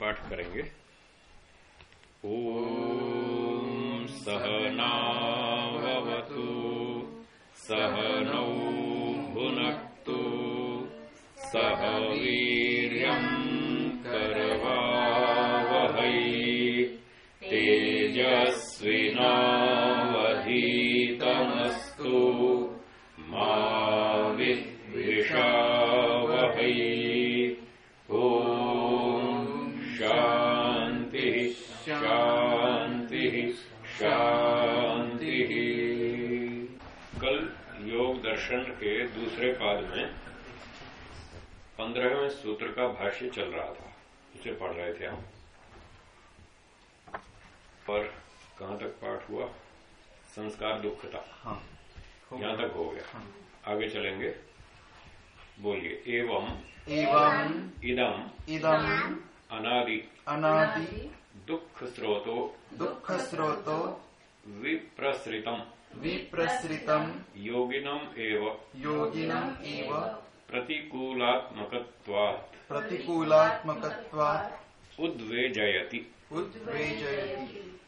पाठ करेंगे। ओम सहनावतु सहनौ भुनक्तु सह पाद में पंद्रहवें सूत्र का भाष्य चल रहा था। उसे पढ़ रहे थे हम। पर कहाँ तक पाठ हुआ? संस्कार दुखता हाँ। यहाँ तक हो गया। आगे चलेंगे। बोलिए एवं एवं इदम इदम अनादि अनादि दुख स्रोतो दुख स्रोतो विप्रसृतम। विप्रसृतम। योगिनम एव। योगिनम् एव। प्रतिकूलात्मकत्वात्। प्रतिकूलात्मकत्वात्। उद्वेजयति। उद्वेजयति।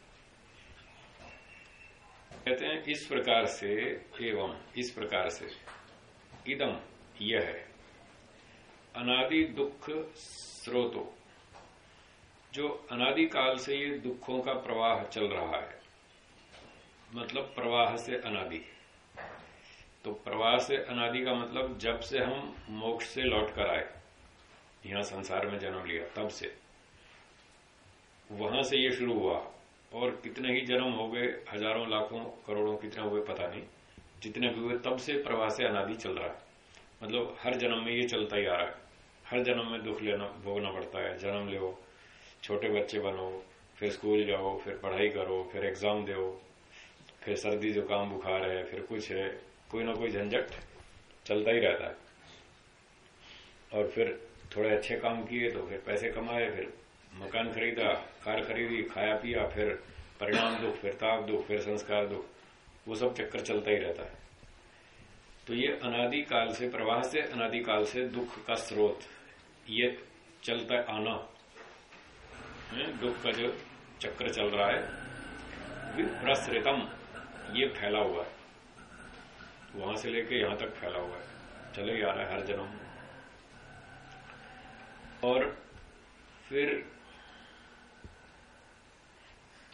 कहते हैं इस प्रकार से एवं इस प्रकार से। इदम यह है। अनादि दुख स्रोतो। जो अनादि काल से ये दुखों का प्रवाह चल रहा है। मतलब प्रवाह से अनादि। तो प्रवाह से अनादि का मतलब जब से हम मोक्ष से लौट कर आए, यहाँ संसार में जन्म लिया, तब से। वहाँ से ये शुरू हुआ, और कितने ही जन्म हो गए, हज़ारों, लाखों, करोड़ों कितने हुए, पता नहीं। जितने भी हुए, तब से प्रवाह से अनादि चल रहा है। मतलब हर जन्म में ये चलता ही आ रहा है। हर जन्म में दुख लेना, भोगना पड़ता है। जन्म लो, छोटे बच्चे बनो, फिर स्कूल जाओ, फिर पढ़ाई करो, फिर एग्ज़ाम दो फिर सर्दी, जुकाम, बुखार है, फिर कुछ है, कोई ना कोई झंझट चलता ही रहता है। और फिर थोड़े अच्छे काम किए तो फिर पैसे कमाए, फिर मकान खरीदा, कार खरीदी, खाया पिया, फिर परिणाम दुख, फिर ताप दुख, फिर संस्कार दुख, वो सब चक्कर चलता ही रहता है। तो ये अनादि काल से, प्रवाह से, अनादि काल से दुख का स्रोत ये चलता आना दुख का जो चक्र चल रहा है, विप्रसृतम। ये फैला हुआ है। वहाँ से लेके यहाँ तक फैला हुआ है। चले ही आ रहा है हर जन्म और फिर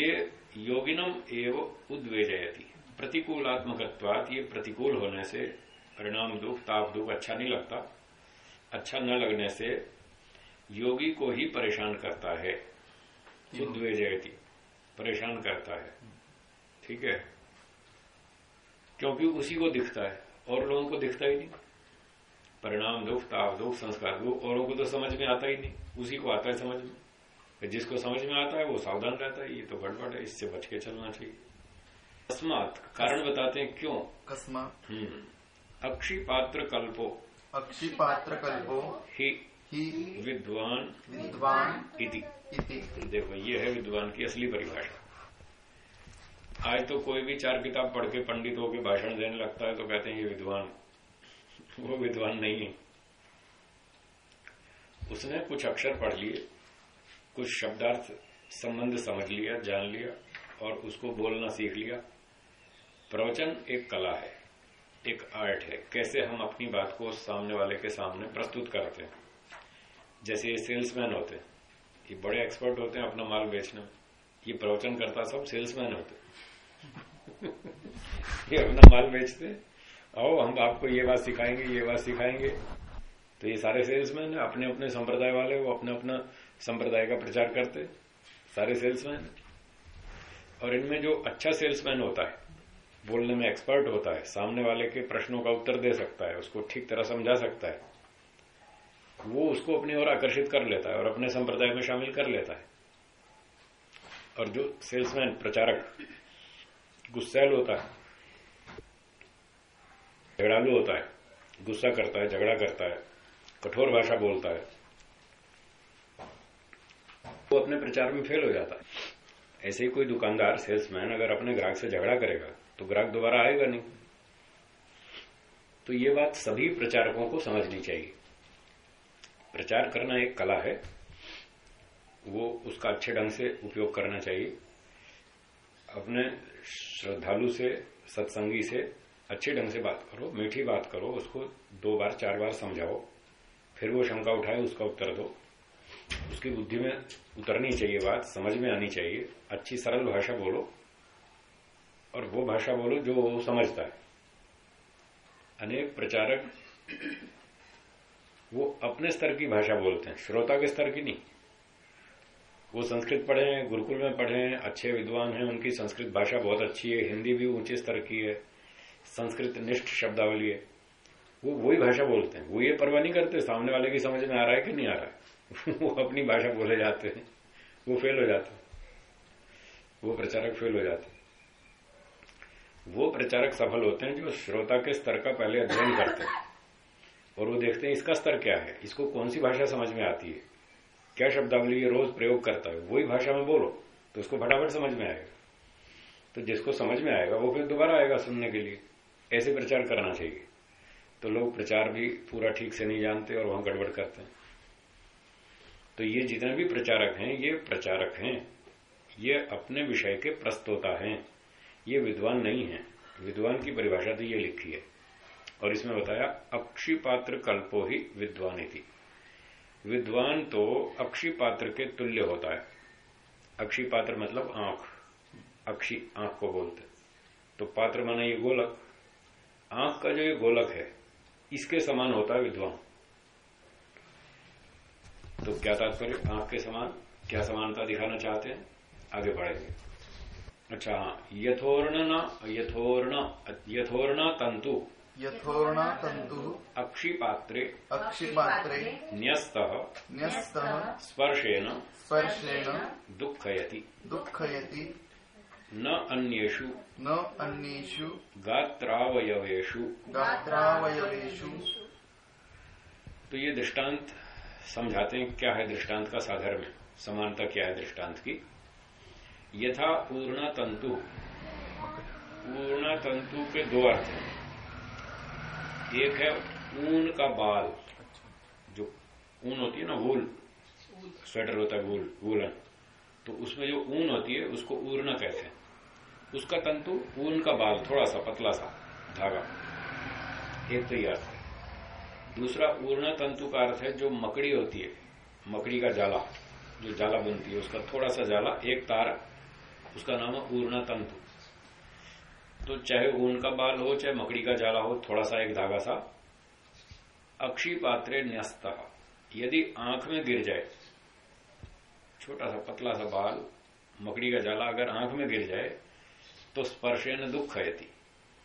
ये योगिनम एव उद्वेजयती प्रतिकूलात्मकत्वात ये प्रतिकूल होने से परिणाम दुख ताप दुख अच्छा नहीं लगता। अच्छा न लगने से योगी को ही परेशान करता है। उद्वेजयती परेशान करता है। ठीक है? क्योंकि उसी को दिखता है और लोगों को दिखता ही नहीं। परिणाम दुख ताप दुख संस्कार दुख औरों को तो समझ में आता ही नहीं। उसी को आता है समझ में। जिसको समझ में आता है वो सावधान रहता है। ये तो गड़बड़ है इससे बच के चलना चाहिए। अस्मात कारण बताते हैं क्यों? कस्मात्। हम्म। अक्षी पात्र कल्पो अक्षी पात्र कल्पो ही ही विद्वान विद्वान इति। देखो ये है विद्वान की असली परिभाषा। आज तो कोई भी चार किताब पढ़ के पंडित होके भाषण देने लगता है तो कहते हैं, ये विद्वान वो विद्वान नहीं है। उसने कुछ अक्षर पढ़ लिए, कुछ शब्दार्थ संबंध समझ लिया, जान लिया और उसको बोलना सीख लिया। प्रवचन एक कला है, एक आर्ट है। कैसे हम अपनी बात को सामने वाले के सामने प्रस्तुत करते हैं? जैसे ये सेल्समैन होते हैं, ये बड़े एक्सपर्ट होते हैं अपना माल बेचने में। ये प्रवचन करता सब सेल्समैन होते ये अपना माल बेचते आओ, हम आपको ये बात सिखाएँगे, ये बात सिखाएँगे। तो ये सारे सेल्समैन अपने अपने संप्रदाय वाले, वो अपना अपना संप्रदाय का प्रचार करते सारे सेल्समैन। और इनमें जो अच्छा सेल्समैन होता है, बोलने में एक्सपर्ट होता है, सामने वाले के प्रश्नों का उत्तर दे सकता है, उसको ठीक तरह समझा सकता है, वो उसको अपनी ओर आकर्षित कर लेता है और अपने संप्रदाय में शामिल कर लेता है। और जो सेल्समैन, प्रचारक गुस्सैल होता है। झगड़ालू होता है। गुस्सा करता है, झगड़ा करता है। कठोर भाषा बोलता है। वो अपने प्रचार में फेल हो जाता है। ऐसे ही कोई दुकानदार, सेल्समैन अगर अपने ग्राहक से झगड़ा करेगा तो ग्राहक दोबारा आएगा नहीं। तो ये बात सभी प्रचारकों को समझनी चाहिए। प्रचार करना एक कला है। वो उसका अच्छे ढंग से उपयोग करना चाहिए। अपने श्रद्धालु से, सत्संगी से अच्छे ढंग से बात करो, मीठी बात करो, उसको दो बार, चार बार समझाओ, फिर वो शंका उठाए, उसका उत्तर दो। उसकी बुद्धि में उतरनी चाहिए बात, समझ में आनी चाहिए, अच्छी सरल भाषा बोलो, और वो भाषा बोलो जो वो समझता है। अनेक प्रचारक वो अपने स्तर की भाषा बोलते हैं, श्रोता के स्तर की नहीं वो संस्कृत पढ़े हैं, गुरुकुल में पढ़े हैं, अच्छे विद्वान हैं, उनकी संस्कृत भाषा बहुत अच्छी है, हिंदी भी ऊँचे स्तर की है, संस्कृत निष्ठ शब्दावली है। वो वही भाषा बोलते हैं। वो ये परवाह नहीं करते, सामने वाले की समझ में आ रहा है कि नहीं आ रहा है। वो अपनी भाषा बोले जाते हैं। वो फेल हो जाते वो प्रचारक फेल हो जाते वो प्रचारक सफल होते हैं जो श्रोता के स्तर का पहले अध्ययन करते हैं। और वो देखते हैं इसका स्तर क्या है, इसको कौन सी भाषा समझ में आती है। क्या शब्दावली रोज प्रयोग करता है? वही भाषा में बोलो तो उसको फटाफट समझ में आएगा। तो जिसको समझ में आएगा, वो फिर दोबारा आएगा सुनने के लिए। ऐसे प्रचार करना चाहिए। तो लोग प्रचार भी पूरा ठीक से नहीं जानते और वहाँ गड़बड़ करते हैं। तो ये जितने भी प्रचारक हैं, ये प्रचारक हैं। ये अपने विषय के प्रस्तोता हैं। ये विद्वान नहीं है। विद्वान की परिभाषा तो ये लिखी है। और इसमें बताया अक्षी पात्र कल्पो ही विद्वान थी विद्वान तो अक्षी पात्र के तुल्य होता है। अक्षी पात्र मतलब आँख। अक्षी आँख को बोलते तो पात्र माना ये गोलक। आँख का जो ये गोलक है, इसके समान होता है विद्वान। तो क्या तात्पर्य? आँख के समान। क्या समानता दिखाना चाहते हैं? आगे बढ़ेंगे। अच्छा हाँ यथोर्ण यथोर्ण यथोर्ण तंतु। यथोर्ण तंतु अक्षिपात्रे। अक्षिपात्रे न्यस्त। न्यस्त स्पर्शेन। स्पर्शेन दुःखयति। दुःखयति। न अन्येषु। न अन्येषु। गात्रावयवेषु। गात्रावयवेषु। तो ये दृष्टांत समझाते हैं क्या है दृष्टांत का सागर में समानता क्या है दृष्टांत की? यथा पूर्ण तंतु पूर्ण तंतु के दो अर्थ हैं। एक है ऊन का बाल। जो ऊन होती है ना, वूल। स्वेटर होता है, वूल, वूलन। तो उसमें जो ऊन होती है, उसको ऊर्ना कहते हैं। उसका तंतु ऊन का बाल थोड़ा सा पतला सा धागा। एक तो यह अर्थ है। दूसरा, ऊर्ना तंतु का अर्थ है, जो मकड़ी होती है, मकड़ी का जाला। जो जाला बनती है, उसका थोड़ा सा जाला, एक तार, उसका नाम है ऊर्ना तंतु। तो चाहे ऊन का बाल हो, चाहे मकड़ी का जाला हो थोड़ा सा एक धागा सा। अक्षी पात्रे न्यस्त। यदि आँख में गिर जाए छोटा सा पतला सा बाल, मकड़ी का जाला अगर आँख में गिर जाए तो स्पर्शे न दुख यति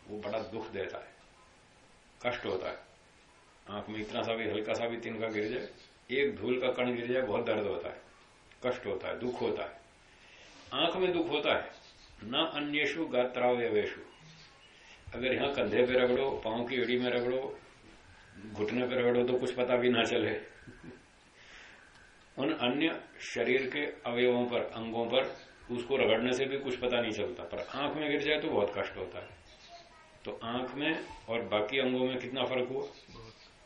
वो बड़ा दुख देता है। कष्ट होता है। आँख में इतना सा भी, हल्का सा भी तिनका गिर जाए, एक धूल का कण गिर जाए, बहुत दर्द होता है। कष्ट होता है, दुख होता है। आँख में दुख होता है। न अन्येषु गात्रावयवेशु अगर यहाँ कंधे पे रगड़ो, पाँव की एड़ी में रगड़ो, घुटने पे रगड़ो तो कुछ पता भी ना चले। उन अन्य शरीर के अवयवों पर, अंगों पर, उसको रगड़ने से भी कुछ पता नहीं चलता। पर आँख में गिर जाए तो बहुत कष्ट होता है। तो आँख में और बाकी अंगों में कितना फ़र्क हुआ?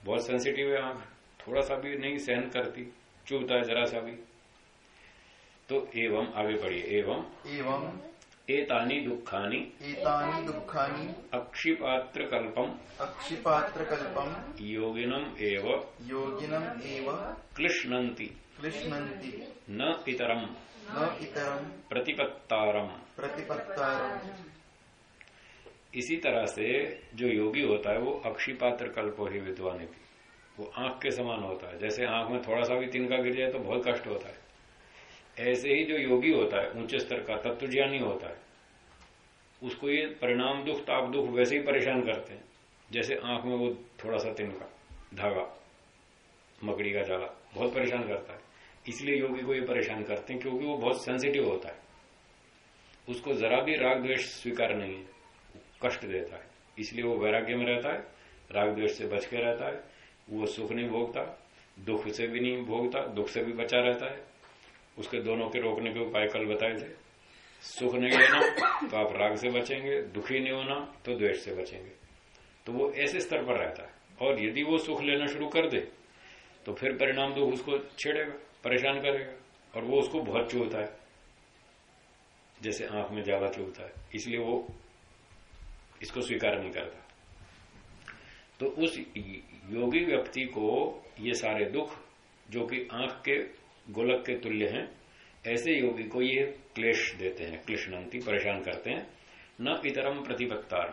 बहुत सेंसिटिव है आँख। थोड़ा सा भी नहीं सहन करती चुभता है जरा सा भी। तो एवं आगे बढ़िए एवं एवं एतानी दुखानी। एतानि दुःखानि। अक्षिपात्र कल्पम अक्षिपात्रकल्पं योगिनम एव। योगिनम् एव। क्लिश्नन्ति क्लिश्नन्ति न इतरम। न इतरं प्रतिपत्तारम। प्रतिपत्तारम्। इसी तरह से जो योगी होता है वो अक्षिपात्र कल्प ही विद्वान भी वो आँख के समान होता है। जैसे आँख में थोड़ा सा भी तिनका गिर जाए तो बहुत कष्ट होता है। ऐसे ही जो योगी होता है, ऊँचे स्तर का तत्व ज्ञानी होता है, उसको ये परिणाम दुख, ताप दुख वैसे ही परेशान करते हैं, जैसे आँख में वो थोड़ा सा तिनका, धागा, मकड़ी का जाला, बहुत परेशान करता है। इसलिए योगी को ये परेशान करते हैं, क्योंकि वो बहुत सेंसिटिव होता है। उसको जरा भी राग द्वेष स्वीकार नहीं है कष्ट देता है। इसलिए वो वैराग्य में रहता है, राग द्वेष से बच के रहता है, वो सुख नहीं भोगता, दुख से भी नहीं भोगता, दुख से भी बचा रहता है उसके दोनों के रोकने के उपाय कल बताए थे। सुख नहीं लेना तो आप राग से बचेंगे, दुखी नहीं होना तो द्वेष से बचेंगे। तो वो ऐसे स्तर पर रहता है। और यदि वो सुख लेना शुरू कर दे तो फिर परिणाम दुख उसको छेड़ेगा, परेशान करेगा, और वो उसको बहुत चुभता है। जैसे आँख में ज़्यादा चुभता है। इसलिए वो इसको स्वीकार नहीं करता। तो उस योगी व्यक्ति को ये सारे दुख, जो कि आँख के गोलक के तुल्य हैं। ऐसे योगी को ये क्लेश देते हैं, क्लिशनंती परेशान करते हैं। न इतरम प्रतिपत्तार।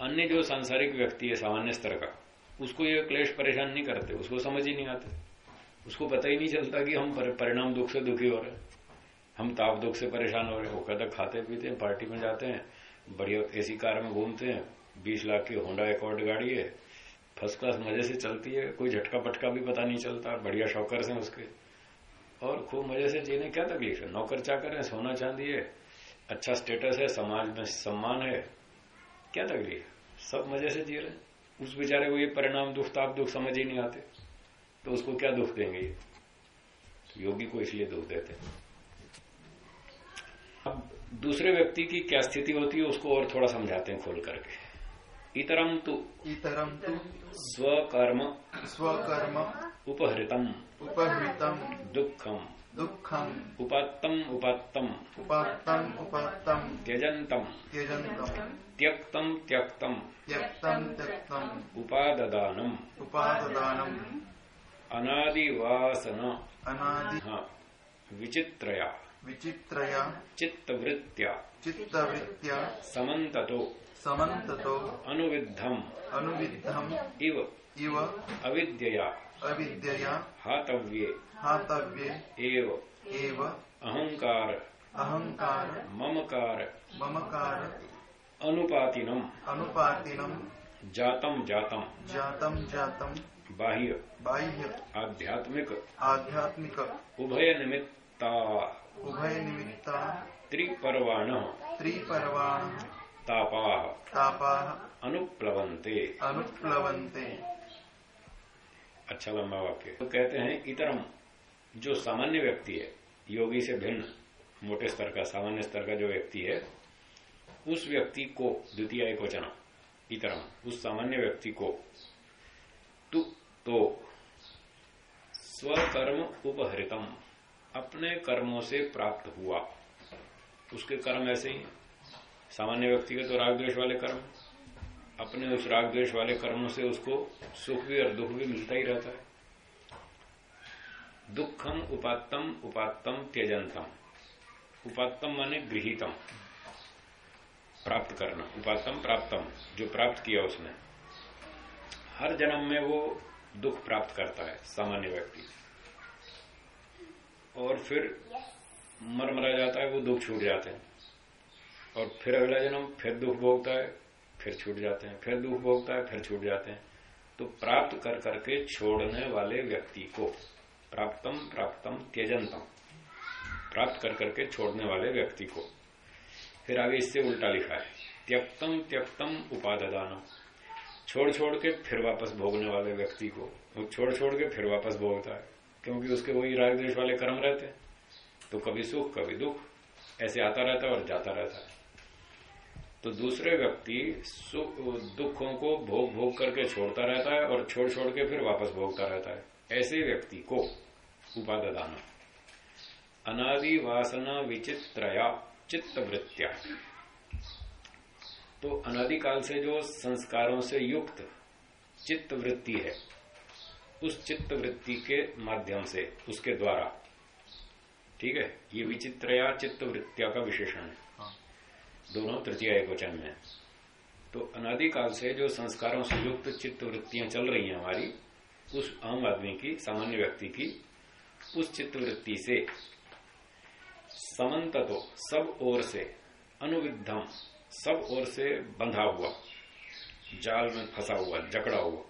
अन्य जो सांसारिक व्यक्ति है, सामान्य स्तर का, उसको ये क्लेश परेशान नहीं करते, उसको समझ ही नहीं आते। उसको पता ही नहीं चलता कि हम परिणाम दुख से दुखी हो रहे हैं। हम ताप दुख से परेशान हो रहे हैं वो कहते खाते पीते हैं, पार्टी में जाते हैं, बढ़िया एसी कार में घूमते हैं, बीस लाख की होंडा एकॉर्ड गाड़ी है, फ़र्स्ट क्लास मज़े से चलती है, कोई झटका पटका भी पता नहीं चलता, बढ़िया शौकर्स हैं उसके। और खूब मज़े से जीने क्या तकलीफ़ है नौकर चाकर है सोना चांदी है अच्छा स्टेटस है समाज में सम्मान है क्या तकलीफ़ है? सब मज़े से जी रहे उस बेचारे को ये परिणाम दुख ताप दुख समझ ही नहीं आते। तो उसको क्या दुख देंगे? ये तो योगी को इसलिए दुख देते अब दूसरे व्यक्ति की क्या स्थिति होती है उसको और थोड़ा समझाते हैं खोल करके। इतरम तु इतरम तु स्वकर्म। स्वकर्म। उपहृतम। उपहृतम। दुखम। दुखम। उपात्तम उपात्तम। उपात्तम उपात्तम। त्यजंतम त्यजन्तम। त्यक्तम त्यक्तम। त्यक्तम त्यक्तम। उपाददानम। उपाददानम। अनादिवासन। अनादि विचित्रया। विचित्रया। चित्तवृत्त्या। चित्तवृत्त्या। समन्ततो। समन्ततो। अनुविद्धम। अनुविद्धम। इव। इव। अविद्यया अविद्यया। हातव्ये। हातव्ये। एव। एव। अहंकार। अहंकार। ममकार। ममकार। अनुपातिनम। अनुपातिनम। जातम जातम। जातम जातम। बाह्य। बाह्य। आध्यात्मिक। आध्यात्मिक। उभय निमित्ता उभय निमित्ता त्रिपर्वाण। त्रिपर्वाण। तापा। तापा। अनुप्लवंते अनुप्लवन्ते। अच्छा लंबा वाक्य तो कहते हैं इतरम, जो सामान्य व्यक्ति है, योगी से भिन्न, मोटे स्तर का, सामान्य स्तर का जो व्यक्ति है, उस व्यक्ति को, द्वितीय एक वचन, इतरम, उस सामान्य व्यक्ति को, तु तो स्वकर्म उपहृतम अपने कर्मों से प्राप्त हुआ। उसके कर्म ऐसे ही सामान्य व्यक्ति के तो राग द्वेष वाले कर्म अपने उस राग द्वेष वाले कर्मों से उसको सुख भी और दुख भी मिलता ही रहता है। दुखम उपात्तम उपात्तम त्यजंतम। उपात्तम माने गृहितम। प्राप्त करना। उपात्तम प्राप्तम, जो प्राप्त किया उसने। हर जन्म में वो दुख प्राप्त करता है, सामान्य व्यक्ति। और फिर मर मरा जाता है, वो दुख छूट जाते हैं। और फिर अगला जन्म फिर दुख भोगता है फिर छूट जाते हैं, फिर दुख भोगता है, फिर छूट जाते हैं। तो प्राप्त कर करके छोड़ने वाले व्यक्ति को प्राप्तम प्राप्तम, त्यजंतम। प्राप्त कर करके छोड़ने वाले व्यक्ति को। फिर आगे इससे उल्टा लिखा है, त्यक्तम त्यक्तम उपादान छोड़ छोड़ के फिर वापस भोगने वाले व्यक्ति को, वो छोड़ छोड़ के फिर वापस भोगता है, क्योंकि उसके वही राग वाले कर्म रहते हैं। तो कभी सुख, कभी दुख, ऐसे आता रहता है और जाता रहता है। तो दूसरे व्यक्ति दुखों को भोग भोग करके छोड़ता रहता है और छोड़ छोड़ के फिर वापस भोगता रहता है। ऐसे व्यक्ति को उपादान अनादि वासना विचित्रया चित्त वृत्तिया तो अनादिकाल से जो संस्कारों से युक्त चित्त वृत्ति है, उस चित्त वृत्ति के माध्यम से, उसके द्वारा, ठीक है? ये विचित्रया चित्त वृत्तिया का विशेषण है। दोनों तृतीय वचन में तो अनादिकाल से जो संस्कारों से युक्त चित्त वृत्तियाँ चल रही हैं हमारी, उस आम आदमी की, सामान्य व्यक्ति की, उस चित्त वृत्ति से समन्त तो सब ओर से अनुविधम सब ओर से बंधा हुआ, जाल में फंसा हुआ, जकड़ा हुआ,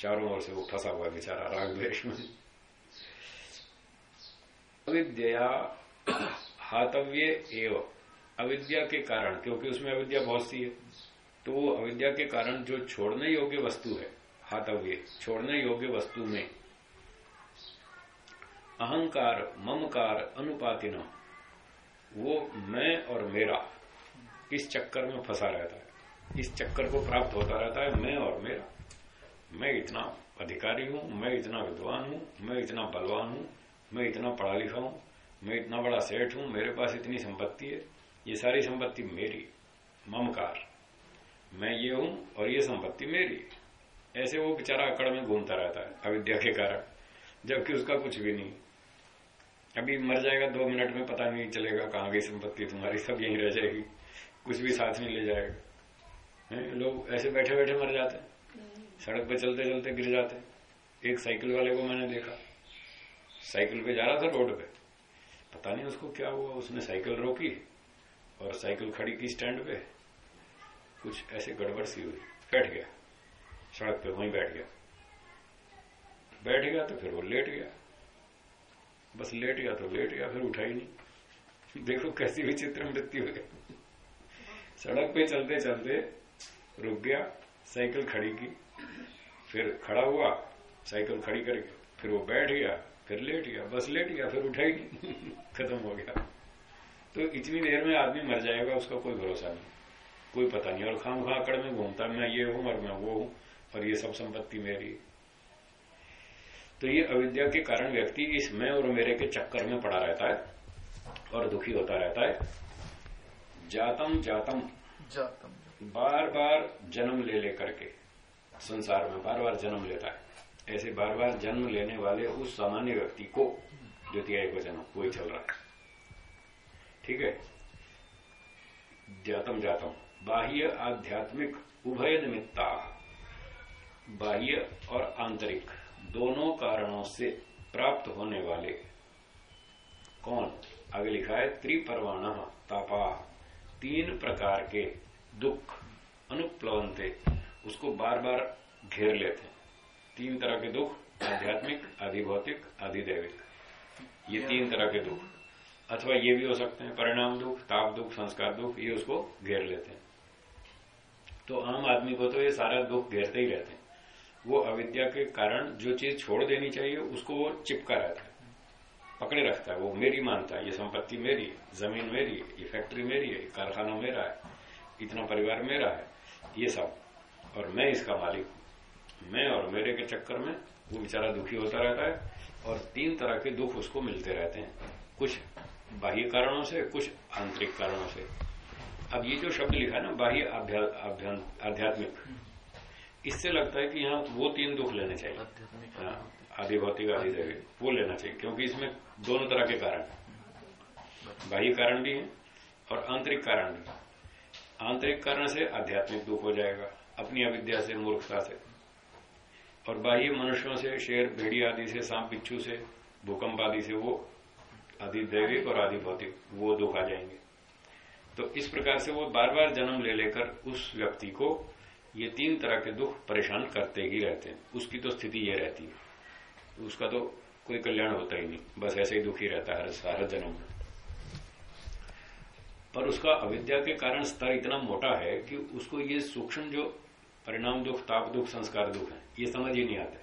चारों ओर से वो फंसा हुआ बेचारा राग द्वेश में। अविद्या हातव्य एवं। अविद्या के कारण, क्योंकि उसमें अविद्या बहुत सी है। तो वो अविद्या के कारण जो छोड़ने योग्य वस्तु है हाथव्य छोड़ने योग्य वस्तु में, अहंकार, ममकार, अनुपातिन, वो मैं और मेरा, इस चक्कर में फंसा रहता है। इस चक्कर को प्राप्त होता रहता है मैं और मेरा। मैं इतना अधिकारी हूँ, मैं इतना विद्वान हूँ, मैं इतना बलवान हूँ, मैं इतना पढ़ा लिखा हूँ, मैं इतना बड़ा सेठ हूँ, मेरे पास इतनी संपत्ति है। ये सारी संपत्ति मेरी, ममकार। मैं ये हूँ और ये संपत्ति मेरी। ऐसे वो बेचारा अकड़ में घूमता रहता है, अविद्या के कारण, जबकि उसका कुछ भी नहीं। अभी मर जाएगा, दो मिनट में पता नहीं चलेगा कहाँ गई संपत्ति तुम्हारी, सब यहीं रह जाएगी, कुछ भी साथ नहीं ले जाएगा। लोग ऐसे बैठे बैठे मर जाते हैं। सड़क पर चलते चलते गिर जाते हैं। एक साइकिल वाले को मैंने देखा। साइकिल पे जा रहा था रोड पे। पता नहीं उसको क्या हुआ, उसने साइकिल रोकी। और साइकिल खड़ी की स्टैंड पे कुछ ऐसे गड़बड़ सी हुई। बैठ गया। सड़क पे वहीं बैठ गया। बैठ गया तो फिर वो लेट गया। बस लेट गया तो लेट गया, फिर उठा ही नहीं। देखो कैसी विचित्र मृत्यु हो। गई सड़क पे चलते चलते रुक गया, साइकिल खड़ी की। फिर खड़ा हुआ, साइकिल खड़ी करके। फिर वो बैठ गया, फिर लेट गया, बस लेट गया, फिर उठा ही नहीं। खत्म हो गया। तो इतनी देर में आदमी मर जाएगा उसका कोई भरोसा नहीं। कोई पता नहीं और खाम खा कड़ में घूमता मैं ये हूँ और मैं वो हूँ और ये सब संपत्ति मेरी। तो ये अविद्या के कारण व्यक्ति इस मैं और मेरे के चक्कर में पड़ा रहता है और दुखी होता रहता है। जातम जातम। जातम। बार बार जन्म ले लेकर के संसार में बार बार जन्म लेता है। ऐसे बार बार जन्म लेने वाले उस सामान्य व्यक्ति को द्वितीय को जन्म वही चल रहा है। ठीक है? जातम जातम बाह्य आध्यात्मिक उभय निमित्ता, बाह्य और आंतरिक दोनों कारणों से प्राप्त होने वाले। कौन? आगे लिखा है, त्रिपर्वाण तापा। तीन प्रकार के दुख अनुप्लवनते उसको बार बार घेर लेते हैं। तीन तरह के दुख, आध्यात्मिक आधिभौतिक आधिदैविक ये तीन तरह के दुख। अथवा ये भी हो सकते हैं, परिणाम दुख, ताप दुख, संस्कार दुख, ये उसको घेर लेते हैं। तो आम आदमी को तो ये सारा दुख घेरते ही रहते हैं। वो अविद्या के कारण जो चीज़ छोड़ देनी चाहिए, उसको वो चिपका रहता है। पकड़े रखता है, वो मेरी मानता है, ये संपत्ति मेरी है, ज़मीन मेरी है, ये फैक्ट्री मेरी है कारखाना मेरा है, इतना परिवार मेरा है, ये सब। और मैं इसका मालिक हूँ। मैं और मेरे के चक्कर में वो बेचारा दुखी होता रहता है और तीन तरह के दुख उसको मिलते रहते हैं। कुछ बाह्य कारणों से कुछ आंतरिक कारणों से। अब ये जो शब्द लिखा है ना बाह्य आध्यात्मिक इससे लगता है कि यहाँ वो तीन दुख लेने चाहिए। हाँ, आदि भौतिक आदि दैविक वो लेना चाहिए क्योंकि इसमें दोनों तरह के कारण बाह्य कारण भी है और आंतरिक कारण भी आंतरिक कारण से आध्यात्मिक दुख हो जाएगा अपनी अविद्या से मूर्खता से। और बाह्य मनुष्यों से शेर भेड़ी आदि से सांप बिच्छू से भूकंप आदि से वो आदि दैविक और आदि भौतिक वो दुख आ जाएँगे। तो इस प्रकार से वो बार बार जन्म ले लेकर उस व्यक्ति को ये तीन तरह के दुख परेशान करते ही रहते हैं। उसकी तो स्थिति ये रहती है। उसका तो कोई कल्याण होता ही नहीं। बस ऐसे ही दुखी रहता है हर सारा जन्म में। पर उसका अविद्या के कारण स्तर इतना मोटा है कि उसको ये सूक्ष्म जो परिणाम दुख ताप दुख संस्कार दुख है ये समझ ही नहीं आते।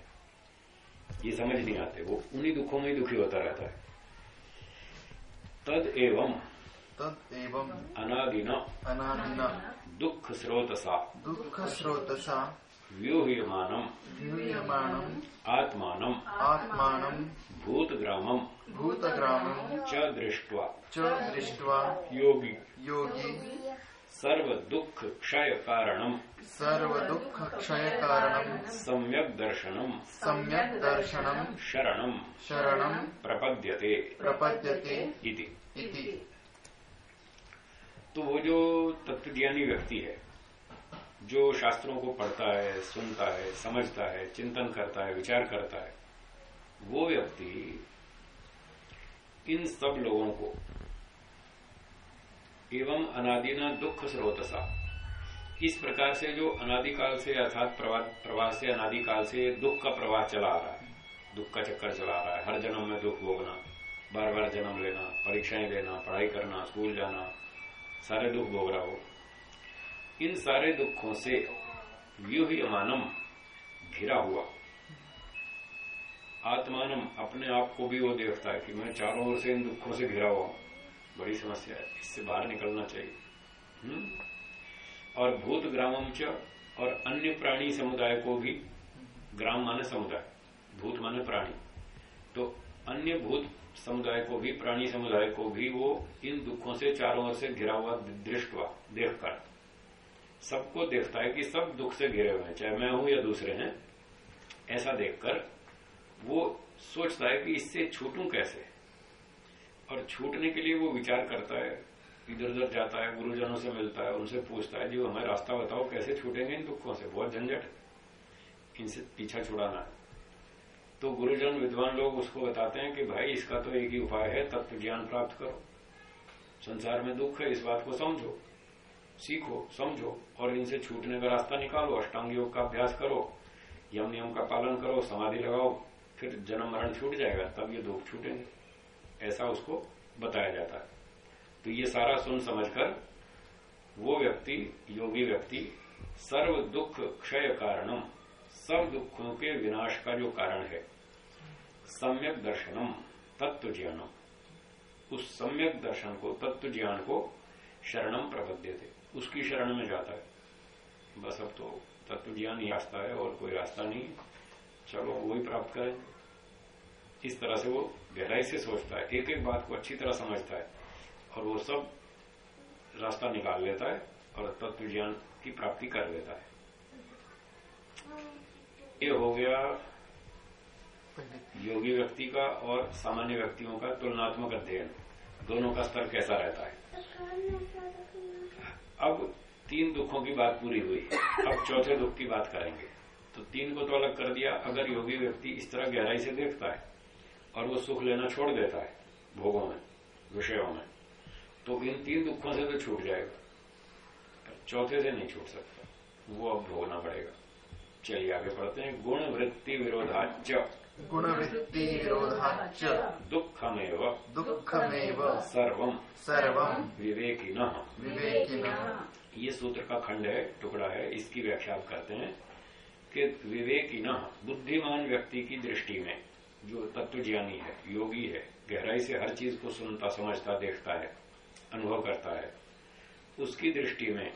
ये समझ नहीं आते। वो उन्हीं दुखों में ही दुखी होता रहता है। तद एवं तद एवं अनादिन। अनादिन। दुख स्रोतसा दुख स्रोतसा व्यूह्यमानम व्यूह्यमानम आत्मानम आत्मानम भूतग्रामम भूतग्रामम च दृष्ट्वा। च दृष्ट्वा। योगी। योगी। सर्व दुख क्षय कारणम सर्व दुख क्षय क्षयकारणं सम्यक दर्शनम सम्यक दर्शनम शरणम। शरणं प्रपद्यते। प्रपद्यते। इति। इति। तो वो जो तत्वज्ञानी व्यक्ति है जो शास्त्रों को पढ़ता है सुनता है समझता है चिंतन करता है विचार करता है वो व्यक्ति इन सब लोगों को एवं अनादिना दुख स्रोतसा। इस प्रकार से जो अनादिकाल से अर्थात प्रवाह से अनादिकाल से दुख का प्रवाह चला आ रहा है। दुख का चक्कर चला रहा है। हर जन्म में दुख भोगना बार बार जन्म लेना, परीक्षाएँ देना, पढ़ाई करना, स्कूल जाना, सारे दुख भोग रहा हो। इन सारे दुखों से व्यूहमानम घिरा हुआ। आत्मानम अपने आप को भी वो देखता है कि मैं चारों ओर से इन दुखों से घिरा हुआ हूँ। बड़ी समस्या है। इससे बाहर निकलना चाहिए। हुँ? और भूत ग्रामम च और अन्य प्राणी समुदाय को भी ग्राम माने समुदाय, भूत माने प्राणी। तो अन्य भूत समुदाय को भी, प्राणी समुदाय को भी वो इन दुखों से चारों ओर से घिरा हुआ दृष्टवा, देखकर। सबको देखता है कि सब दुख से घिरे हुए हैं, चाहे मैं हूँ या दूसरे हैं। ऐसा देखकर वो सोचता है कि इससे छूटू कैसे? और छूटने के लिए वो विचार करता है इधर उधर जाता है, गुरुजनों से मिलता है, उनसे पूछता है, जी हमें रास्ता बताओ, कैसे छूटेंगे इन दुखों से? बहुत झंझट इनसे पीछा छुड़ाना। है तो गुरुजन, विद्वान लोग उसको बताते हैं कि, भाई, इसका तो एक ही उपाय है, तत्व ज्ञान प्राप्त करो। संसार में दुख है, इस बात को समझो, सीखो, समझो, और इनसे छूटने का रास्ता निकालो, अष्टांग योग का अभ्यास करो, यम नियम का पालन करो, समाधि लगाओ, फिर जन्म मरण छूट जाएगा, तब ये दुख छूटेंगे। ऐसा उसको बताया जाता है। तो ये सारा सुन समझकर वो व्यक्ति, योगी व्यक्ति, सर्व दुख क्षय कारणम सब दुखों के विनाश का जो कारण है, सम्यक दर्शनम, तत्व ज्ञानम। उस सम्यक दर्शन को, तत्व ज्ञान को शरणम प्रबद्ध थे। उसकी शरण में जाता है। बस अब तो तत्व ज्ञान ही रास्ता है और कोई रास्ता नहीं। चलो, वही प्राप्त करें। इस तरह से वो गहराई से सोचता है एक एक बात को अच्छी तरह समझता है और वो सब रास्ता निकाल लेता है और तत्व ज्ञान की प्राप्ति कर लेता है। ये हो गया योगी व्यक्ति का और सामान्य व्यक्तियों का तुलनात्मक अध्ययन। दोनों का स्तर कैसा रहता है? अब तीन दुखों की बात पूरी हुई। अब चौथे दुख की बात करेंगे। तो तीन को तो अलग कर दिया। अगर योगी व्यक्ति इस तरह गहराई से देखता है और वो सुख लेना छोड़ देता है भोगों में विषयों में। तो इन तीन दुखों से तो छूट जाएगा। चौथे से नहीं छूट सकता। वो अब भोगना पड़ेगा। चलिए आगे पढ़ते हैं। गुण वृत्ति विरोधाच गुण वृत्ति विरोधाच दुखमेव। दुखमेव। सर्वम सर्वम विवेकिन। विवेकिनः। ये सूत्र का खंड है टुकड़ा है। इसकी व्याख्या आप करते हैं कि विवेकिन बुद्धिमान व्यक्ति की दृष्टि में। जो तत्वज्ञानी है, योगी है, गहराई से हर चीज़ को सुनता, समझता, देखता है, अनुभव करता है, उसकी दृष्टि में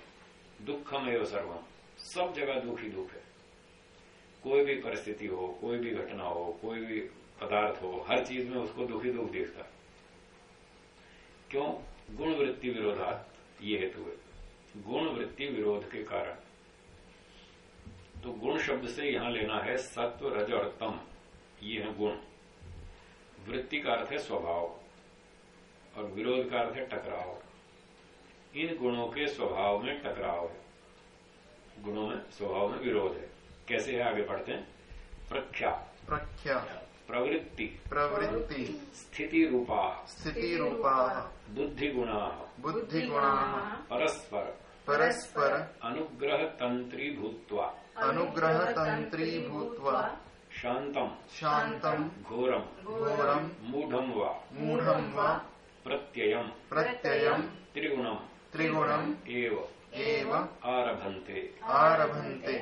दुखमेव सर्वम, सब जगह दुख ही दुख है। कोई भी परिस्थिति हो, कोई भी घटना हो, कोई भी पदार्थ हो, हर चीज़ में उसको दुखी दुख देखता है। क्यों? गुण वृत्ति विरोधात ये हेतु है। गुण वृत्ति विरोध के कारण। तो गुण शब्द से यहाँ लेना है सत्व रज और तम। ये है गुण वृत्ति का अर्थ है स्वभाव और विरोध का अर्थ है टकराव। इन गुणों के स्वभाव में टकराव है। गुणों में स्वभाव में विरोध है। कैसे है? आगे पढ़ते हैं। प्रख्या। प्रख्या। प्रवृत्ति। प्रवृत्ति। स्थिति रूपा। स्थिति रूपा। बुद्धि गुणा। बुद्धि गुणा। परस्पर। परस्पर। अनुग्रह तंत्री भूत्वा अनुग्रह तंत्री भूत्वा शांतम शांतम घोरम घोरम मूढ़म व मूढ़म व प्रत्ययम प्रत्ययम त्रिगुणम त्रिगुणम एव एव आरभन्ते। आरभन्ते।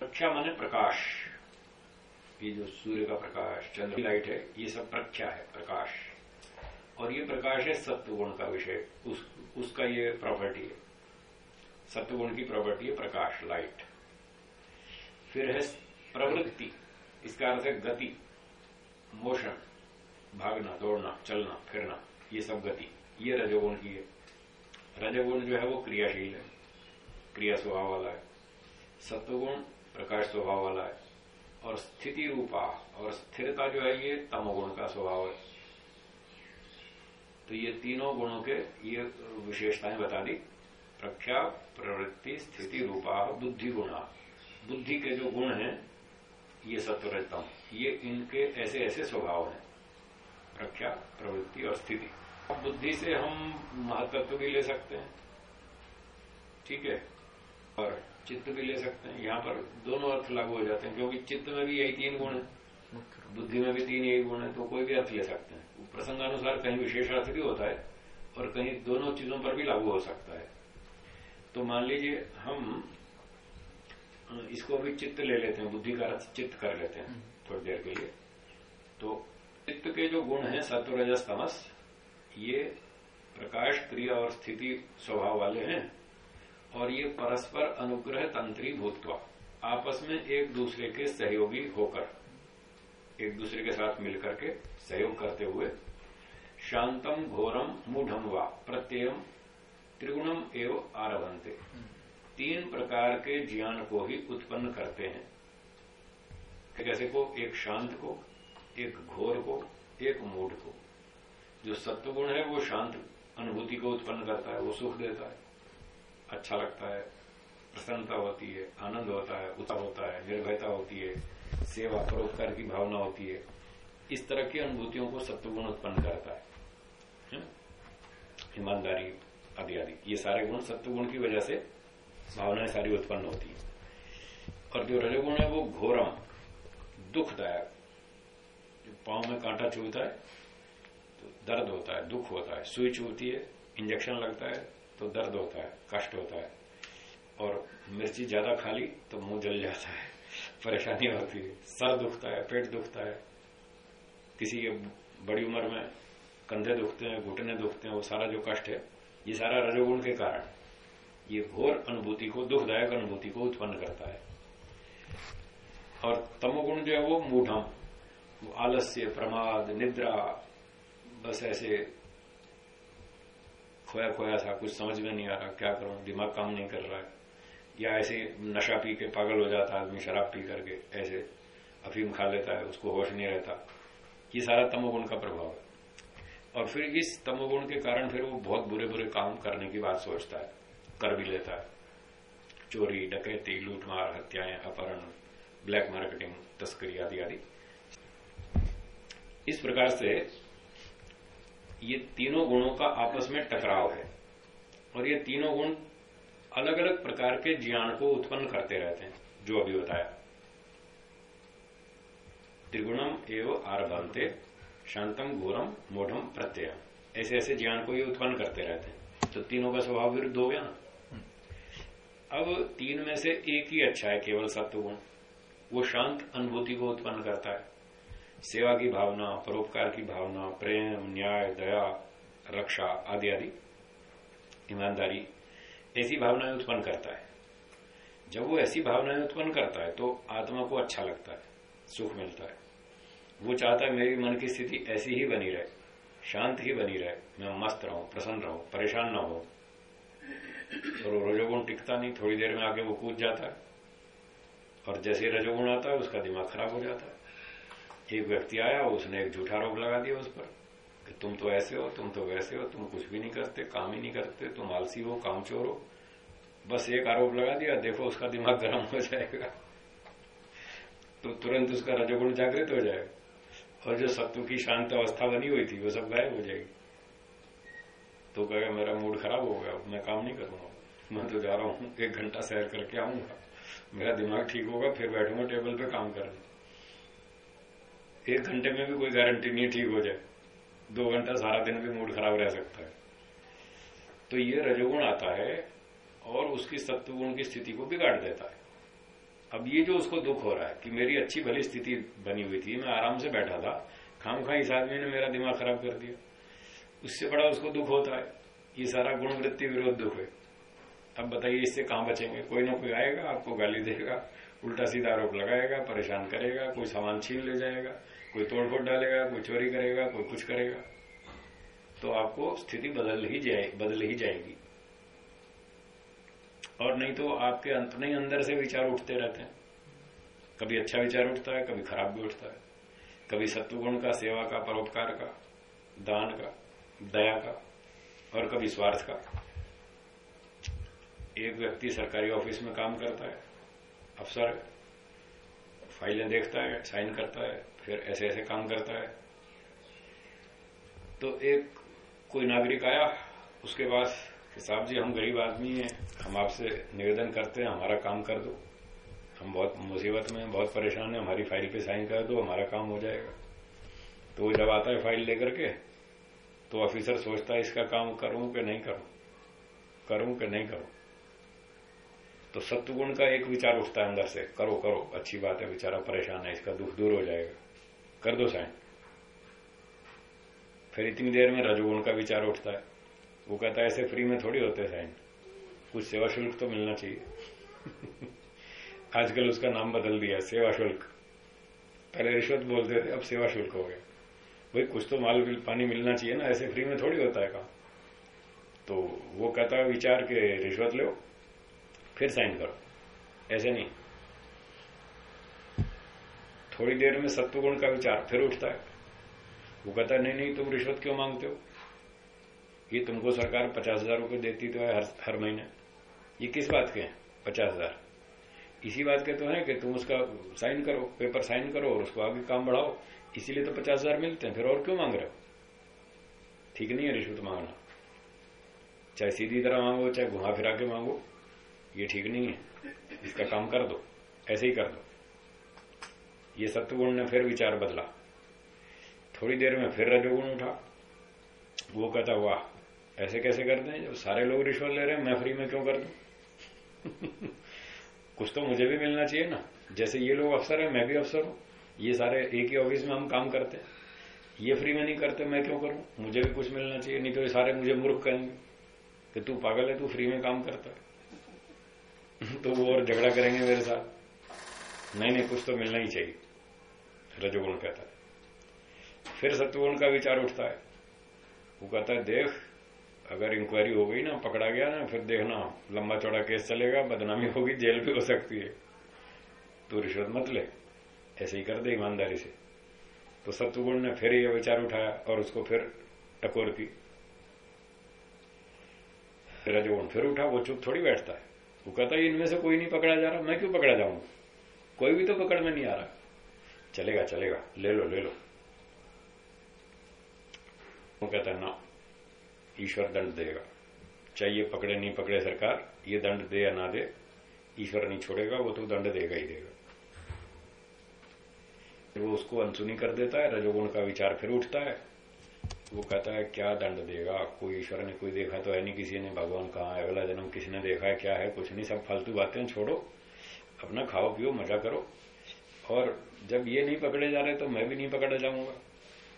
प्रख्या माने प्रकाश। ये जो सूर्य का प्रकाश चंद्र की लाइट है ये सब प्रख्या है प्रकाश। और ये प्रकाश है सत्वगुण का विषय। उस, उसका ये प्रॉपर्टी है। सत्वगुण की प्रॉपर्टी है प्रकाश लाइट फिर है प्रवृत्ति, इसका अर्थ है गति, मोशन, भागना, दौड़ना, चलना, फिरना, ये सब गति, ये रजोगुण की है। रजोगुण जो है वो क्रियाशील है, क्रिया स्वभाव वाला है, सत्वगुण प्रकाश स्वभाव वाला है, और स्थिति रूपा, और स्थिरता जो है ये तमोगुण का स्वभाव है। तो ये तीनों गुणों के ये विशेषताएँ बता दी, प्रख्या, प्रवृत्ति, स्थिति रूपा बुद्धि गुणा बुद्धि के जो गुण हैं, ये सत्वरजतम ये इनके ऐसे ऐसे स्वभाव हैं। प्रख्या प्रवृत्ति और स्थिति। अब बुद्धि से हम महातत्व भी ले सकते हैं। ठीक है? और चित्त भी ले सकते हैं। यहाँ पर दोनों अर्थ लागू हो जाते हैं, क्योंकि चित्त में भी यही तीन गुण है। बुद्धि में भी तीन यही गुण है तो कोई भी अर्थ ले सकते हैं। प्रसंगानुसार कहीं विशेष अर्थ भी होता है, और कहीं दोनों चीज़ों पर भी लागू हो सकता है। तो मान लीजिए, हम इसको भी चित्त ले लेते हैं बुद्धि का अर्थ चित्त कर लेते हैं थोड़ी देर के लिए। तो चित्त के जो गुण हैं सत्वरजस तमस ये प्रकाश क्रिया और स्थिति स्वभाव वाले हैं और ये परस्पर अनुग्रह तंत्री भूतवा आपस में एक दूसरे के सहयोगी होकर एक दूसरे के साथ मिलकर के सहयोग करते हुए शांतम घोरम मूढ़म व प्रत्ययम त्रिगुणम एवं आरभंते तीन प्रकार के ज्ञान को ही उत्पन्न करते हैं। कैसे को, एक शांत को, एक घोर को, एक मूड को। जो सत्वगुण है, वो शांत अनुभूति को उत्पन्न करता है, वो सुख देता है। अच्छा लगता है, प्रसन्नता होती है, आनंद होता है, उत्साह होता है, निर्भयता होती है, सेवा परोपकार की भावना होती है। इस तरह की अनुभूतियों को सत्वगुण उत्पन्न करता है। ईमानदारी, आदि आदि। ये सारे गुण सत्वगुण की वजह से भावनाएँ सारी उत्पन्न होती है। और जो रजोगुण है वो घोरम दुखदायक। पाँव में कांटा चुभता है तो दर्द होता है, दुख होता है। सुई चुभती है, इंजेक्शन लगता है तो दर्द होता है, कष्ट होता है। और मिर्ची ज़्यादा खा ली तो मुँह जल जाता है, परेशानी होती है। सर दुखता है, पेट दुखता है। किसी के बड़ी उम्र में कंधे दुखते हैं, घुटने दुखते हैं, वो सारा जो कष्ट है, ये सारा रजोगुण के कारण। ये घोर अनुभूति को, दुखदायक अनुभूति को उत्पन्न करता है। और तमोगुण जो है वो मूढ़म, वो आलस्य, प्रमाद, निद्रा, बस ऐसे खोया खोया सा, कुछ समझ में नहीं आ रहा क्या करूँ, दिमाग काम नहीं कर रहा है। या ऐसे नशा पी के पागल हो जाता आदमी, शराब पी करके, ऐसे अफीम खा लेता है, उसको होश नहीं रहता। ये सारा तमोगुण का प्रभाव है। और फिर इस तमोगुण के कारण फिर वो बहुत बुरे बुरे काम करने की बात सोचता है। कर भी लेता है। चोरी, डकैती, लूटमार, हत्याएँ, अपहरण ब्लैक मार्केटिंग तस्करी आदि आदि। इस प्रकार से ये तीनों गुणों का आपस में टकराव है और ये तीनों गुण अलग अलग प्रकार के ज्ञान को उत्पन्न करते रहते हैं, जो अभी बताया। त्रिगुणम एवं आरभंते शांतम, घोरम, मोढ़म प्रत्यय ऐसे ऐसे ज्ञान को ये उत्पन्न करते रहते हैं। तो तीनों का स्वभाव विरुद्ध हो गया ना? अब तीन में से एक ही अच्छा है, केवल सत्वगुण। वो शांत अनुभूति को उत्पन्न करता है। सेवा की भावना, परोपकार की भावना, प्रेम, न्याय, दया, रक्षा आदि आदि। ईमानदारी ऐसी भावनाएँ उत्पन्न करता है। जब वो ऐसी भावनाएँ उत्पन्न करता है तो आत्मा को अच्छा लगता है, सुख मिलता है। वो चाहता है मेरी मन की स्थिति ऐसी ही बनी रहे, शांत ही बनी रहे। मैं मस्त रहूँ, प्रसन्न रहूँ, परेशान ना हो और रजोगुण टिकता नहीं, थोड़ी देर में आगे वो कूद जाता है। और जैसे रजोगुण आता है, उसका दिमाग खराब हो जाता है। एक व्यक्ति आया, उसने एक झूठा आरोप लगा दिया उस पर, कि तुम तो ऐसे हो, तुम तो वैसे हो, तुम कुछ भी नहीं करते, काम ही नहीं करते, तुम आलसी हो कामचोर हो। बस एक आरोप लगा दिया, देखो उसका दिमाग गर्म हो जाएगा। तो तुरंत उसका रजोगुण जागृत हो जाएगा। और जो सत्व की शांत अवस्था बनी हुई थी, वो सब गायब हो जाएगी। तो कहेगा मेरा मूड खराब हो गया, मैं काम नहीं करूँगा। मैं तो जा रहा हूँ, एक घंटा सैर करके आऊँगा। मेरा दिमाग ठीक होगा, फिर बैठूँगा, टेबल पे काम करने एक घंटे में भी कोई गारंटी नहीं ठीक हो जाए। दो घंटा सारा दिन भी मूड खराब रह सकता है। तो ये रजोगुण आता है और उसकी सत्वगुण की स्थिति को बिगाड़ देता है। अब ये जो उसको दुख हो रहा है कि मेरी अच्छी भली स्थिति बनी हुई थी, मैं आराम से बैठा था खाम खा इस आदमी ने मेरा दिमाग खराब कर दिया। उससे बड़ा उसको दुख होता है। ये सारा गुण वृत्ति विरोध दुख है। अब बताइए, इससे कहाँ बचेंगे? कोई ना कोई आएगा, आपको गाली देगा, उल्टा सीधा आरोप लगाएगा, परेशान करेगा, कोई सामान छीन ले जाएगा, कोई तोड़फोड़ डालेगा, कोई चोरी करेगा, कोई कुछ करेगा। तो आपको स्थिति बदल ही जाए, बदल ही जाएगी। और नहीं तो आपके नहीं, अंदर से विचार उठते रहते हैं। कभी अच्छा विचार उठता है, कभी खराब भी उठता है। कभी सत्वगुण का, सेवा का, परोपकार का, दान का। दया का और कभी स्वार्थ का। एक व्यक्ति सरकारी ऑफ़िस में काम करता है, अफसर फाइलें देखता है, साइन करता है, फिर ऐसे ऐसे काम करता है। तो एक कोई नागरिक आया, उसके पास कि साहब जी, हम गरीब आदमी हैं, हम आपसे निवेदन करते हैं, हमारा काम कर दो। हम बहुत मुसीबत में बहुत परेशान हैं, हमारी फ़ाइल पे साइन कर दो, हमारा काम हो जाएगा। तो वो जब आता है फ़ाइल लेकर के तो ऑफिसर सोचता है, इसका काम करूँ कि नहीं करूँ? करूँ कि नहीं करूँ? तो सत्वगुण का एक विचार उठता है अंदर से, करो करो, अच्छी बात है, बेचारा परेशान है, इसका दुख दूर हो जाएगा। कर दो साइन। फिर इतनी देर में रजोगुण का विचार उठता है। वो कहता है, ऐसे फ्री में थोड़ी होते साइन। कुछ सेवा शुल्क तो मिलना चाहिए। आजकल उसका नाम बदल दिया, सेवा शुल्क। पहले रिश्वत बोलते थे, अब सेवा शुल्क हो गया। भाई कुछ तो माल पानी मिलना चाहिए ना ऐसे फ्री में थोड़ी होता है काम। तो वो कहता है विचार के रिश्वत लो फिर साइन करो। ऐसे नहीं। थोड़ी देर में सत्वगुण का विचार फिर उठता है। वो कहता है नहीं नहीं तुम रिश्वत क्यों मांगते हो? ये तुमको सरकार पचास हज़ार रुपये देती तो है हर, हर महीने। ये किस बात के हैं पचास हज़ार? इसी बात के तो है कि तुम उसका साइन करो पेपर साइन करो और उसको आगे काम बढ़ाओ। इसीलिए तो पचास हज़ार मिलते हैं, फिर और क्यों मांग रहे हो? ठीक नहीं है रिश्वत मांगना। चाहे सीधी तरह मांगो, चाहे घुमा फिरा के मांगो, ये ठीक नहीं है। इसका काम कर दो, ऐसे ही कर दो। ये सत्वगुण ने फिर विचार बदला। थोड़ी देर में फिर रजोगुण उठा। वो कहता, वाह, ऐसे कैसे करते हैं? जब सारे लोग रिश्वत ले रहे हैं, मैं फ्री में क्यों कर दू? कुछ तो मुझे भी मिलना चाहिए ना। जैसे ये लोग अफसर है, मैं भी अफसर हूँ। ये सारे एक ही ऑफ़िस में हम काम करते हैं। ये फ्री में नहीं करते, मैं क्यों करूँ? मुझे भी कुछ मिलना चाहिए, नहीं तो ये सारे मुझे मूर्ख कहेंगे कि तू पागल है, तू फ्री में काम करता है। तो वो और झगड़ा करेंगे मेरे साथ। नहीं नहीं, कुछ तो मिलना ही चाहिए, रजोगुण कहता है। फिर सत्वगुण का विचार उठता है। वो कहता है, देख, अगर इंक्वायरी हो गई ना, पकड़ा गया ना, फिर देखना, लंबा चौड़ा केस चलेगा, बदनामी होगी, जेल भी हो सकती है। तू रिश्वत मत ले। ऐसे ही कर दे ईमानदारी से। तो सत्वगुण ने फिर यह विचार उठाया और उसको फिर टकोर की। रजोगुण फिर उठा, वो चुप थोड़ी बैठता है। वो कहता है, इनमें से कोई नहीं पकड़ा जा रहा, मैं क्यों पकड़ा जाऊँगा कोई भी तो पकड़ में नहीं आ रहा। चलेगा चलेगा, ले लो ले लो। वो कहता है, ना, ईश्वर दंड देगा। चाहिए पकड़े, नहीं पकड़े सरकार, ये दंड दे या ना दे, ईश्वर नहीं छोड़ेगा, वो तो दंड देगा ही देगा। वो उसको अनसुनी कर देता है, रजोगुण का विचार फिर उठता है। वो कहता है, क्या दंड देगा? कोई ईश्वर ने कोई देखा तो है नहीं किसी ने। भगवान कहा है? अगला जन्म किसी ने देखा है? क्या है? कुछ नहीं, सब फालतू बातें छोड़ो। अपना खाओ, पियो, मज़ा करो। और जब ये नहीं पकड़े जा रहे तो मैं भी नहीं पकड़ा जाऊँगा।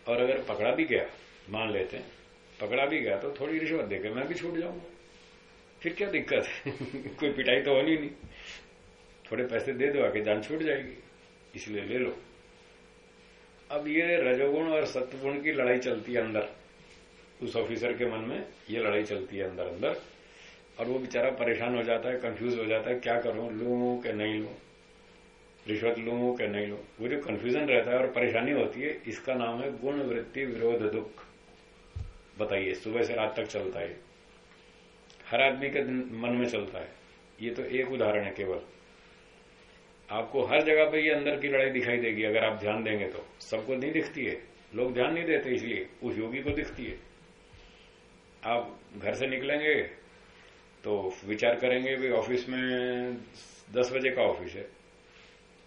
और अगर पकड़ा भी गया, मान लेते हैं, पकड़ा भी गया तो थोड़ी रिश्वत देकर मैं भी छूट जाऊँगा। फिर क्या दिक्कत? है कोई पिटाई तो होनी नहीं। थोड़े पैसे दे दो, आके जान छूट जाएगी। इसलिए ले लो। अब ये रजोगुण और सत्वगुण की लड़ाई चलती है अंदर। उस ऑफिसर के मन में ये लड़ाई चलती है अंदर अंदर। और वो बेचारा परेशान हो जाता है कंफ्यूज हो जाता है, क्या करूँ, लू कि नहीं लू? रिश्वत लू कि नहीं लू? वो जो कंफ्यूजन रहता है और परेशानी होती है, इसका नाम है गुण वृत्ति विरोध दुख। बताइए, सुबह से रात तक चलता है। हर आदमी के मन में चलता है। ये तो एक उदाहरण है केवल। आपको हर जगह पे ये अंदर की लड़ाई दिखाई देगी, अगर आप ध्यान देंगे तो। सबको नहीं दिखती है। लोग ध्यान नहीं देते इसलिए, उस योगी को दिखती है। आप घर से निकलेंगे तो विचार करेंगे भी ऑफ़िस में दस बजे का ऑफ़िस है।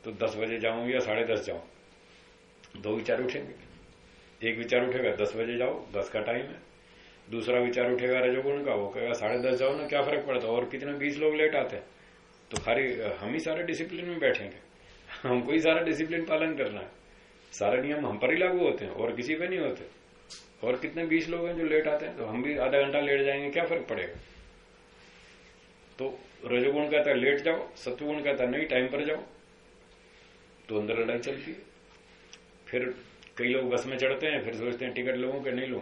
तो दस बजे जाऊँ या साढ़े दस जाऊँ? दो विचार उठेंगे। एक विचार उठेगा, दस बजे जाओ, दस का टाइम है। दूसरा विचार उठेगा रजोगुण का, वो कहेगा, साढ़े दस जाओ ना, क्या फ़र्क पड़ता? और कितने, बीस लोग लेट आते हैं। तो खाली हम ही सारे डिसिप्लिन में बैठेंगे। हमको ही सारा डिसिप्लिन पालन करना है। सारे नियम हम पर ही लागू होते हैं, और किसी पे नहीं होते। और कितने बीस लोग हैं जो लेट आते हैं तो हम भी आधा घंटा लेट जाएँगे, क्या फ़र्क पड़ेगा? तो रजोगुण कहता है, लेट जाओ। सत्वगुण कहता है, नहीं टाइम पर जाओ। तो अंदर लड़ाई चलती है। फिर कई लोग बस में चढ़ते हैं, फिर सोचते हैं, टिकट लोगों के नहीं लो?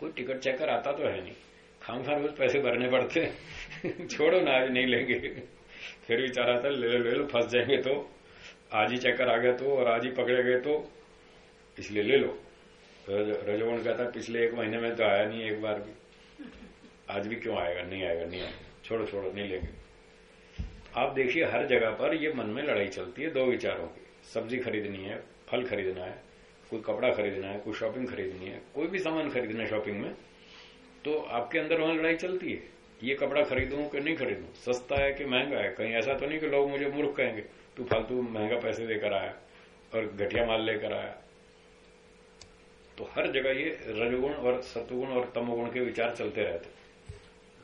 कोई टिकट चेकर आता तो है नहीं। खाम खान पैसे भरने पड़ते हैं। छोड़ो ना, आज नहीं लेंगे। फिर विचार था, ले लो ले लो, फंस जाएँगे तो। आज ही चक्कर आ गया तो और आज ही पकड़े गए तो इसलिए ले लो। रजोगुण कहता पिछले एक महीने में तो आया नहीं एक बार भी। आज भी क्यों आएगा? नहीं आएगा नहीं आएगा। छोड़ो छोड़ो, नहीं लेंगे। आप देखिए, हर जगह पर ये मन में लड़ाई चलती है, दो विचारों की। सब्ज़ी खरीदनी है, फल खरीदना है, कोई कपड़ा खरीदना है, कोई शॉपिंग खरीदनी है, कोई भी सामान खरीदना है शॉपिंग में तो आपके अंदर वहाँ लड़ाई चलती है। ये कपड़ा खरीदूं कि नहीं खरीदूं? सस्ता है कि महँगा है? कहीं ऐसा तो नहीं कि लोग मुझे मूर्ख कहेंगे तू फालतू महँगा पैसे देकर आया और घटिया माल लेकर आया। तो हर जगह ये रजगुण और सत्वगुण और तमोगुण के विचार चलते रहते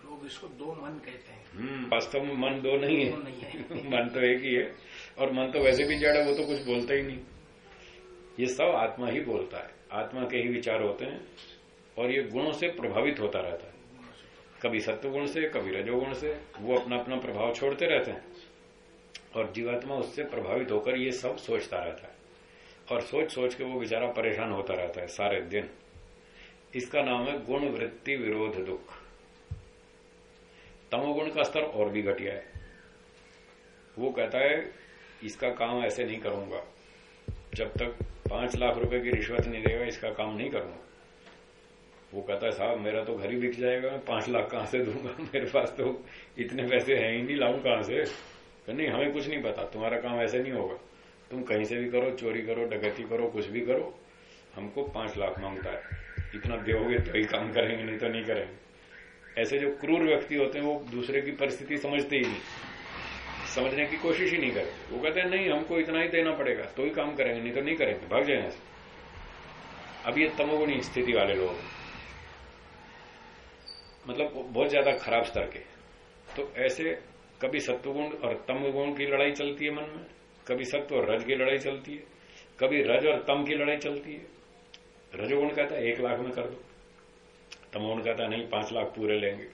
लोग इसको दो मन कहते हैं। हम्म वास्तव में मन दो नहीं है, दो नहीं है। मन तो एक ही है। और मन तो वैसे भी जड़ है वो तो कुछ बोलता ही नहीं। ये सब आत्मा ही बोलता है। आत्मा के ही विचार होते हैं और ये गुणों से प्रभावित होता रहता है। कभी सत्वगुण से, कभी रजोगुण से, वो अपना अपना प्रभाव छोड़ते रहते हैं। और जीवात्मा उससे प्रभावित होकर ये सब सोचता रहता है। और सोच सोच के वो बेचारा परेशान होता रहता है सारे दिन। इसका नाम है गुण वृत्ति विरोध दुख। तमोगुण का स्तर और भी घटिया है। वो कहता है, इसका काम ऐसे नहीं करूँगा। जब तक पाँच लाख रुपए की रिश्वत नहीं देगा, इसका काम नहीं करूँगा। वो कहता है, साहब, मेरा तो घर ही बिक जाएगा, पाँच लाख कहाँ से दूँगा? मेरे पास तो इतने पैसे हैं ही नहीं, लाऊं कहाँ से? नहीं, हमें कुछ नहीं पता, तुम्हारा काम ऐसे नहीं होगा। तुम कहीं से भी करो, चोरी करो, डकैती करो, कुछ भी करो, हमको पाँच लाख माँगता है। इतना दोगे तो ही काम करेंगे, नहीं तो नहीं करेंगे। ऐसे जो क्रूर व्यक्ति होते हैं, वो दूसरे की परिस्थिति समझते ही नहीं। समझने की कोशिश ही नहीं करते। वो कहते हैं, नहीं, हमको इतना ही देना पड़ेगा तो ही काम करेंगे, नहीं तो नहीं करेंगे, भाग जाए ऐसे अब ये तमोगुणी स्थिति वाले लोग मतलब बहुत ज़्यादा खराब स्तर के। तो ऐसे कभी सत्वगुण और तमगुण की लड़ाई चलती है मन में, कभी सत्व और रज की लड़ाई चलती है, कभी रज और तम की लड़ाई चलती है। रजोगुण कहता है, एक लाख में कर दो। तमोगुण कहता नहीं, पाँच लाख पूरे लेंगे।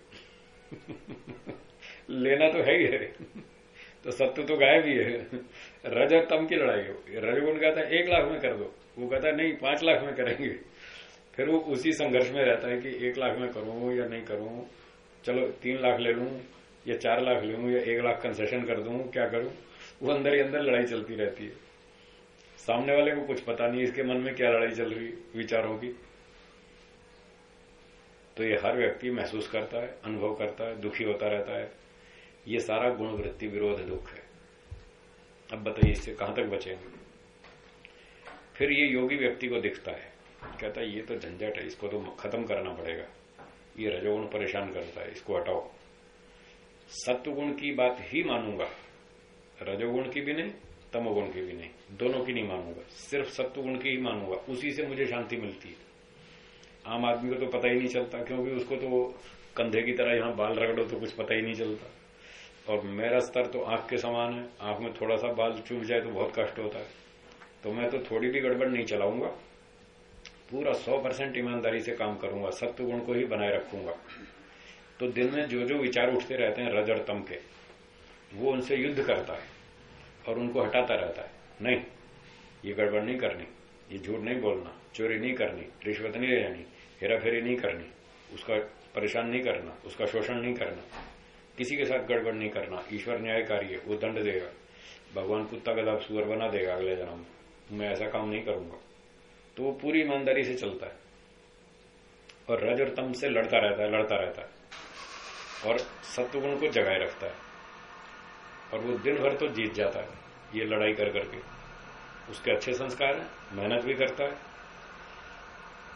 लेना तो है ही है। तो सत्य तो गायब ही है। रज और तम की लड़ाई हो। रजगुण कहता है, एक लाख में कर दो। वो कहता है, नहीं, पाँच लाख में करेंगे। फिर वो उसी संघर्ष में रहता है कि एक लाख में करूँ या नहीं करूँ, चलो तीन लाख ले लूँ या चार लाख ले लूँ या एक लाख कंसेशन कर दू, क्या करूँ? वो अंदर ही अंदर लड़ाई चलती रहती है। सामने वाले को कुछ पता नहीं इसके मन में क्या लड़ाई चल रही, विचारों की तो ये हर व्यक्ति महसूस करता है, अनुभव करता है, दुखी होता रहता है। ये सारा गुण वृत्ति विरोध दुख है। अब बताइए इससे कहाँ तक बचेंगे? फिर ये योगी व्यक्ति को दिखता है। कहता है, ये तो झंझट है, इसको तो खत्म करना पड़ेगा। ये रजोगुण परेशान करता है, इसको हटाओ। सत्वगुण की बात ही मानूँगा, रजोगुण की भी नहीं, तमोगुण की भी नहीं, दोनों की नहीं मानूँगा। सिर्फ़ सत्वगुण की ही मानूँगा, उसी से मुझे शांति मिलती है। आम आदमी को तो पता ही नहीं चलता, क्योंकि उसको तो कंधे की तरह यहाँ बाल रगड़ो तो कुछ पता ही नहीं चलता। और मेरा स्तर तो आँख के समान है, आँख में थोड़ा सा बाल चुभ जाए तो बहुत कष्ट होता है। तो मैं तो थोड़ी भी गड़बड़ नहीं चलाऊँगा पूरा सौ परसेंट ईमानदारी से काम करूँगा सत्व गुण को ही बनाए रखूँगा। तो दिन में जो जो विचार उठते रहते हैं रज और तम के, वो उनसे युद्ध करता है और उनको हटाता रहता है। नहीं, ये गड़बड़ नहीं करनी, ये झूठ नहीं बोलना, चोरी नहीं करनी, रिश्वत नहीं लेनी हेराफेरी नहीं करनी, उसका परेशान नहीं करना, उसका शोषण नहीं करना, किसी के साथ गड़बड़ नहीं करना, ईश्वर न्यायकारी है, वो दंड देगा, भगवान कुत्ता गदा सुअर बना देगा अगले जन्म मैं ऐसा काम नहीं करूँगा। तो वो पूरी ईमानदारी से चलता है। और रज और तम से लड़ता रहता है, लड़ता रहता है। और सत्वगुण को जगाए रखता है। और वो दिन भर तो जीत जाता है, ये लड़ाई कर करके। उसके अच्छे संस्कार है, मेहनत भी करता है।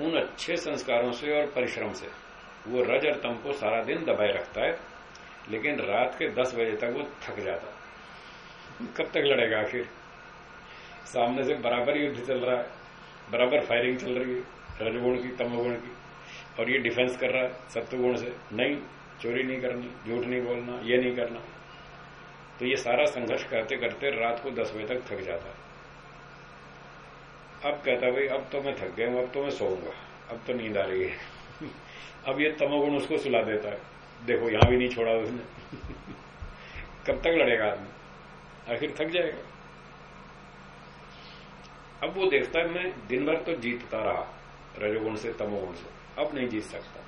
उन अच्छे संस्कारों से और परिश्रम से वो रज और तम को सारा दिन दबाए रखता है, लेकिन रात के दस बजे तक वो थक जाता कब तक लड़ेगा आखिर? सामने से बराबर युद्ध चल रहा है। बराबर फायरिंग चल रही है, रजगुण की, तमोगुण की। और ये डिफेंस कर रहा है, सत्वगुण से। नहीं, चोरी नहीं करनी, झूठ नहीं बोलना, ये नहीं करना। तो ये सारा संघर्ष करते करते रात को दस बजे तक थक जाता है। अब कहता भाई, अब तो मैं थक गया हूँ, अब तो मैं सोऊँगा। अब तो नींद आ रही है। अब ये तमोगुण उसको सुला देता है। देखो, यहाँ भी नहीं छोड़ा उसने। कब तक लड़ेगा आदमी? आखिर थक जाएगा। अब वो देखता है, मैं दिन भर तो जीतता रहा, रजोगुण से, तमोगुण से। अब नहीं जीत सकता।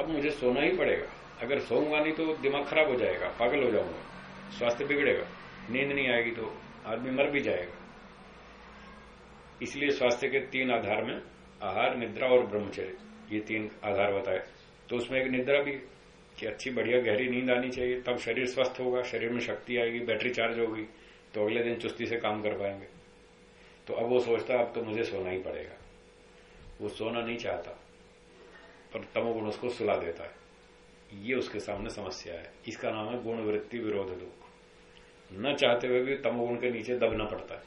अब मुझे सोना ही पड़ेगा। अगर सोऊँगा नहीं तो दिमाग खराब हो जाएगा, पागल हो जाऊँगा। स्वास्थ्य बिगड़ेगा, नींद नहीं आएगी तो आदमी मर भी जाएगा। इसलिए स्वास्थ्य के तीन आधार में आहार, निद्रा और ब्रह्मचर्य, ये तीन आधार बताए। तो उसमें एक निद्रा भी, कि अच्छी, बढ़िया, गहरी नींद आनी चाहिए। तब शरीर स्वस्थ होगा, शरीर में शक्ति आएगी, बैटरी चार्ज होगी। तो अगले दिन चुस्ती से काम कर पाएँगे। तो अब वो सोचता है अब तो मुझे सोना ही पड़ेगा। वो सोना नहीं चाहता, पर तमोगुण उसको सुला देता है। ये उसके सामने समस्या है। इसका नाम है गुण वृत्ति विरोध दुख। न चाहते हुए भी तमोगुण के नीचे दबना पड़ता है।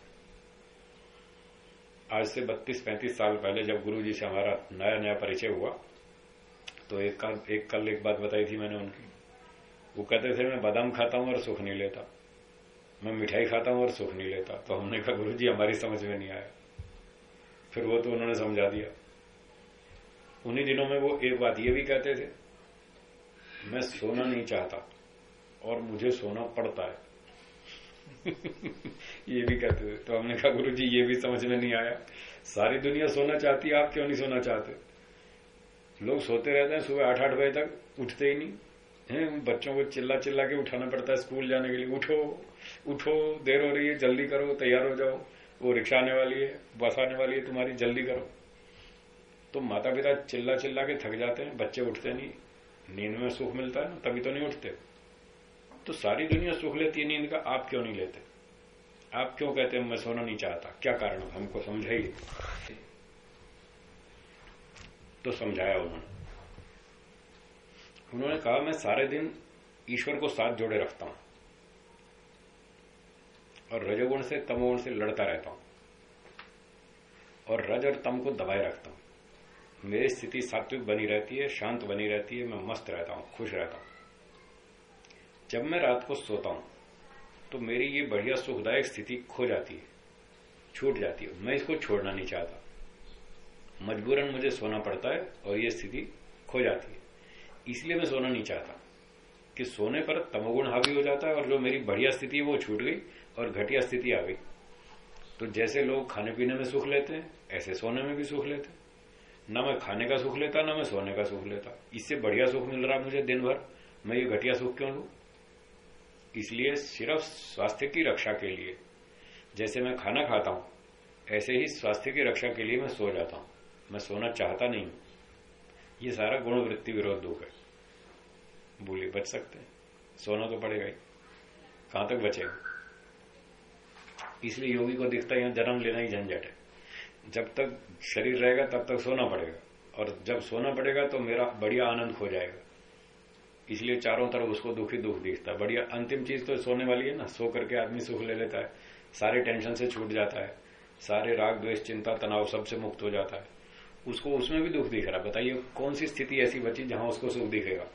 आज से 32-35 साल पहले जब गुरु जी से हमारा नया नया परिचय हुआ तो एक कल एक कल एक बात बताई थी मैंने उनकी। वो कहते थे, मैं बादाम खाता हूँ और सुख नहीं लेता। मैं मिठाई खाता हूँ और सुख नहीं लेता। तो हमने कहा गुरु जी हमारी समझ में नहीं आया। फिर वो तो उन्होंने समझा दिया। उन्हीं दिनों में वो एक बात ये भी कहते थे, मैं सोना नहीं चाहता और मुझे सोना पड़ता है। ये भी कहते थे। तो हमने कहा गुरु जी ये भी समझ में नहीं आया। सारी दुनिया सोना चाहती आप क्यों नहीं सोना चाहते? लोग सोते रहते हैं सुबह आठ आठ बजे तक, उठते ही नहीं। है, बच्चों को चिल्ला चिल्ला के उठाना पड़ता है स्कूल जाने के लिए। उठो। उठो, देर हो रही है, जल्दी करो, तैयार हो जाओ। वो रिक्शा आने वाली है, बस आने वाली है, तुम्हारी, जल्दी करो। तो माता पिता चिल्ला चिल्ला के थक जाते हैं, बच्चे उठते नहीं। नींद में सुख मिलता है ना, तभी तो नहीं उठते। तो सारी दुनिया सुख लेती है नींद का, आप क्यों नहीं लेते? आप क्यों कहते हैं, मैं सोना नहीं चाहता? क्या कारण हमको समझाइए। तो समझाया उन्होंने। उन्होंने कहा, मैं सारे दिन ईश्वर को साथ जोड़े रखता हूँ। और रजोगुण से तमोगुण से लड़ता रहता हूँ। और रज और तम को दबाए रखता हूँ। मेरी स्थिति सात्विक बनी रहती है, शांत बनी रहती है, मैं मस्त रहता हूँ, खुश रहता हूँ। जब मैं रात को सोता हूँ तो मेरी ये बढ़िया सुखदायक स्थिति खो जाती है, छूट जाती है। मैं इसको छोड़ना नहीं चाहता। मजबूरन मुझे सोना पड़ता है और ये स्थिति खो जाती है। इसलिए मैं सोना नहीं चाहता कि सोने पर तमोगुण हावी हो जाता है और जो मेरी बढ़िया स्थिति है वो छूट गई। और घटिया स्थिति आ गई। तो जैसे लोग खाने पीने में सुख लेते हैं, ऐसे सोने में भी सुख लेते ना मैं खाने का सुख लेता, ना मैं सोने का सुख लेता। इससे बढ़िया सुख मिल रहा मुझे दिन भर मैं ये घटिया सुख क्यों लू? इसलिए सिर्फ़ स्वास्थ्य की रक्षा के लिए। जैसे मैं खाना खाता हूँ, ऐसे ही स्वास्थ्य की रक्षा के लिए मैं सो जाता हूँ। मैं सोना चाहता नहीं हूँ। ये सारा गुण वृत्ति विरोध दुख है। बोलिए बच सकते हैं। सोना तो पड़ेगा ही। कहाँ तक बचेगा? इसलिए योगी को दिखता है, यहाँ जन्म लेना ही झंझट है। जब तक शरीर रहेगा, तब तक सोना पड़ेगा। और जब सोना पड़ेगा तो मेरा बढ़िया आनंद खो जाएगा। इसलिए चारों तरफ़ उसको दुखी दुख दिखता है। बढ़िया, अंतिम चीज़ तो सोने वाली है ना। सो करके आदमी सुख ले लेता है। सारे टेंशन से छूट जाता है। सारे राग, द्वेष, चिंता, तनाव सबसे मुक्त हो जाता है। उसको उसमें भी दुख दिख रहा है। बताइए, कौन सी स्थिति ऐसी बची जहाँ उसको सुख दिखेगा?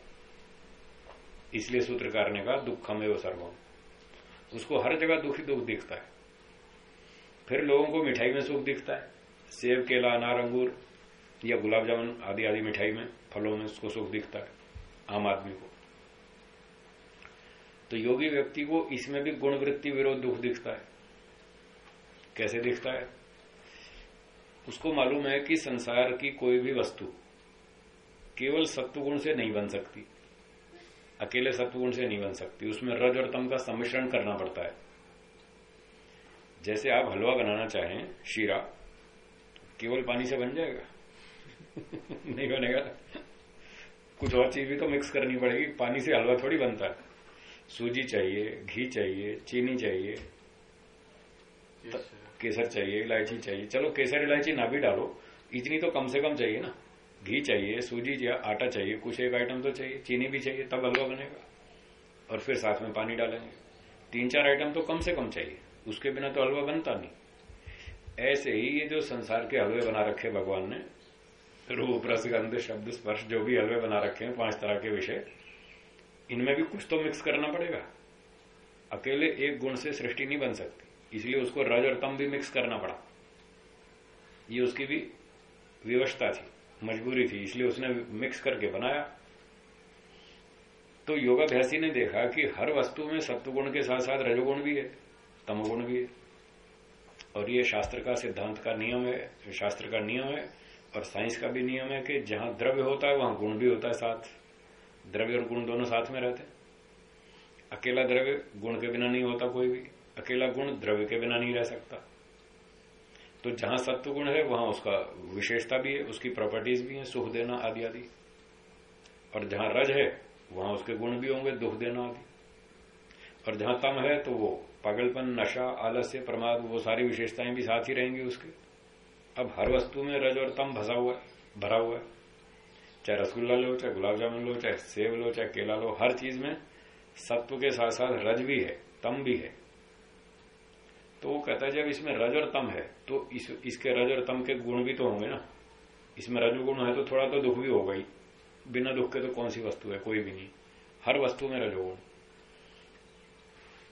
इसलिए सूत्रकार ने कहा, दुखम वो सर्वम। उसको हर जगह दुखी दुख दिखता है। फिर लोगों को मिठाई में सुख दिखता है। सेब, केला, अनार, अंगूर या गुलाब जामुन आदि आदि मिठाई में, फलों में उसको सुख दिखता है, आम आदमी को। तो योगी व्यक्ति को इसमें भी गुण वृत्ति विरोध दुख दिखता है। कैसे दिखता है? उसको मालूम है कि संसार की कोई भी वस्तु केवल सत्वगुण से नहीं बन सकती। अकेले सत्वगुण से नहीं बन सकती। उसमें रज और तम का सम्मिश्रण करना पड़ता है। जैसे आप हलवा बनाना चाहें शीरा केवल पानी से बन जाएगा। नहीं बनेगा। कुछ और चीज़ भी तो मिक्स करनी पड़ेगी। पानी से हलवा थोड़ी बनता है। सूजी चाहिए घी चाहिए चीनी चाहिए केसर। चाहिए इलायची चाहिए। चलो केसर इलायची ना भी डालो। इतनी तो कम से कम चाहिए ना। घी चाहिए सूजी या आटा चाहिए कुछ एक आइटम तो चाहिए। चीनी भी चाहिए तब हलवा बनेगा। और फिर साथ में पानी डालेंगे। तीन चार आइटम तो कम से कम चाहिए। उसके बिना तो हलवा बनता नहीं। ऐसे ही ये जो संसार के हलवे बना रखे भगवान ने, रूप, रसगंध, शब्द, स्पर्श, जो भी हलवे बना रखे हैं, पाँच तरह के विषय, इनमें भी कुछ तो मिक्स करना पड़ेगा। अकेले एक गुण से सृष्टि नहीं बन सकती, इसलिए उसको रज और तम भी मिक्स करना पड़ा। ये उसकी भी व्यवस्था थी, मजबूरी थी, इसलिए उसने मिक्स करके बनाया। तो योगाभ्यासी ने देखा कि हर वस्तु में सत्वगुण के साथ साथ रजोगुण भी है। तमोगुण भी है। और ये शास्त्र का सिद्धांत का नियम है, शास्त्र का नियम है, और साइंस का भी नियम है कि जहाँ द्रव्य होता है, वहाँ गुण भी होता है साथ। द्रव्य और गुण दोनों साथ में रहते अकेला द्रव्य गुण के बिना नहीं होता कोई भी। अकेला गुण द्रव्य के बिना नहीं रह सकता। तो जहाँ सत्व गुण है, वहाँ उसका विशेषता भी है, उसकी प्रॉपर्टीज़ भी है, सुख देना आदि आदि। और जहाँ रज है, वहाँ उसके गुण भी होंगे, दुख देना आदि। और जहाँ तम है तो वो पागलपन नशा आलस्य प्रमाद वो सारी विशेषताएँ भी साथ ही रहेंगी उसके। अब हर वस्तु में रज और तम भसा हुआ है भरा हुआ है। चाहे रसगुल्ला लो चाहे गुलाब जामुन लो चाहे सेब लो चाहे केला लो हर चीज़ में सत्व के साथ साथ रज भी है तम भी है। तो वो कहता है जब इसमें रज और तम है तो इस, इसके रज और तम के गुण भी तो होंगे ना। इसमें रजोगुण है तो थोड़ा तो दुख भी होगा ही। बिना दुख के तो कौन सी वस्तु है? कोई भी नहीं। हर वस्तु में रजोगुण।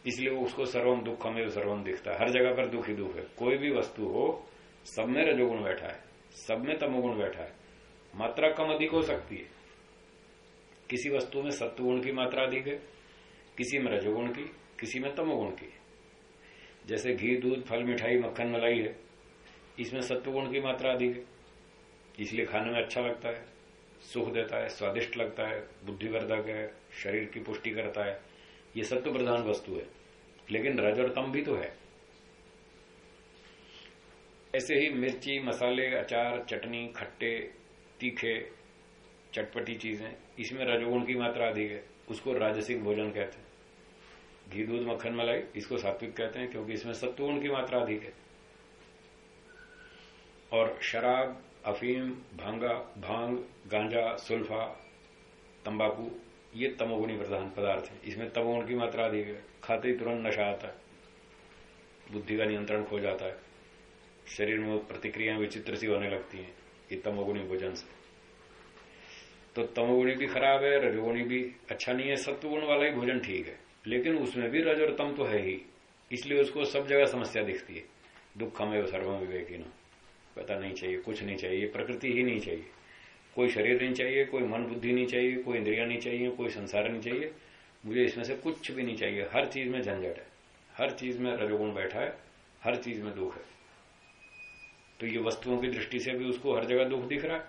इसलिए उसको सर्वम दुख हमें सर्वम दिखता है। हर जगह पर दुख ही दुख है। कोई भी वस्तु हो, सब में रजोगुण बैठा है। सब में तमोगुण बैठा है। मात्रा कम अधिक हो सकती है। किसी वस्तु में सत्वगुण की मात्रा अधिक है, किसी में रजोगुण की, किसी में तमोगुण की। जैसे घी, दूध, फल, मिठाई, मक्खन, मलाई है, इसमें सत्वगुण की मात्रा अधिक है। इसलिए खाने में अच्छा लगता है, सुख देता है, स्वादिष्ट लगता है, बुद्धिवर्धक है, शरीर की पुष्टि करता है। ये सत्व प्रधान वस्तु है। लेकिन रज और तम भी तो है। ऐसे ही मिर्ची, मसाले, अचार, चटनी, खट्टे, तीखे, चटपटी चीज़ें, इसमें रजोगुण की मात्रा अधिक है। उसको राजसिक भोजन कहते हैं। घी, दूध, मक्खन, मलाई, इसको सात्विक कहते हैं, क्योंकि इसमें सत्वगुण की मात्रा अधिक है। और शराब, अफीम, भांगा, भाँग, गांजा, सुल्फा, तंबाकू ये तमोगुणी प्रधान पदार्थ है। इसमें तमोगुण की मात्रा अधिक है। खाते ही तुरंत नशा आता है। बुद्धि का नियंत्रण खो जाता है। शरीर में प्रतिक्रियाएँ विचित्र सी होने लगती हैं, ये तमोगुणी भोजन से। तो तमोगुणी भी खराब है, रजोगुणी भी अच्छा नहीं है, सत्वगुण वाला ही भोजन ठीक है। लेकिन उसमें भी रज और तम तो है ही। इसलिए उसको सब जगह समस्या दिखती है। दुख हमें सर्वम विवेकी ना पता नहीं चाहिए, कुछ नहीं चाहिए प्रकृति ही नहीं चाहिए। कोई शरीर नहीं चाहिए, कोई मन बुद्धि नहीं चाहिए, कोई इंद्रिया नहीं चाहिए, कोई संसार नहीं चाहिए। मुझे इसमें से कुछ भी नहीं चाहिए। हर चीज़ में झंझट है। हर चीज़ में रजोगुण बैठा है। हर चीज़ में दुख है। तो ये वस्तुओं की दृष्टि से भी उसको हर जगह दुख दिख रहा है।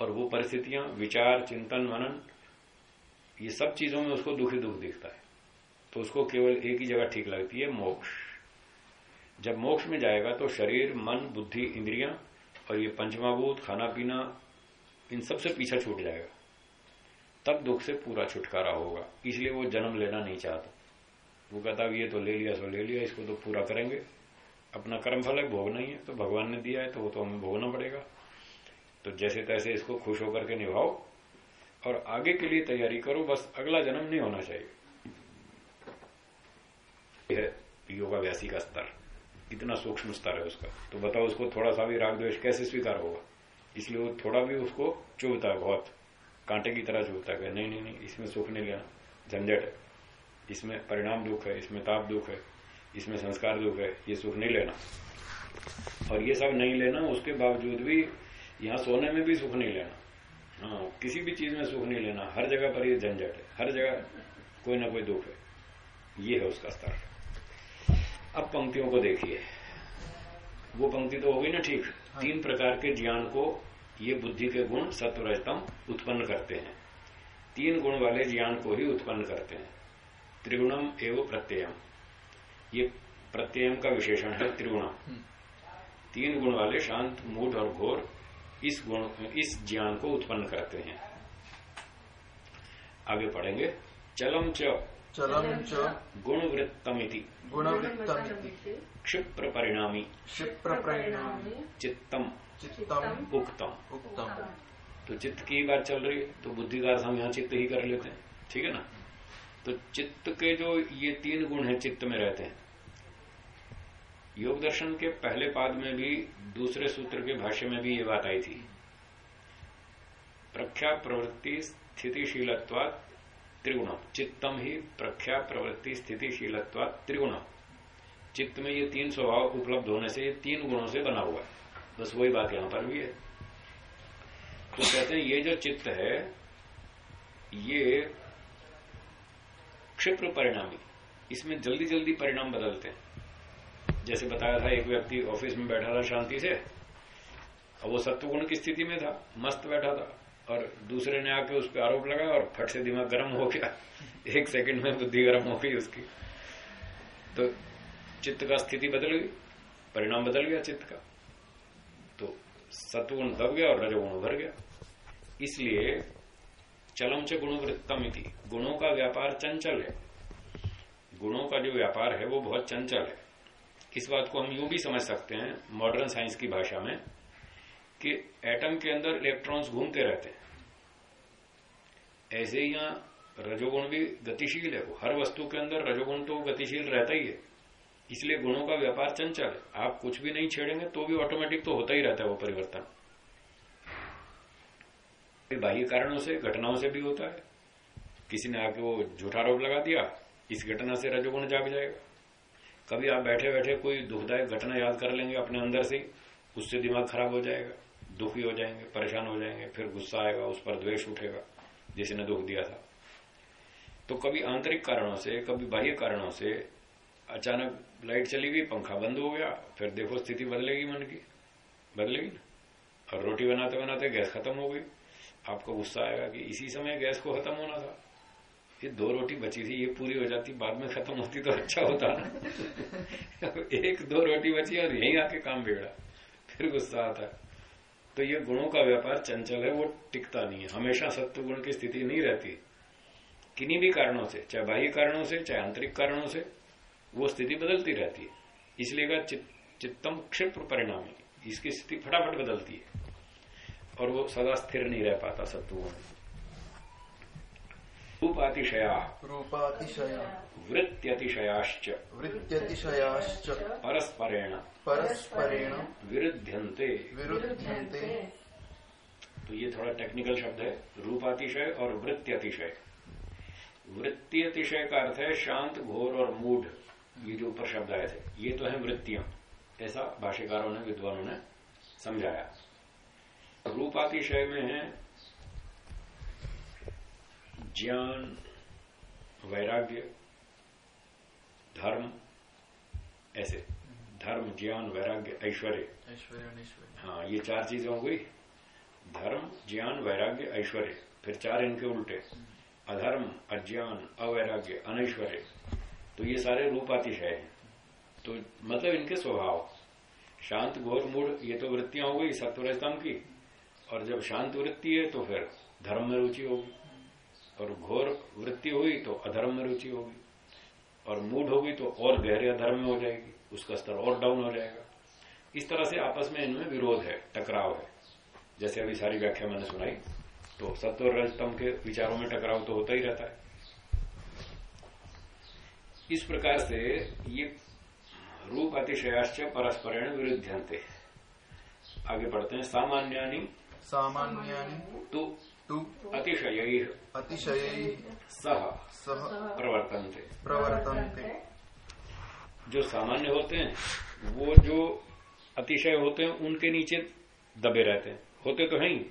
और वो परिस्थितियाँ, विचार, चिंतन, मनन, ये सब चीज़ों में उसको दुख दुख दिखता है। तो उसको केवल एक ही जगह ठीक लगती है, मोक्ष। जब मोक्ष में जाएगा तो शरीर, मन, बुद्धि, इंद्रियाँ और ये पंचमाभूत, खाना पीना इन सबसे पीछा छूट जाएगा। तब दुख से पूरा छुटकारा होगा। इसलिए वो जन्म लेना नहीं चाहता। वो कहता ये तो ले लिया, सो ले लिया, इसको तो पूरा करेंगे। अपना कर्म फल है, भोगना ही है। तो भगवान ने दिया है तो वो तो हमें भोगना पड़ेगा। तो जैसे तैसे इसको खुश होकर के निभाओ और आगे के लिए तैयारी करो। बस अगला जन्म नहीं होना चाहिए। यह योगाभ्यासी का स्तर। इतना सूक्ष्म स्तर है उसका। तो बताओ, उसको थोड़ा सा भी राग द्वेष कैसे स्वीकार होगा? इसलिए वो थोड़ा भी उसको चुभता है बहुत। कांटे की तरह चुभता है। नहीं नहीं नहीं इसमें सुख नहीं लेना। झंझट है। इसमें परिणाम दुख है इसमें ताप दुख है इसमें संस्कार दुख है ये सुख नहीं लेना। और ये सब नहीं लेना उसके बावजूद भी यहाँ सोने में भी सुख नहीं लेना। हाँ किसी भी चीज़ में सुख नहीं लेना। हर जगह पर ये झंझट है। हर जगह कोई ना कोई दुख है। ये है उसका स्तर। अब पंक्तियों को देखिए। वो पंक्ति तो होगी ना ठीक। तीन प्रकार के ज्ञान को ये बुद्धि के गुण सत्वरजतम उत्पन्न करते हैं। तीन गुण वाले ज्ञान को ही उत्पन्न करते हैं। त्रिगुणम एवं प्रत्ययम। ये प्रत्ययम का विशेषण है त्रिगुणम। तीन गुण वाले शांत मूढ़ और घोर इस गुण इस ज्ञान को उत्पन्न करते हैं। आगे पढ़ेंगे। चलम च। चलम च। गुणवृत्तमिति। गुणवृत्तमिति। क्षिप्र परिणामी क्षिप्र परिणामी चित्तम। चित्तम उक्तम। उक्तम। तो चित्त की बात चल रही है तो बुद्धि का अर्थ हम यहाँ चित्त ही कर लेते हैं ठीक है ना? तो चित्त के जो ये तीन गुण हैं चित्त में रहते हैं योग दर्शन के पहले पाद में भी दूसरे सूत्र के भाष्य में भी ये बात आई थी। प्रख्या प्रवृत्ति स्थितिशीलत्वात त्रिगुण चित्तम ही प्रख्या प्रवृत्ति स्थितिशीलत्वा त्रिगुण चित्त में ये तीन स्वभाव उपलब्ध होने से ये तीन गुणों से बना हुआ है। बस वही बात यहाँ पर भी है। तो कहते हैं, ये जो चित्त है, ये क्षिप्र परिणामी, इसमें जल्दी जल्दी परिणाम बदलते हैं। जैसे बताया था, एक व्यक्ति ऑफ़िस में बैठा था शांति से अब वो सत्वगुण की स्थिति में था, मस्त बैठा था, और दूसरे ने आके उस पर आरोप लगाया और फट से दिमाग गर्म हो गया। एक सेकंड में बुद्धि गर्म हो गई उसकी। तो चित्त का स्थिति बदल गई, परिणाम बदल गया चित्त का। सत्वगुण दब गया और रजोगुण उभर गया। इसलिए चलम च गुणवृत्तम इति। गुणों का व्यापार चंचल है। गुणों का जो व्यापार है, वो बहुत चंचल है। इस बात को हम यूँ भी समझ सकते हैं मॉडर्न साइंस की भाषा में कि एटम के अंदर इलेक्ट्रॉन्स घूमते रहते हैं। ऐसे ही यहाँ रजोगुण भी गतिशील है। वो हर वस्तु के अंदर रजोगुण तो गतिशील रहता ही है। इसलिए गुणों का व्यापार चंचल है। आप कुछ भी नहीं छेड़ेंगे तो भी ऑटोमेटिक तो होता ही रहता है वो परिवर्तन। बाह्य कारणों से, घटनाओं से भी होता है। किसी ने आके वो झूठा आरोप लगा दिया, इस घटना से रजोगुण जाग जाएगा। कभी आप बैठे बैठे कोई दुखदायक घटना याद कर लेंगे अपने अंदर से उससे दिमाग खराब हो जाएगा, दुखी हो जाएँगे, परेशान हो जाएँगे, फिर गुस्सा आएगा, उस पर द्वेष उठेगा जिसने दुख दिया था। तो कभी आंतरिक कारणों से, कभी बाह्य कारणों से अचानक लाइट चली गई, पंखा बंद हो गया, फिर देखो स्थिति बदलेगी मन की, बदलेगी ना। और रोटी बनाते बनाते गैस खत्म हो गई। आपको गुस्सा आएगा कि इसी समय गैस को खत्म होना था। ये दो रोटी बची थी, ये पूरी हो जाती, बाद में खत्म होती तो अच्छा होता ना। एक दो रोटी बची और यही आके काम बिगड़ा, फिर गुस्सा आता। है तो ये गुणों का व्यापार चंचल है, वो टिकता नहीं है। हमेशा सत्व गुण की स्थिति नहीं रहती। किन्हीं भी कारणों से, चाहे बाह्य कारणों से, चाहे आंतरिक कारणों से वो स्थिति बदलती रहती है। इसलिए का चित, चित्तम क्षिप्र परिणामी इसकी स्थिति फटाफट बदलती है। और वो सदा स्थिर नहीं रह पाता सत्वगुण रूपातिशया। रूपातिशया। वृत्त्यतिशयाश्च। वृत्त्यतिशयाश्च। परस्परेण। परस्परेण। विरुध्यन्ते। विरुध्यन्ते। तो ये थोड़ा टेक्निकल शब्द है। रूपातिशय और वृत्त्यतिशय। वृत्ति अतिशय का अर्थ है शांत घोर और मूढ़ ये जो ऊपर शब्द आए थे ये तो है वृत्तियाँ। ऐसा भाष्यकारों ने विद्वानों ने समझाया। रूपातिशय में है ज्ञान वैराग्य धर्म ऐसे। धर्म ज्ञान वैराग्य ऐश्वर्य। ऐश्वर्य हाँ ये चार चीज़ें हो गई। धर्म ज्ञान वैराग्य ऐश्वर्य। फिर चार इनके उल्टे। अधर्म अज्ञान अवैराग्य अनैश्वर्य। तो ये सारे रूपातिशय हैं। तो मतलब इनके स्वभाव। शांत, घोर मूड ये तो वृत्तियाँ हो गई सत्वरस्तम की। और जब शांत वृत्ति है तो फिर धर्म में रुचि होगी। और घोर वृत्ति हुई तो अधर्म में रुचि होगी। और मूड होगी तो और गहरे अधर्म में हो जाएगी। उसका स्तर और डाउन हो जाएगा। इस तरह से आपस में इनमें विरोध है, टकराव है। जैसे अभी सारी व्याख्या मैंने सुनाई तो सत्व रजतम के विचारों में टकराव तो होता ही रहता है। इस प्रकार से ये रूप अतिशयाश्च परस्परेण विरुद्धंते आगे बढ़ते हैं सामान्यानी। सामान्यानि। तो तु अतिशय। अतिशयैः सह सह प्रवर्तनते। प्रवर्तन्ते। जो सामान्य होते हैं वो जो अतिशय होते हैं उनके नीचे दबे रहते हैं। होते तो हैं ही।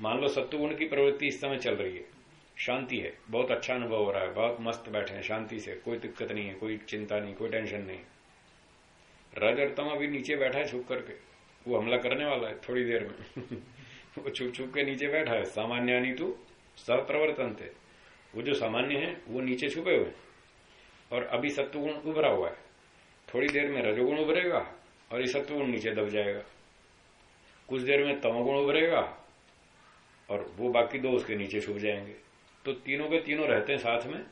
मान लो सत्वगुण की प्रवृत्ति इस समय चल रही है। शांति है। बहुत अच्छा अनुभव हो रहा है। बहुत मस्त बैठे हैं, शांति से। कोई दिक्कत नहीं है, कोई चिंता नहीं, कोई टेंशन नहीं। रज और तम अभी नीचे बैठा है छुप करके। वो हमला करने वाला है थोड़ी देर में। वो छुप छुप के नीचे बैठा है। सामान्य सामान्यानी तो सप्रवर्तन थे। वो जो सामान्य है, वो नीचे छुपे हुए और अभी सत्वगुण उभरा हुआ है। थोड़ी देर में रजोगुण उभरेगा और ये सत्वगुण नीचे दब जाएगा। कुछ देर में तमोगुण उभरेगा और वो बाकी दो उसके नीचे छुप जाएँगे। तो तीनों के तीनों रहते हैं साथ में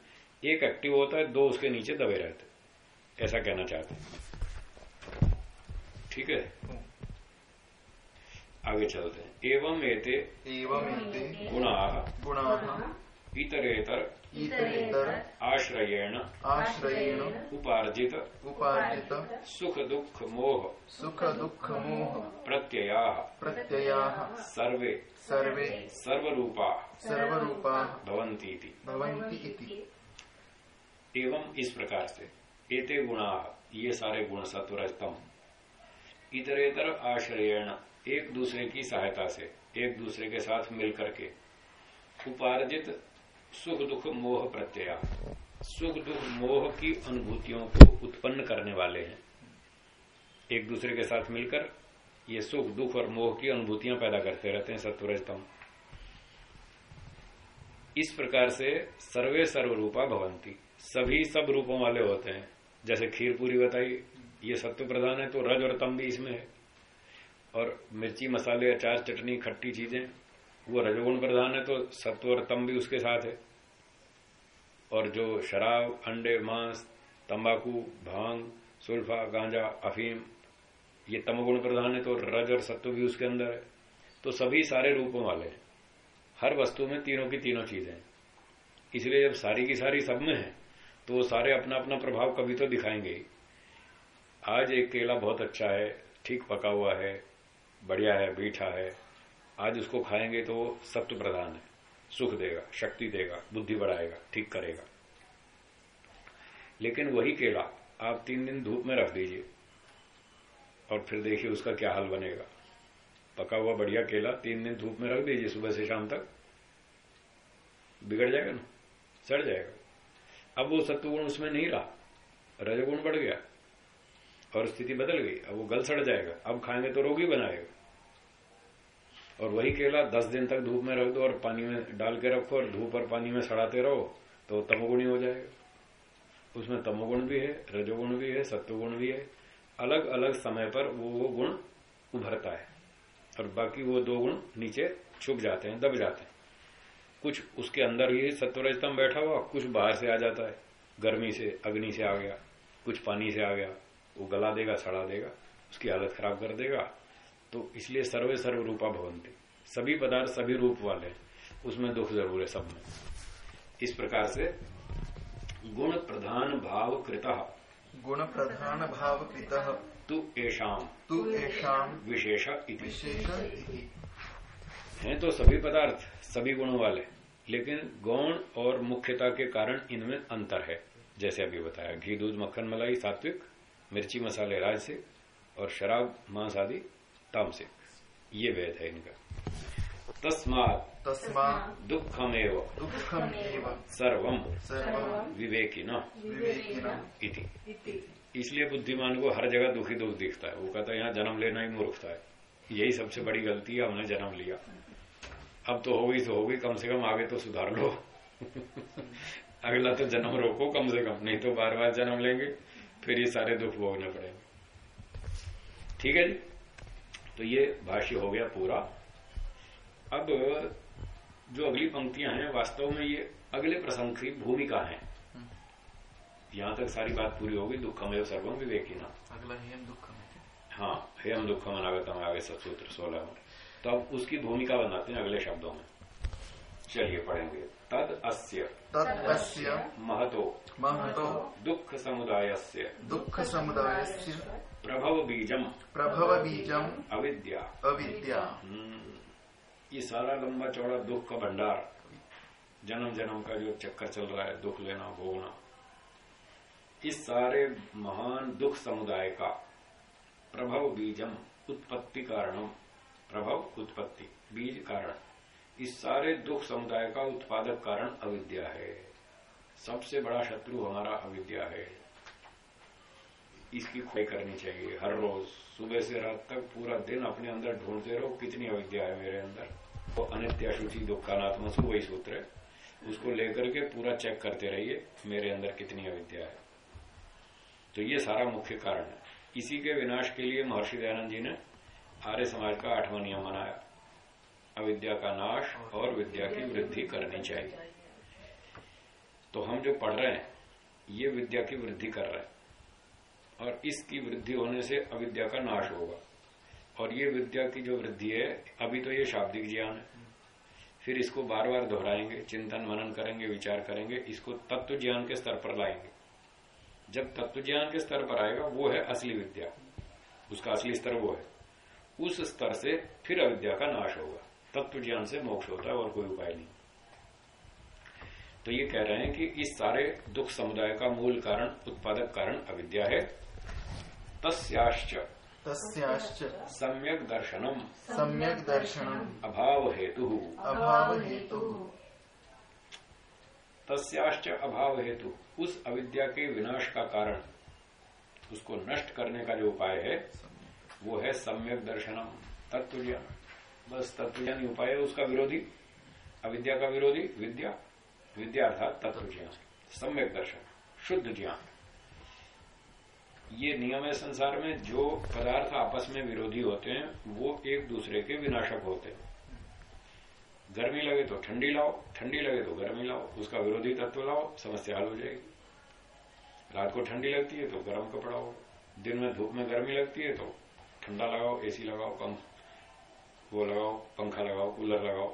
एक एक्टिव होता है दो उसके नीचे दबे रहते ऐसा कहना चाहते हैं। ठीक है? आगे चलते हैं। एवं एते एवं गुणा। गुणाः। इतरेतर इतरेतर आश्रयेण आश्रयेण उपार्जित उपार्जित सुख दुख मोह सुख दुख मोह प्रत्यया प्रत्ययाः सर्वे सर्वे सर्वरूपा सर्वरूपाः भवन्ति इति। भवन्ति इति एवं इस प्रकार से एते गुणा ये सारे गुण सत्वरस्तम इतरेतर आश्रयण एक दूसरे की सहायता से एक दूसरे के साथ मिलकर के उपार्जित सुख दुख मोह प्रत्यय। सुख दुख मोह की अनुभूतियों को उत्पन्न करने वाले हैं। एक दूसरे के साथ मिलकर ये सुख दुख और मोह की अनुभूतियाँ पैदा करते रहते हैं सत्वरजतम। इस प्रकार से सर्वे सर्व रूपा भवंती। सभी सब रूपों वाले होते हैं। जैसे खीर पूरी बताई, ये सत्व प्रधान है तो रज और तम भी इसमें है। और मिर्ची, मसाले, अचार, चटनी, खट्टी चीज़ें, वो रजोगुण प्रधान है तो सत्व और तम भी उसके साथ है। और जो शराब, अंडे, मांस, तंबाकू, भाँग, सुल्फा, गांजा, अफीम, ये तमगुण प्रधान है तो रज और सत्व भी उसके अंदर है। तो सभी सारे रूपों वाले हैं। हर वस्तु में तीनों की तीनों चीज़ें हैं। इसलिए जब सारी की सारी सब में है तो वो सारे अपना अपना प्रभाव कभी तो दिखाएँगे ही। आज एक केला बहुत अच्छा है, ठीक पका हुआ है, बढ़िया है, मीठा है, आज उसको खाएँगे तो सत्व प्रधान है। सुख देगा, शक्ति देगा, बुद्धि बढ़ाएगा, ठीक करेगा। लेकिन वही केला आप तीन दिन धूप में रख दीजिए और फिर देखिए उसका क्या हाल बनेगा। पका हुआ बढ़िया केला तीन दिन धूप में रख दीजिए सुबह से शाम तक। बिगड़ जाएगा ना? सड़ जाएगा। अब वो सत्वगुण उसमें नहीं रहा। रजगुण बढ़ गया और स्थिति बदल गई। अब वो गल सड़ जाएगा। अब खाएँगे तो रोगी बनाएगा। और वही केला दस दिन तक धूप में रख दो और पानी में डाल के रखो और धूप और पानी में सड़ाते रहो तो तमोगुणी हो जाएगा। उसमें तमोगुण भी है, रजोगुण भी है, सत्वगुण भी है। अलग अलग समय पर वो वो गुण उभरता है और बाकी वो दो गुण नीचे छुप जाते हैं, दब जाते हैं। कुछ उसके अंदर ही सत्वरजतम बैठा हुआ, कुछ बाहर से आ जाता है। गर्मी से, अग्नि से आ गया, कुछ पानी से आ गया, वो गला देगा, सड़ा देगा, उसकी हालत खराब कर देगा। तो इसलिए सर्वे सर्व रूपा भवंती सभी पदार्थ सभी रूप वाले उसमें दुख ज़रूर है सब में। इस प्रकार से गुण प्रधान भाव कृत गुण प्रधान भाव कृत तु एशाम तु एशाम विशेष इति। विशेष हैं तो सभी पदार्थ सभी गुणों वाले लेकिन गौण और मुख्यता के कारण इनमें अंतर है। जैसे अभी बताया घी दूध मक्खन मलाई सात्विक मिर्ची मसाले राजसिक और शराब मांस आदि तामसिक ये वेद है इनका तस्मात तस्मात् दुखमेव दुःखम् एव सर्वम सर्वं विवेकिन इति इसलिए बुद्धिमान को हर जगह दुखी दुख दिखता है वो कहता है यहाँ जन्म लेना ही मूर्खता है यही सबसे बड़ी गलती है हमने जन्म लिया अब तो होगी तो होगी कम से कम आगे तो सुधार लो अगला तो जन्म रोको कम से कम नहीं तो बार बार जन्म लेंगे फिर ये सारे दुख भोगने पड़ेंगे ठीक है जी तो ये भाष्य हो गया पूरा। अब जो अगली पंक्तियाँ हैं वास्तव में ये अगले प्रसंग की भूमिका है। यहाँ तक सारी बात पूरी होगी दुखम सर्वम विवेकिना। अगला ही हम दुःखम् हाँ। हे हम दुख अनागतम आगे सत्सूत्र सोलह में तो अब उसकी भूमिका बनाते हैं अगले शब्दों में। चलिए पढ़ेंगे। तद अस्य। तदस्य महतो। महतो। दुख समुदायस्य। दुःखसमुदायस्य प्रभव बीजम प्रभव बीजम अविद्या। अविद्या। हम्म, ये सारा लंबा चौड़ा दुख का भंडार। जन्म जन्म का जो चक्कर चल रहा है दुख लेना भोगना। इस सारे महान दुख समुदाय का प्रभव बीजम उत्पत्ति कारणम। प्रभव उत्पत्ति बीज कारण। इस सारे दुख समुदाय का उत्पादक कारण अविद्या है। सबसे बड़ा शत्रु हमारा अविद्या है। इसकी खोई करनी चाहिए। हर रोज सुबह से रात तक पूरा दिन अपने अंदर ढूंढते रहो, कितनी अविद्या है मेरे अंदर। तो अनित्य अशुचि दुखानात्मसु वही सूत्र है। उसको लेकर के पूरा चेक करते रहिए, मेरे अंदर कितनी अविद्या है। तो ये सारा मुख्य कारण है। इसी के विनाश के लिए महर्षि दयानंद जी ने आर्य समाज का आठवां नियम बनाया। अविद्या का नाश और विद्या की वृद्धि करनी चाहिए। तो हम जो पढ़ रहे हैं, ये विद्या की वृद्धि कर रहे हैं। और इसकी वृद्धि होने से अविद्या का नाश होगा। और ये विद्या की जो वृद्धि है, अभी तो ये शाब्दिक ज्ञान है। फिर इसको बार बार दोहराएँगे, चिंतन, मनन करेंगे, विचार करेंगे, इसको तत्व ज्ञान के स्तर पर लाएँगे। जब तत्व ज्ञान के स्तर पर आएगा, वो है असली विद्या। उसका असली स्तर वो है। उस स्तर से फिर अविद्या का नाश होगा। तत्व ज्ञान से मोक्ष होता है और कोई उपाय नहीं। तो ये कह रहे हैं कि इस सारे दुख समुदाय का मूल कारण, उत्पादक कारण अविद्या है। तस्याश्च तस्याश्च सम्यक दर्शनम। सम्यक् दर्शनम्। अभाव हेतु अभावहेतुः। तस्याश्च अभाव हेतु उस अविद्या के विनाश का कारण। उसको नष्ट करने का जो उपाय है वो है सम्यक दर्शनम। तत्व ज्ञान बस तत्व ज्ञान उपाय है उसका विरोधी। अविद्या का विरोधी। विद्या। विद्या अर्थात तत्व ज्ञान सम्यक दर्शन। शुद्ध ज्ञान। ये नियम है संसार में, जो पदार्थ आपस में विरोधी होते हैं, वो एक दूसरे के विनाशक होते हैं। गर्मी लगे तो ठंडी लाओ, ठंडी लगे तो गर्मी लाओ, उसका विरोधी तत्व लाओ, समस्या हल हो जाएगी। रात को ठंडी लगती है तो गर्म कपड़ा हो, दिन में धूप में गर्मी लगती है तो ठंडा लगाओ, एसी लगाओ कम वो लगाओ, पंखा लगाओ, कूलर लगाओ।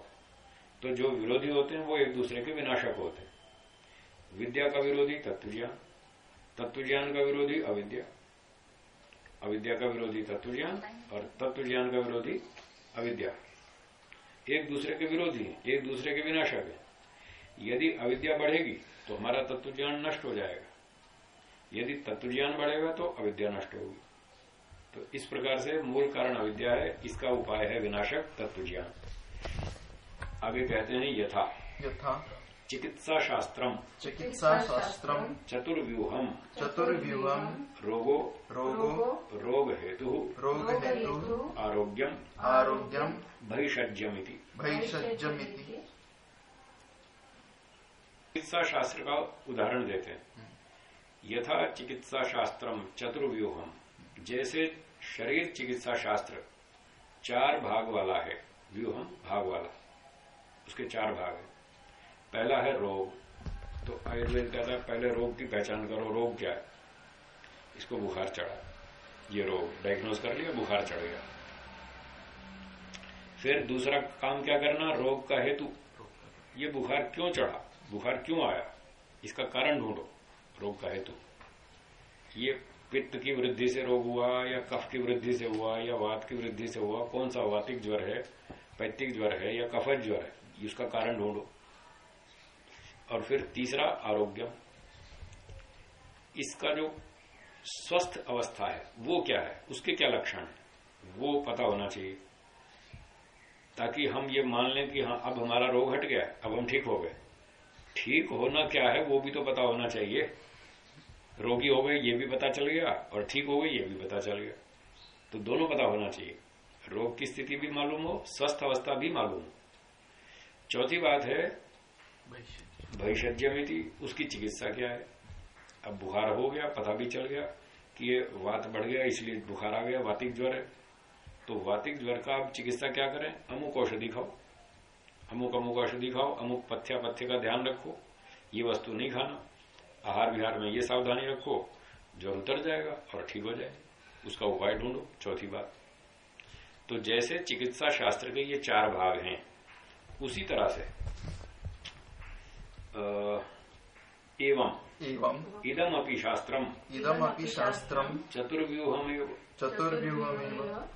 तो जो विरोधी होते हैं, वो एक दूसरे के विनाशक होते हैं। विद्या का विरोधी तत्व ज्ञान तत्व ज्ञान का विरोधी, अविद्या। अविद्या का विरोधी तत्व ज्ञान और तत्व ज्ञान का विरोधी अविद्या। एक दूसरे के विरोधी एक दूसरे के विनाशक है। यदि अविद्या बढ़ेगी तो हमारा तत्व ज्ञान नष्ट हो जाएगा। यदि तत्व ज्ञान बढ़ेगा तो अविद्या नष्ट होगी। तो इस प्रकार से मूल कारण अविद्या है, इसका उपाय है विनाशक तत्व ज्ञान आगे कहते हैं यथा। यथा। चिकित्सा शास्त्रम चिकित्सा शास्त्रम चतुर्व्यूहम। चतुर्व्यूहम। रोगो। रोगो। रोग हेतु रोग हेतु आरोग्यम। आरोग्यम। भैषज्यमिति। भैषज्यमिति। चिकित्सा शास्त्र का उदाहरण देते हैं। यथा चिकित्सा शास्त्रम चतुर्व्यूहम। जैसे शरीर चिकित्सा शास्त्र चार भाग वाला है। व्यूहम भाग वाला। उसके चार भाग है। पहला है रोग तो आयुर्वेद कहता है, पहले रोग की पहचान करो, रोग क्या है? इसको बुखार चढ़ा। ये रोग डायग्नोज कर लिया, बुखार चढ़ गया। फिर दूसरा काम क्या करना, रोग का हेतु। ये बुखार क्यों चढ़ा? बुखार क्यों आया? इसका कारण ढूंढो, रोग का हेतु। ये पित्त की वृद्धि से रोग हुआ, या कफ की वृद्धि से हुआ, या वात की वृद्धि से हुआ, कौन सा वातिक ज्वर है, पैतिक ज्वर है, या कफज ज्वर है इसका कारण ढूंढो। और फिर तीसरा आरोग्य इसका जो स्वस्थ अवस्था है, वो क्या है? उसके क्या लक्षण है? वो पता होना चाहिए। ताकि हम ये मान लें कि हाँ अब हमारा रोग हट गया, अब हम ठीक हो गए। ठीक होना क्या है, वो भी तो पता होना चाहिए। रोगी हो गए, ये भी पता चल गया, और ठीक हो गए, ये भी पता चल गया। तो दोनों पता होना चाहिए। रोग की स्थिति भी मालूम हो, स्वस्थ अवस्था भी मालूम हो। चौथी बात है भविष्य उसकी चिकित्सा क्या है? अब बुखार हो गया, पता भी चल गया कि ये वात बढ़ गया, इसलिए बुखार आ गया, वातिक ज्वर है। तो वातिक ज्वर का आप चिकित्सा क्या करें? अमुक औषधि खाओ। अमुक अमुक औषधि खाओ, अमुक पथ्या पथ्य का ध्यान रखो। ये वस्तु नहीं खाना। आहार विहार में ये सावधानी रखो। ज्वर उतर जाएगा और ठीक हो जाएगा। उसका उपाय ढूंढो। चौथी बात। तो जैसे चिकित्सा शास्त्र के ये चार भाग हैं, उसी तरह से एवं। एवं। इदम अपनी शास्त्रम। इदमपि शास्त्रम। चतुर्व्यूहमेव। चतुर्व्यूहमेव।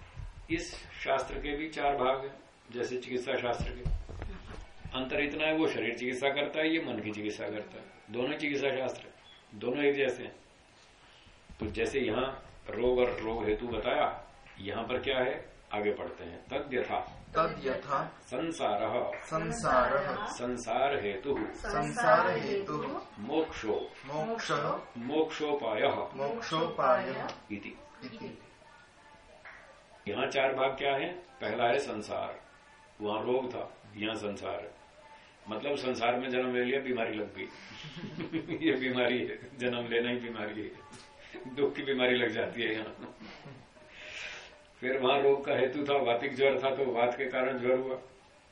इस शास्त्र के भी चार भाग हैं जैसे चिकित्सा शास्त्र के। अंतर इतना है वो शरीर चिकित्सा करता है ये मन की चिकित्सा करता है। दोनों चिकित्सा शास्त्र दोनों एक जैसे हैं। तो जैसे यहाँ रोग और रोग हेतु बताया यहाँ पर क्या है? आगे पढ़ते हैं। तद यथा तद यथा संसार। संसार। संसार हेतु संसार हेतु मोक्षो। मोक्ष। मोक्षोपाय। मोक्षोपाय। यहाँ चार भाग क्या है? पहला है संसार। वहाँ रोग था। यहाँ संसार है। मतलब संसार में जन्म ले लिया बीमारी लग गई। ये बीमारी है। जन्म लेना ही बीमारी है। दुख की बीमारी लग जाती है यहाँ। फिर वहाँ रोग का हेतु था, वातिक ज्वर था तो वात के कारण ज्वर हुआ।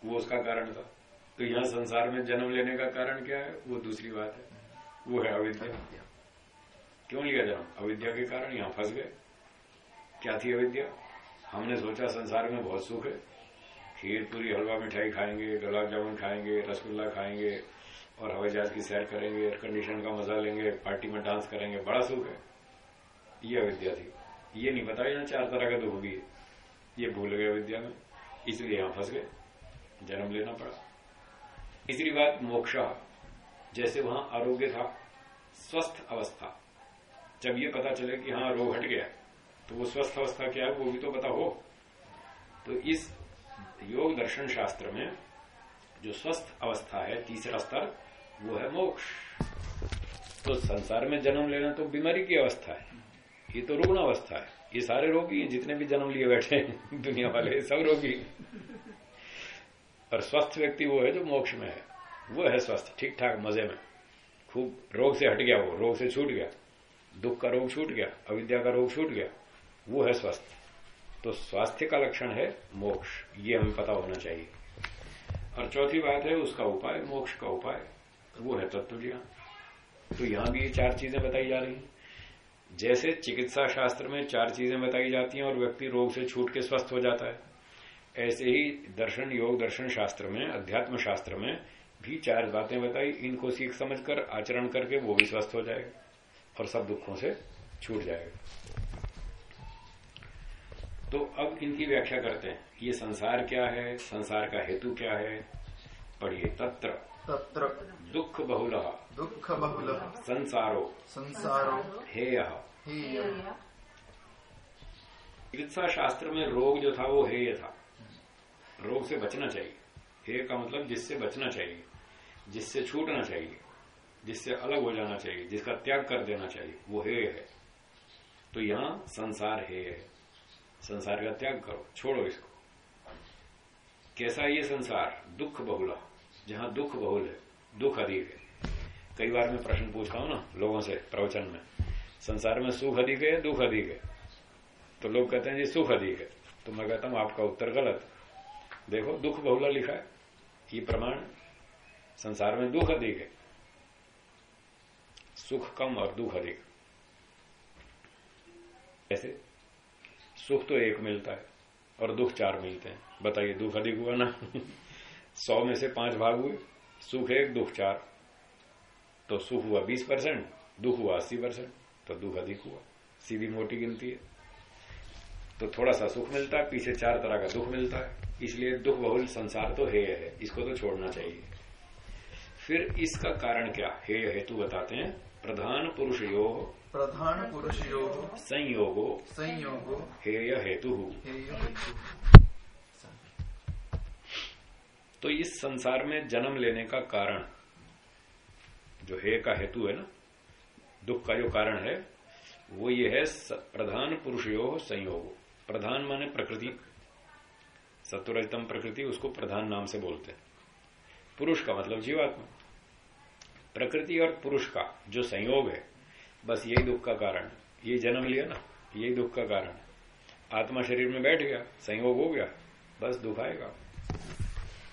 वो उसका कारण था। तो यहाँ संसार में जन्म लेने का कारण क्या है? वो दूसरी बात है। वो है अविद्या। क्यों लिया जन्म? अविद्या के कारण यहाँ फंस गए। क्या थी अविद्या? हमने सोचा संसार में बहुत सुख है। खीर पूरी हलवा मिठाई खाएँगे, गुलाब जामुन खाएँगे, रसगुल्ला खाएँगे, और हवाई जहाज़ की सैर करेंगे एयर कंडीशन का मज़ा लेंगे पार्टी में डांस करेंगे, बड़ा सुख है। ये अविद्या थी। ये नहीं पता ना चार तरह का दुख भी है। ये भूल गए विद्या में। इसलिए यहाँ फंस गए। जन्म लेना पड़ा। तीसरी बात, मोक्ष। जैसे वहाँ आरोग्य था, स्वस्थ अवस्था। जब ये पता चले कि हाँ रोग हट गया तो वो स्वस्थ अवस्था क्या है, वो भी तो पता हो। तो इस योग दर्शन शास्त्र में जो स्वस्थ अवस्था है, तीसरा स्तर, वो है मोक्ष। तो संसार में जन्म लेना तो बीमारी की अवस्था है। ये तो रुग्ण अवस्था है। ये सारे रोगी हैं, जितने भी जन्म लिए बैठे हैं दुनिया वाले सब रोगी और स्वस्थ व्यक्ति वो है जो मोक्ष में है। वो है स्वस्थ ठीक ठाक मज़े में। खूब रोग से हट गया वो, रोग से छूट गया। दुख का रोग छूट गया, अविद्या का रोग छूट गया। वो है स्वस्थ। तो स्वास्थ्य का लक्षण है मोक्ष। ये हमें पता होना चाहिए। और चौथी बात है उसका उपाय, मोक्ष का उपाय। वो है तत्व ज्ञान तो यहाँ भी ये चार चीज़ें बताई जा रही हैं। जैसे चिकित्सा शास्त्र में चार चीज़ें बताई जाती हैं और व्यक्ति रोग से छूट के स्वस्थ हो जाता है। ऐसे ही दर्शन योग दर्शन शास्त्र में अध्यात्म शास्त्र में भी चार बातें बताई। इनको सीख समझकर आचरण करके वो भी स्वस्थ हो जाएगा और सब दुखों से छूट जाएगा। तो अब इनकी व्याख्या करते हैं। ये संसार क्या है? संसार का हेतु क्या है? पढ़िए तत्र। तत्र। दुख बहुल दुःख बहुल संसारो। संसारो। हेय। हेय। चिकित्सा शास्त्र में रोग जो था वो हेय था। रोग से बचना चाहिए। हेय का मतलब जिससे बचना चाहिए जिससे छूटना चाहिए जिससे अलग हो जाना चाहिए जिसका त्याग कर देना चाहिए वो हे है। तो यहाँ संसार हे है। संसार का त्याग करो छोड़ो इसको। कैसा ये संसार? दुख बहुला। जहाँ दुख बहुल है दुख अधिक है। कई बार मैं प्रश्न पूछता हूँ ना, लोगों से, प्रवचन में, संसार में सुख अधिक है दुख अधिक है? तो लोग कहते हैं जी, सुख अधिक है। तो मैं कहता हूँ, आपका उत्तर गलत देखो, दुख बहुला लिखा है। ये प्रमाण संसार में दुख अधिक है। सुख कम और दुख अधिक। ऐसे, सुख तो एक मिलता है और दुख चार मिलते हैं। बताइए, दुख अधिक हुआ ना? सौ में से पाँच भाग हुए। सुख एक, दुख चार। तो सुख हुआ बीस परसेंट दुख हुआ अस्सी परसेंट तो दुख अधिक हुआ। सीधी मोटी गिनती है। तो थोड़ा सा सुख मिलता है पीछे चार तरह का दुख मिलता है। इसलिए दुख बहुल संसार तो हेय है इसको तो छोड़ना चाहिए। फिर इसका कारण क्या? हेय हेतु बताते हैं। प्रधान पुरुष योग। प्रधान पुरुषयोः संयोगो। संयोगो। हेय हेतु। हेय हेतु। तो इस संसार में जन्म लेने का कारण जो हे का हेतु है ना, दुख का जो कारण है, वो ये है प्रधान पुरुषयो संयोग। प्रधान माने प्रकृति। सत्वरजतम प्रकृति उसको प्रधान नाम से बोलते हैं। पुरुष का मतलब जीवात्मा। प्रकृति और पुरुष का जो संयोग है, बस यही दुख का कारण है। ये जन्म लिया ना, यही दुख का कारण है। आत्मा शरीर में बैठ गया, संयोग हो गया, बस दुख आएगा।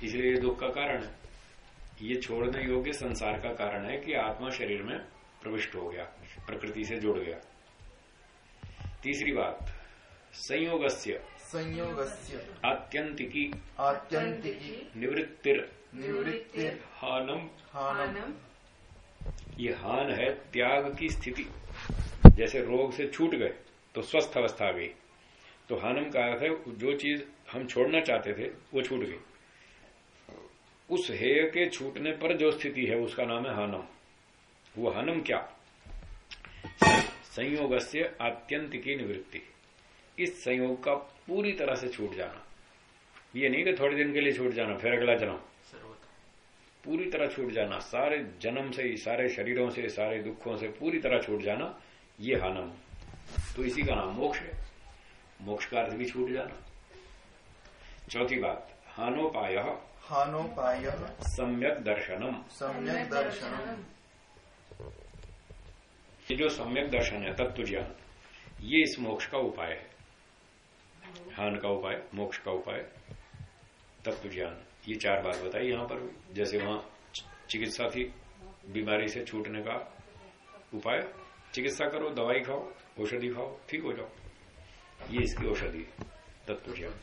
इसलिए ये दुख का कारण है। ये छोड़ने योग्य संसार का कारण है कि आत्मा शरीर में प्रविष्ट हो गया प्रकृति से जुड़ गया। तीसरी बात संयोगस्य। संयोगस्य। आत्यंतिकी। आत्यंतिकी। निवृत्तिर। निवृत्तिर। हानम हानम ये हान है त्याग की स्थिति। जैसे रोग से छूट गए तो स्वस्थ अवस्था आ गई। तो हानम का अर्थ है जो चीज़ हम छोड़ना चाहते थे वो छूट गई। उस हेय के छूटने पर जो स्थिति है उसका नाम है हानम। वो हानम क्या? संयोग से आत्यंत की निवृत्ति। इस संयोग का पूरी तरह से छूट जाना। ये नहीं कि थोड़े दिन के लिए छूट जाना फिर अगला जन्म। पूरी तरह छूट जाना। सारे जन्म से सारे शरीरों से सारे दुखों से पूरी तरह छूट जाना ये हानम। तो इसी का नाम मोक्ष है। मोक्ष का अर्थ भी छूट जाना। चौथी बात हानोपाय हानोपाय सम्यक दर्शनम। सम्यक दर्शनम। ये जो सम्यक दर्शन है तत्व ज्ञान ये इस मोक्ष का उपाय है। हान का उपाय मोक्ष का उपाय तत्व ज्ञान ये चार बात बताई यहाँ पर। भी जैसे वहाँ चिकित्सा थी बीमारी से छूटने का उपाय चिकित्सा करो दवाई खाओ औषधि खाओ ठीक हो जाओ। ये इसकी औषधि है तत्व ज्ञान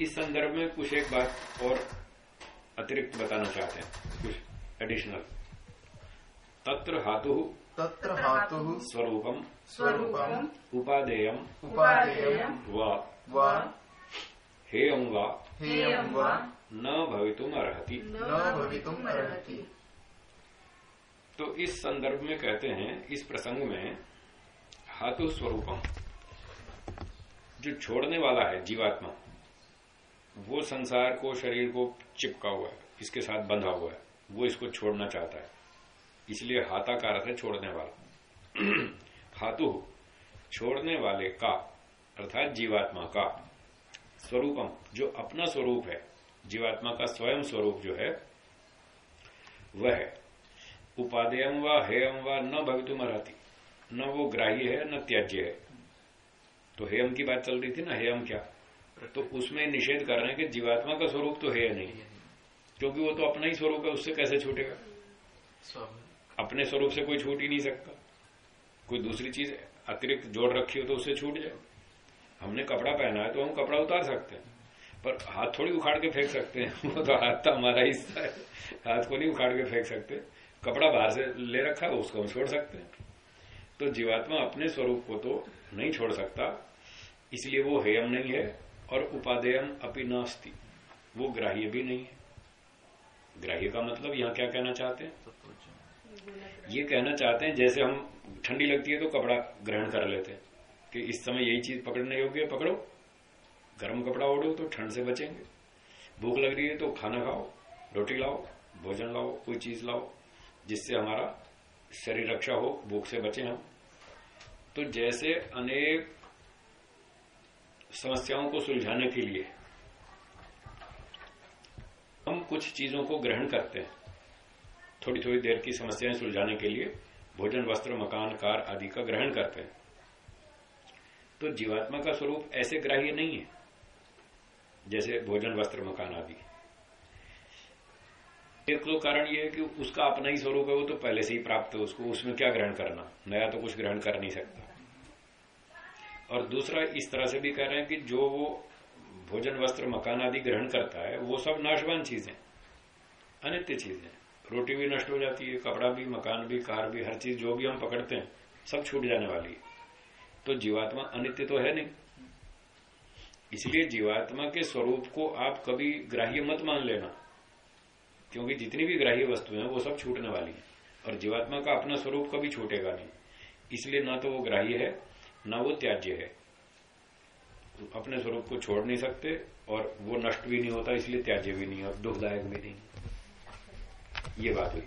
इस संदर्भ में कुछ एक बात और अतिरिक्त बताना चाहते हैं। कुछ एडिशनल तत्र हातु तत्र हातुः स्वरूपम स्वरूपम् उपादेयम उपादेयम् व। हेयं वा। हेयं वा। न भवितुम अर्हति। न भवितुम अर्हति। तो इस संदर्भ में कहते हैं इस प्रसंग में हातु स्वरूपम। जो छोड़ने वाला है जीवात्मा वो संसार को, शरीर को चिपका हुआ है, इसके साथ बंधा हुआ है, वो इसको छोड़ना चाहता है। इसलिए हाथा का अर्थ है छोड़ने वाला। हातु छोड़ने वाले का, अर्थात जीवात्मा का स्वरूपम, जो अपना स्वरूप है, जीवात्मा का स्वयं स्वरूप जो है, वह है। व हेयम व न भवितुम अर्हति। न वो ग्राही है, न त्याज्य है। तो हेयम की बात चल रही थी ना हेयम क्या? तो उसमें निषेध कर रहे हैं कि जीवात्मा का स्वरूप तो हेय नहीं? क्योंकि वो तो अपना ही स्वरूप है उससे कैसे छूटेगा? अपने स्वरूप से कोई छूट ही नहीं सकता। कोई दूसरी चीज़ अतिरिक्त जोड़ रखी हो तो उससे छूट जाए। हमने कपड़ा पहना है तो हम कपड़ा उतार सकते हैं पर हाथ थोड़ी उखाड़ के फेंक सकते हैं। वो तो हाथ तो हमारा हिस्सा है। हाथ को नहीं उखाड़ के फेंक सकते। कपड़ा बाहर से ले रखा है उसको हम छोड़ सकते हैं। तो जीवात्मा अपने स्वरूप को तो नहीं छोड़ सकता इसलिए वो हेयम नहीं है। और उपादेयम अपि नास्ती। वो ग्राह्य भी नहीं है। ग्राह्य का मतलब यहाँ क्या कहना चाहते हैं? ये कहना चाहते हैं, जैसे हम ठंडी लगती है तो कपड़ा ग्रहण कर लेते हैं कि इस समय यही चीज़ पकड़ने योग्य है, पकड़ो। गर्म कपड़ा ओढ़ो तो ठंड से बचेंगे। भूख लग रही है तो खाना खाओ, रोटी लाओ, भोजन लाओ, कोई चीज़ लाओ, जिससे हमारा शरीर रक्षा हो, भूख से बचे हम। तो जैसे अनेक समस्याओं को सुलझाने के लिए हम कुछ चीज़ों को ग्रहण करते हैं। थोड़ी थोड़ी देर की समस्याएँ सुलझाने के लिए भोजन, वस्त्र, मकान, कार आदि का ग्रहण करते हैं। तो जीवात्मा का स्वरूप ऐसे ग्राह्य नहीं है, जैसे भोजन, वस्त्र, मकान आदि। एक तो कारण यह है कि उसका अपना ही स्वरूप है, वो तो पहले से ही प्राप्त है उसको, उसमें क्या ग्रहण करना? नया तो कुछ ग्रहण कर नहीं सकता। और दूसरा इस तरह से भी कह रहे हैं कि जो वो भोजन, वस्त्र, मकान आदि ग्रहण करता है, वो सब नाशवान चीज़ें, अनित्य चीज़ें। रोटी भी नष्ट हो जाती है, कपड़ा भी, मकान भी, कार भी, हर चीज़ जो भी हम पकड़ते हैं, सब छूट जाने वाली है। तो जीवात्मा अनित्य तो है नहीं। इसलिए जीवात्मा के स्वरूप को आप कभी ग्राह्य मत मान लेना, क्योंकि जितनी भी ग्राह्य वस्तुएँ हैं, वो सब छूटने वाली है। और जीवात्मा का अपना स्वरूप कभी छूटेगा नहीं। इसलिए ना तो वो ग्राह्य है ना वो त्याज्य है। अपने स्वरूप को छोड़ नहीं सकते और वो नष्ट भी नहीं होता इसलिए त्याज्य भी नहीं और दुखदायक भी नहीं। ये बात हुई।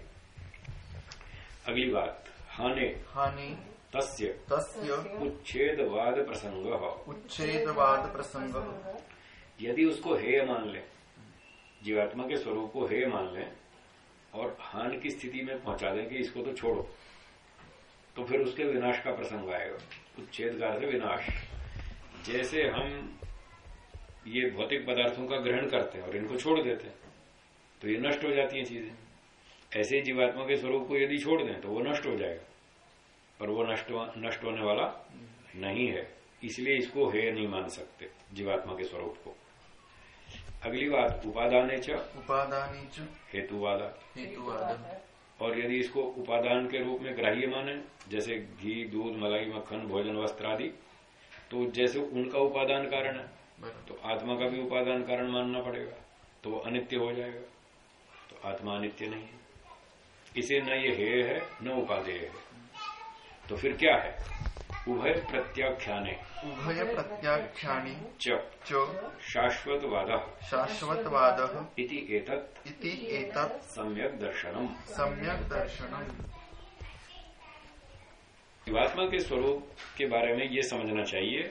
अगली बात हाने। हानि। तस्य। तस्य। उच्छेदवाद प्रसंग। उच्छेदवाद प्रसंग। यदि उसको हे मान ले जीवात्मा के स्वरूप को हे मान ले और हान की स्थिति में पहुँचा दें कि इसको तो छोड़ो। तो फिर उसके विनाश का प्रसंग आएगा। उच्छेदकार से विनाश। जैसे हम ये भौतिक पदार्थों का ग्रहण करते हैं और इनको छोड़ देते हैं तो ये नष्ट हो जाती हैं चीज़ें। ऐसे जीवात्मा के स्वरूप को यदि छोड़ दें तो वो नष्ट हो जाएगा। पर वो नष्ट नष्ट होने वाला नहीं है। इसलिए इसको हे नहीं मान सकते जीवात्मा के स्वरूप को। अगली बात उपादान उपादानी च। हेतुवादा। हेतुवाद। और यदि इसको उपादान के रूप में ग्राह्य माने जैसे घी दूध मलाई मक्खन भोजन वस्त्र आदि तो जैसे उनका उपादान कारण है तो आत्मा का भी उपादान कारण मानना पड़ेगा तो वो अनित्य हो जाएगा तो आत्मा अनित्य नहीं है। इसे न ये हेय है न उपादेय है। तो फिर क्या है? उभय प्रत्याख्याने। उभय प्रत्याख्यानि च च शाश्वतवाद शाश्वतवाद इति एतत् इति एतत् सम्यक दर्शनम। सम्यक दर्शनम। जीवात्मा के स्वरूप के बारे में ये समझना चाहिए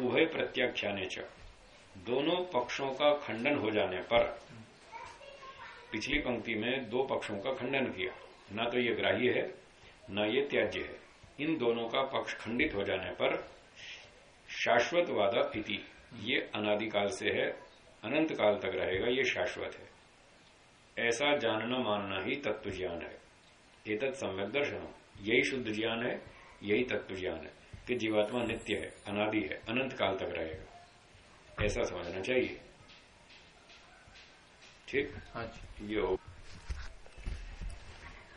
उभय प्रत्याख्याने च। दोनों पक्षों का खंडन हो जाने पर पिछली पंक्ति में दो पक्षों का खंडन किया। ना तो ये ग्राह्य है ना ये त्याज्य है। इन दोनों का पक्ष खंडित हो जाने पर शाश्वतवाद इति। ये अनादिकाल से है अनंत काल तक रहेगा ये शाश्वत है। ऐसा जानना मानना ही तत्व ज्ञान है। एतत् सम्यक दर्शन यही शुद्ध ज्ञान है यही तत्व ज्ञान है कि जीवात्मा नित्य है अनादि है अनंत काल तक रहेगा। ऐसा समझना चाहिए। ठीक? हाँ ये। हो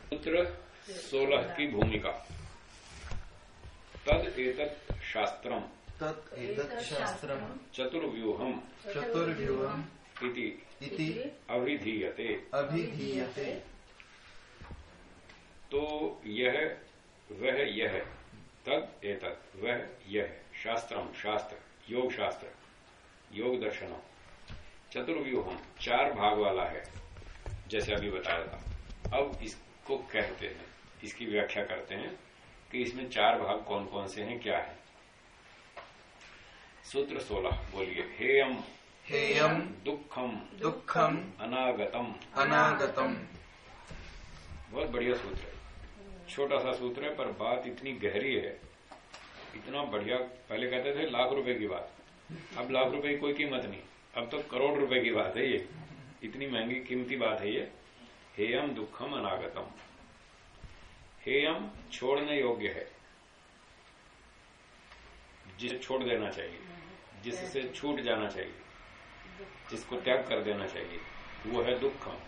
सूत्र सोलह की भूमिका। तद एतत् शास्त्रम। तत् एतत् शास्त्रम चतुर्व्यूहम चतुर्व्यूहम इति। इति अभिधीयते। अभिधीयते। तो यह वह यह तद एतत् वह यह शास्त्रम शास्त्र योग शास्त्र। योग दर्शनम चतुर्व्यूहम। चार भाग वाला है जैसे अभी बताया था। अब इसको कहते हैं इसकी व्याख्या करते हैं कि इसमें चार भाग कौन कौन से हैं क्या है। सूत्र सोलह बोलिए हेयम हेयम दुखम दुखम अनागतम। अनागतम। बहुत बढ़िया सूत्र है। छोटा सा सूत्र है पर बात इतनी गहरी है। इतना बढ़िया पहले कहते थे लाख रुपए की बात। अब लाख रुपए की कोई कीमत नहीं। अब तो करोड़ रुपए की बात है ये। इतनी महँगी कीमती बात है ये। हेयम दुखम अनागतम। हेयम छोड़ने योग्य है। जिसे छोड़ देना चाहिए, जिससे छूट जाना चाहिए, जिसको त्याग कर देना चाहिए, वो है दुखम।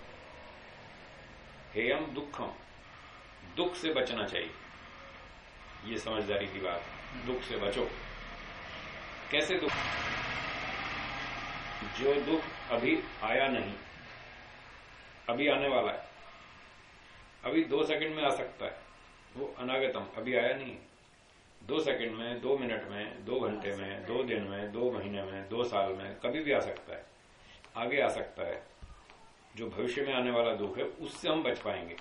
हेयम दुखम। दुख से बचना चाहिए। ये समझदारी की बात दुख से बचो। कैसे दुख? जो दुख अभी आया नहीं, अभी आने वाला है। अभी दो सेकंड में आ सकता है। वो अनागतम, अभी आया नहीं दो सेकंड में, दो मिनट में, दो घंटे में, दो दिन में, दो महीने में, दो साल में कभी भी आ सकता है। आगे आ सकता है। जो भविष्य में आने वाला दुख है, उससे हम बच पाएँगे।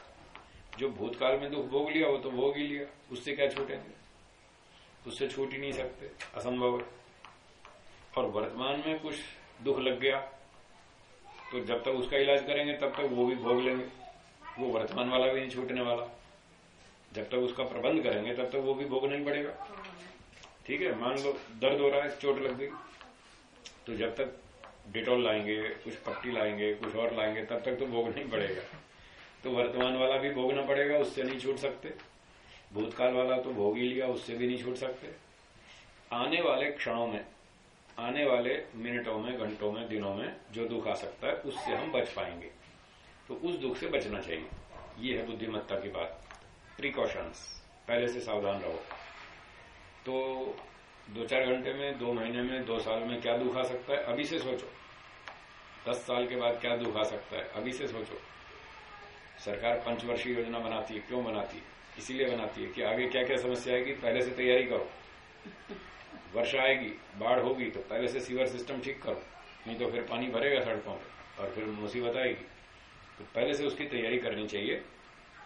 जो भूतकाल में दुख भोग लिया, वो तो भोग ही लिया। उससे क्या छूटेंगे? उससे छूट ही नहीं सकते। असंभव है। और वर्तमान में कुछ दुख लग गया तो जब तक उसका इलाज करेंगे, तब तक वो भी भोग लेंगे। वो वर्तमान वाला भी नहीं छूटने वाला। जब तक उसका प्रबंध करेंगे, तब तक वो भी भोगना ही पड़ेगा। ठीक है? मान लो दर्द हो रहा है, चोट लग गई तो जब तक डिटॉल लाएँगे, कुछ पट्टी लाएँगे, कुछ और लाएँगे, तब तक तो भोगना ही पड़ेगा। तो वर्तमान वाला भी भोगना पड़ेगा, उससे नहीं छूट सकते। भूतकाल वाला तो भोग ही लिया, उससे भी नहीं छूट सकते। आने वाले क्षणों में, आने वाले मिनटों में, घंटों में, दिनों में जो दुख आ सकता है, उससे हम बच पाएँगे। तो उस दुख से बचना चाहिए। ये है बुद्धिमत्ता की बात। प्रिकॉशंस पहले से सावधान रहो। तो दो चार घंटे में, दो महीने में, दो साल में क्या दुख आ सकता है? अभी से सोचो। दस साल के बाद क्या दुख आ सकता है? अभी से सोचो। सरकार पंचवर्षीय योजना बनाती है। क्यों बनाती है? इसीलिए बनाती है कि आगे क्या क्या समस्या आएगी? पहले से तैयारी करो। वर्षा आएगी, बाढ़ होगी तो पहले से सीवर सिस्टम ठीक करो। नहीं तो फिर पानी भरेगा सड़कों पर और फिर मुसीबत आएगी। तो पहले से उसकी तैयारी करनी चाहिए।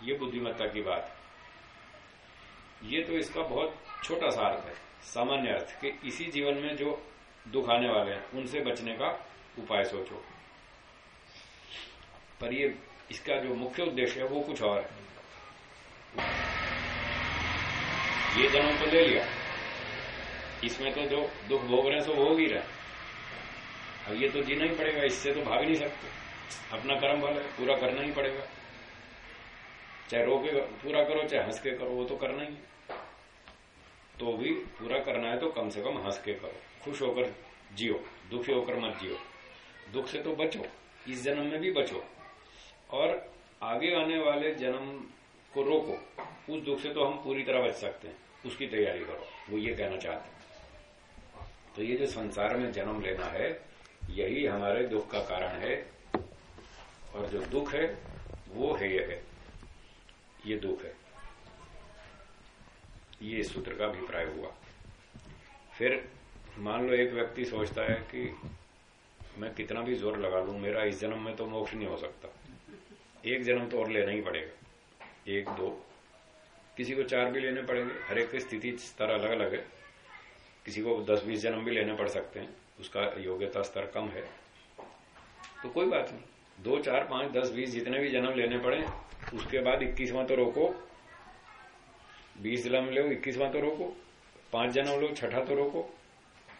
ये बुद्धिमत्ता की बात ये तो इसका बहुत छोटा सा अर्थ है। सामान्य अर्थ कि इसी जीवन में जो दुख आने वाले हैं, उनसे बचने का उपाय सोचो। पर ये इसका जो मुख्य उद्देश्य है, वो कुछ और है। ये जन्म तो ले लिया। इसमें तो जो दुख भोग रहे हैं, सो भोग ही रहे अब ये तो जीना ही पड़ेगा, इससे तो भाग नहीं सकते। अपना कर्म भले पूरा करना ही पड़ेगा। चाहे रो के पूरा करो, चाहे हंस के करो, वो तो करना ही तो भी पूरा करना है तो कम से कम हंस के करो। खुश होकर जियो, दुखी होकर मत जियो। दुख से तो बचो, इस जन्म में भी बचो। और आगे आने वाले जन्म को रोको। उस दुख से तो हम पूरी तरह बच सकते हैं। उसकी तैयारी करो, वो ये कहना चाहते हैं। तो ये जो संसार में जन्म लेना है, यही हमारे दुख का कारण है। और जो दुख है, वो है यह। है ये दुख है। ये सूत्र का अभिप्राय हुआ। फिर मान लो एक व्यक्ति सोचता है कि मैं कितना भी ज़ोर लगा लू, मेरा इस जन्म में तो मोक्ष नहीं हो सकता। एक जन्म तो और लेना ही पड़ेगा। एक, दो। किसी को चार भी लेने पड़ेंगे। हर एक की स्थिति स्तर अलग अलग है। किसी को दस बीस जन्म भी लेने पड़ सकते हैं। उसका योग्यता स्तर कम है। तो कोई बात नहीं। दो, चार, पाँच, दस, बीस जितने भी जन्म लेने पड़े उसके बाद इक्कीसवां तो रोको। बीस जन्म लो इक्कीसवां तो रोको। पाँच जन्म लो, छठा तो रोको।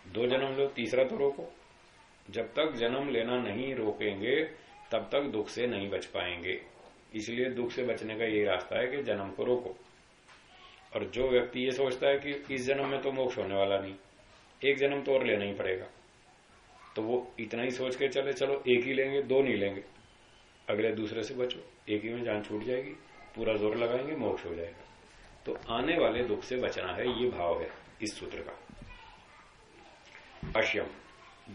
दो जन्म लो, तीसरा तो रोको। जब तक जन्म लेना नहीं रोकेंगे, तब तक दुख से नहीं बच पाएँगे। इसलिए दुख से बचने का यही रास्ता है कि जन्म को रोको। और जो व्यक्ति ये सोचता है कि इस जन्म में तो मोक्ष होने वाला नहीं, एक जन्म तो और लेना ही पड़ेगा। तो वो इतना ही सोच के चले, चलो एक ही लेंगे, दो नहीं लेंगे। अगले दूसरे से बचो। एक ही में जान छूट जाएगी पूरा ज़ोर लगाएँगे मोक्ष हो जाएगा। तो आने वाले दुख से बचना है ये भाव है इस सूत्र का। अश्यम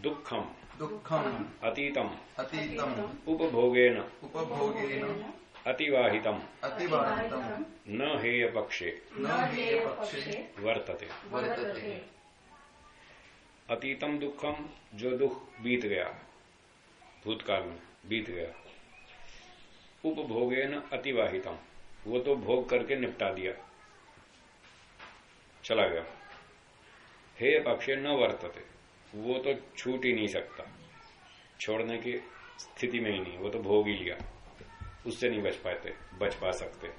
दुखम दुखम अतीतम अतीतम उपभोगे उपभोगेन उपभोगेन अतिवाहितम अतिवाहितम न हेय पक्षे न हे पक्षे वर्तते। वर्तते। अतीतम दुखम जो दुख बीत गया भूतकाल में बीत गया उपभोगेन अतिवाहितम। वो तो भोग करके निपटा दिया। चला गया। हे पक्षे न वर्तते। वो तो छूट ही नहीं सकता। छोड़ने की स्थिति में ही नहीं। वो तो भोग ही लिया। उससे नहीं बच पाते बच पा सकते।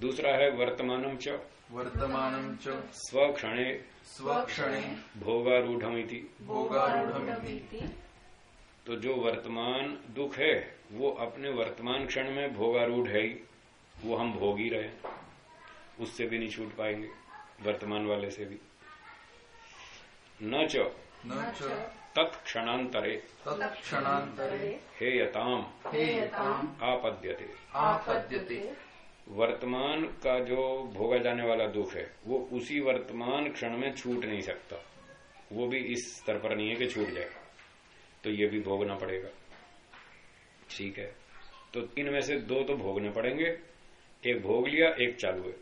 दूसरा है वर्तमानम च। वर्तमानं च। स्वक्षणे। स्वक्षणे। भोगारूढ़मिति। भोगारूढ़ तो जो वर्तमान दुख है वो अपने वर्तमान क्षण में भोगारूढ़ है ही। वो हम भोग ही रहे उससे भी नहीं छूट पाएँगे वर्तमान वाले से भी। न च। तत्क्षणांतरे। तत्क्षणान्तरे हेयताम हेयताम् आपद्यते। आपद्यते। वर्तमान का जो भोगा जाने वाला दुख है वो उसी वर्तमान क्षण में छूट नहीं सकता। वो भी इस स्तर पर नहीं है कि छूट जाएगा तो ये भी भोगना पड़ेगा। ठीक है। तो तीन में से दो तो भोगने पड़ेंगे एक भोग लिया एक चालू है।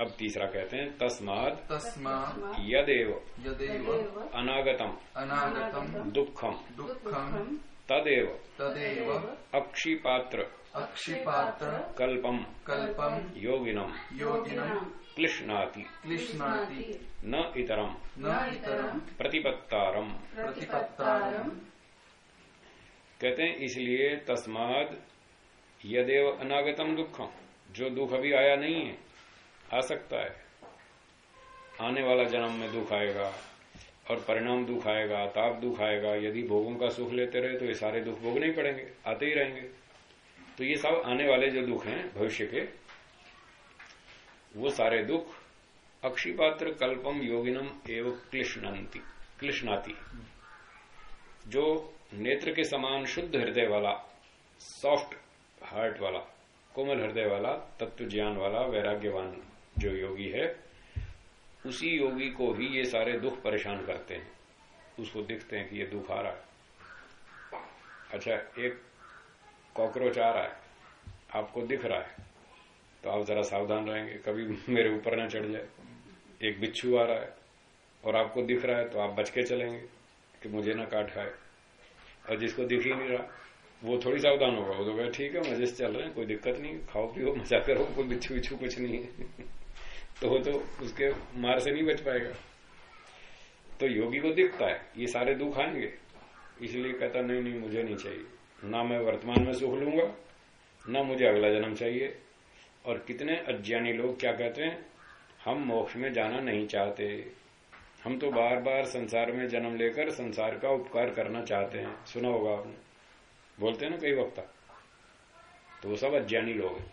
अब तीसरा कहते हैं तस्माद तस्मात् यदेव। यदेव अनागतम। अनागतम दुखम। दुखम तदेव। तदेव अक्षिपात्र। अक्षिपात्र कल्पम। कल्पम योगिनम। योगिनम क्लिश्नाति क्लिश्नाति न इतरम। न इतरम प्रतिपत्तारम। प्रतिपत्तारम कहते हैं, इसलिए तस्माद यदेव अनागतम दुखम। जो दुख अभी आया नहीं है, आ सकता है। आने वाला जन्म में दुख आएगा, और परिणाम दुख आएगा, ताप दुख आएगा। यदि भोगों का सुख लेते रहे तो ये सारे दुख भोगने ही पड़ेंगे, आते ही रहेंगे। तो ये सब आने वाले जो दुख हैं, भविष्य के, वो सारे दुख अक्षिपात्र कल्पम योगिनम एवं क्लिश्नंती क्लिश्नाती जो नेत्र के समान शुद्ध हृदय वाला सॉफ्ट हार्ट वाला, कोमल हृदय वाला तत्व ज्ञान वाला, वैराग्यवान जो योगी है, उसी योगी को ही ये सारे दुख परेशान करते हैं। उसको दिखते हैं कि ये दुख आ रहा है। अच्छा एक कॉकरोच आ रहा है। आपको दिख रहा है। तो आप जरा सावधान रहेंगे। कभी मेरे ऊपर ना चढ़ जाए। एक बिच्छू आ रहा है। और आपको दिख रहा है तो आप बच के चलेंगे कि मुझे ना काट खाए। और जिसको दिख ही नहीं रहा, वो थोड़ी सावधान होगा। वो तो कहे, ठीक है, मज़े से चल रहे हैं, कोई दिक्कत नहीं, खाओ पियो, मज़ा करो, कोई बिच्छू बिच्छू कुछ नहीं है। तो वो तो उसके मार से नहीं बच पाएगा। तो योगी को दिखता है, ये सारे दुख आएँगे। इसलिए कहता, नहीं नहीं, मुझे नहीं चाहिए। ना मैं वर्तमान में सुख लूँगा, ना मुझे अगला जन्म चाहिए। और कितने अज्ञानी लोग क्या कहते हैं, हम मोक्ष में जाना नहीं चाहते। हम तो बार बार संसार में जन्म लेकर संसार का उपकार करना चाहते हैं। सुना होगा आपने? बोलते हैं ना कई वक्ता। तो वो सब अज्ञानी लोग हैं,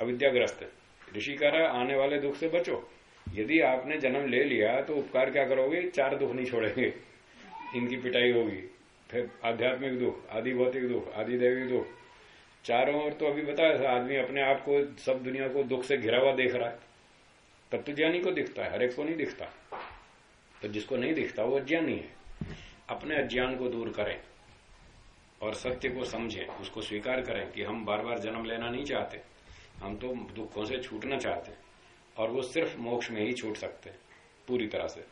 अविद्याग्रस्त है। ऋषि कह रहा आने वाले दुख से बचो। यदि आपने जन्म ले लिया तो उपकार क्या करोगे? चार दुख नहीं छोड़ेंगे। इनकी पिटाई होगी। फिर आध्यात्मिक दुख, आदि भौतिक दुख, आदि दैविक दुख। चारों ओर तो अभी बताया था, आदमी अपने आप को, सब दुनिया को दुख से घिरा हुआ देख रहा है। तब तो ज्ञानी को दिखता है हरेक को नहीं दिखता। तो जिसको नहीं दिखता वो अज्ञानी है। अपने अज्ञान को दूर करें और सत्य को समझें, उसको स्वीकार करें कि हम बार बार जन्म लेना नहीं चाहते। हम तो दुखों से छूटना चाहते और वो सिर्फ़ मोक्ष में ही छूट सकते, पूरी तरह से।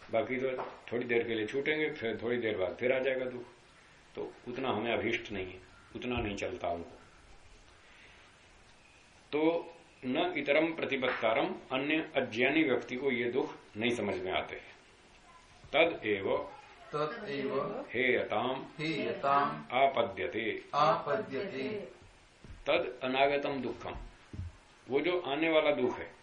बाकी तो थोड़ी देर के लिए छूटेंगे, फिर थोड़ी देर बाद फिर आ जाएगा दुख। तो उतना हमें अभीष्ट नहीं है, उतना नहीं चलता उनको तो न इतरम प्रतिपत्तारम, अन्य अज्ञानी व्यक्ति को ये दुख नहीं समझ में आते। तद एव तदेव हेयताम हेयताम आपद्यते। आपद्यते। तद अनागतम दुखम। वो जो आने वाला दुख है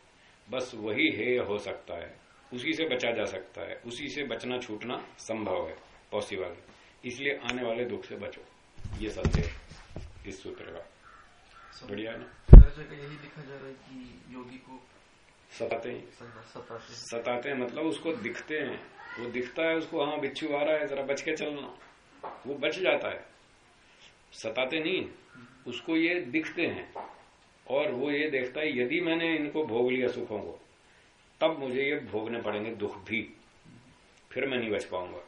बस वही हेय हो सकता है। उसी से बचा जा सकता है। उसी से बचना छूटना संभव है पॉसिबल है। इसलिए आने वाले दुख से बचो। ये संदेश इस सूत्र का। बढ़िया है ना? यही लिखा जा रहा है कि योगी को सताते हैं। सताते हैं मतलब उसको दिखते हैं। वो दिखता है, उसको हाँ बिच्छू आ रहा है, जरा बच के चलना। वो बच जाता है। सताते नहीं, उसको ये दिखते हैं। और वो ये देखता है, यदि मैंने इनको भोग लिया सुखों को, तब मुझे ये भोगने पड़ेंगे दुख भी। फिर मैं नहीं बच पाऊँगा।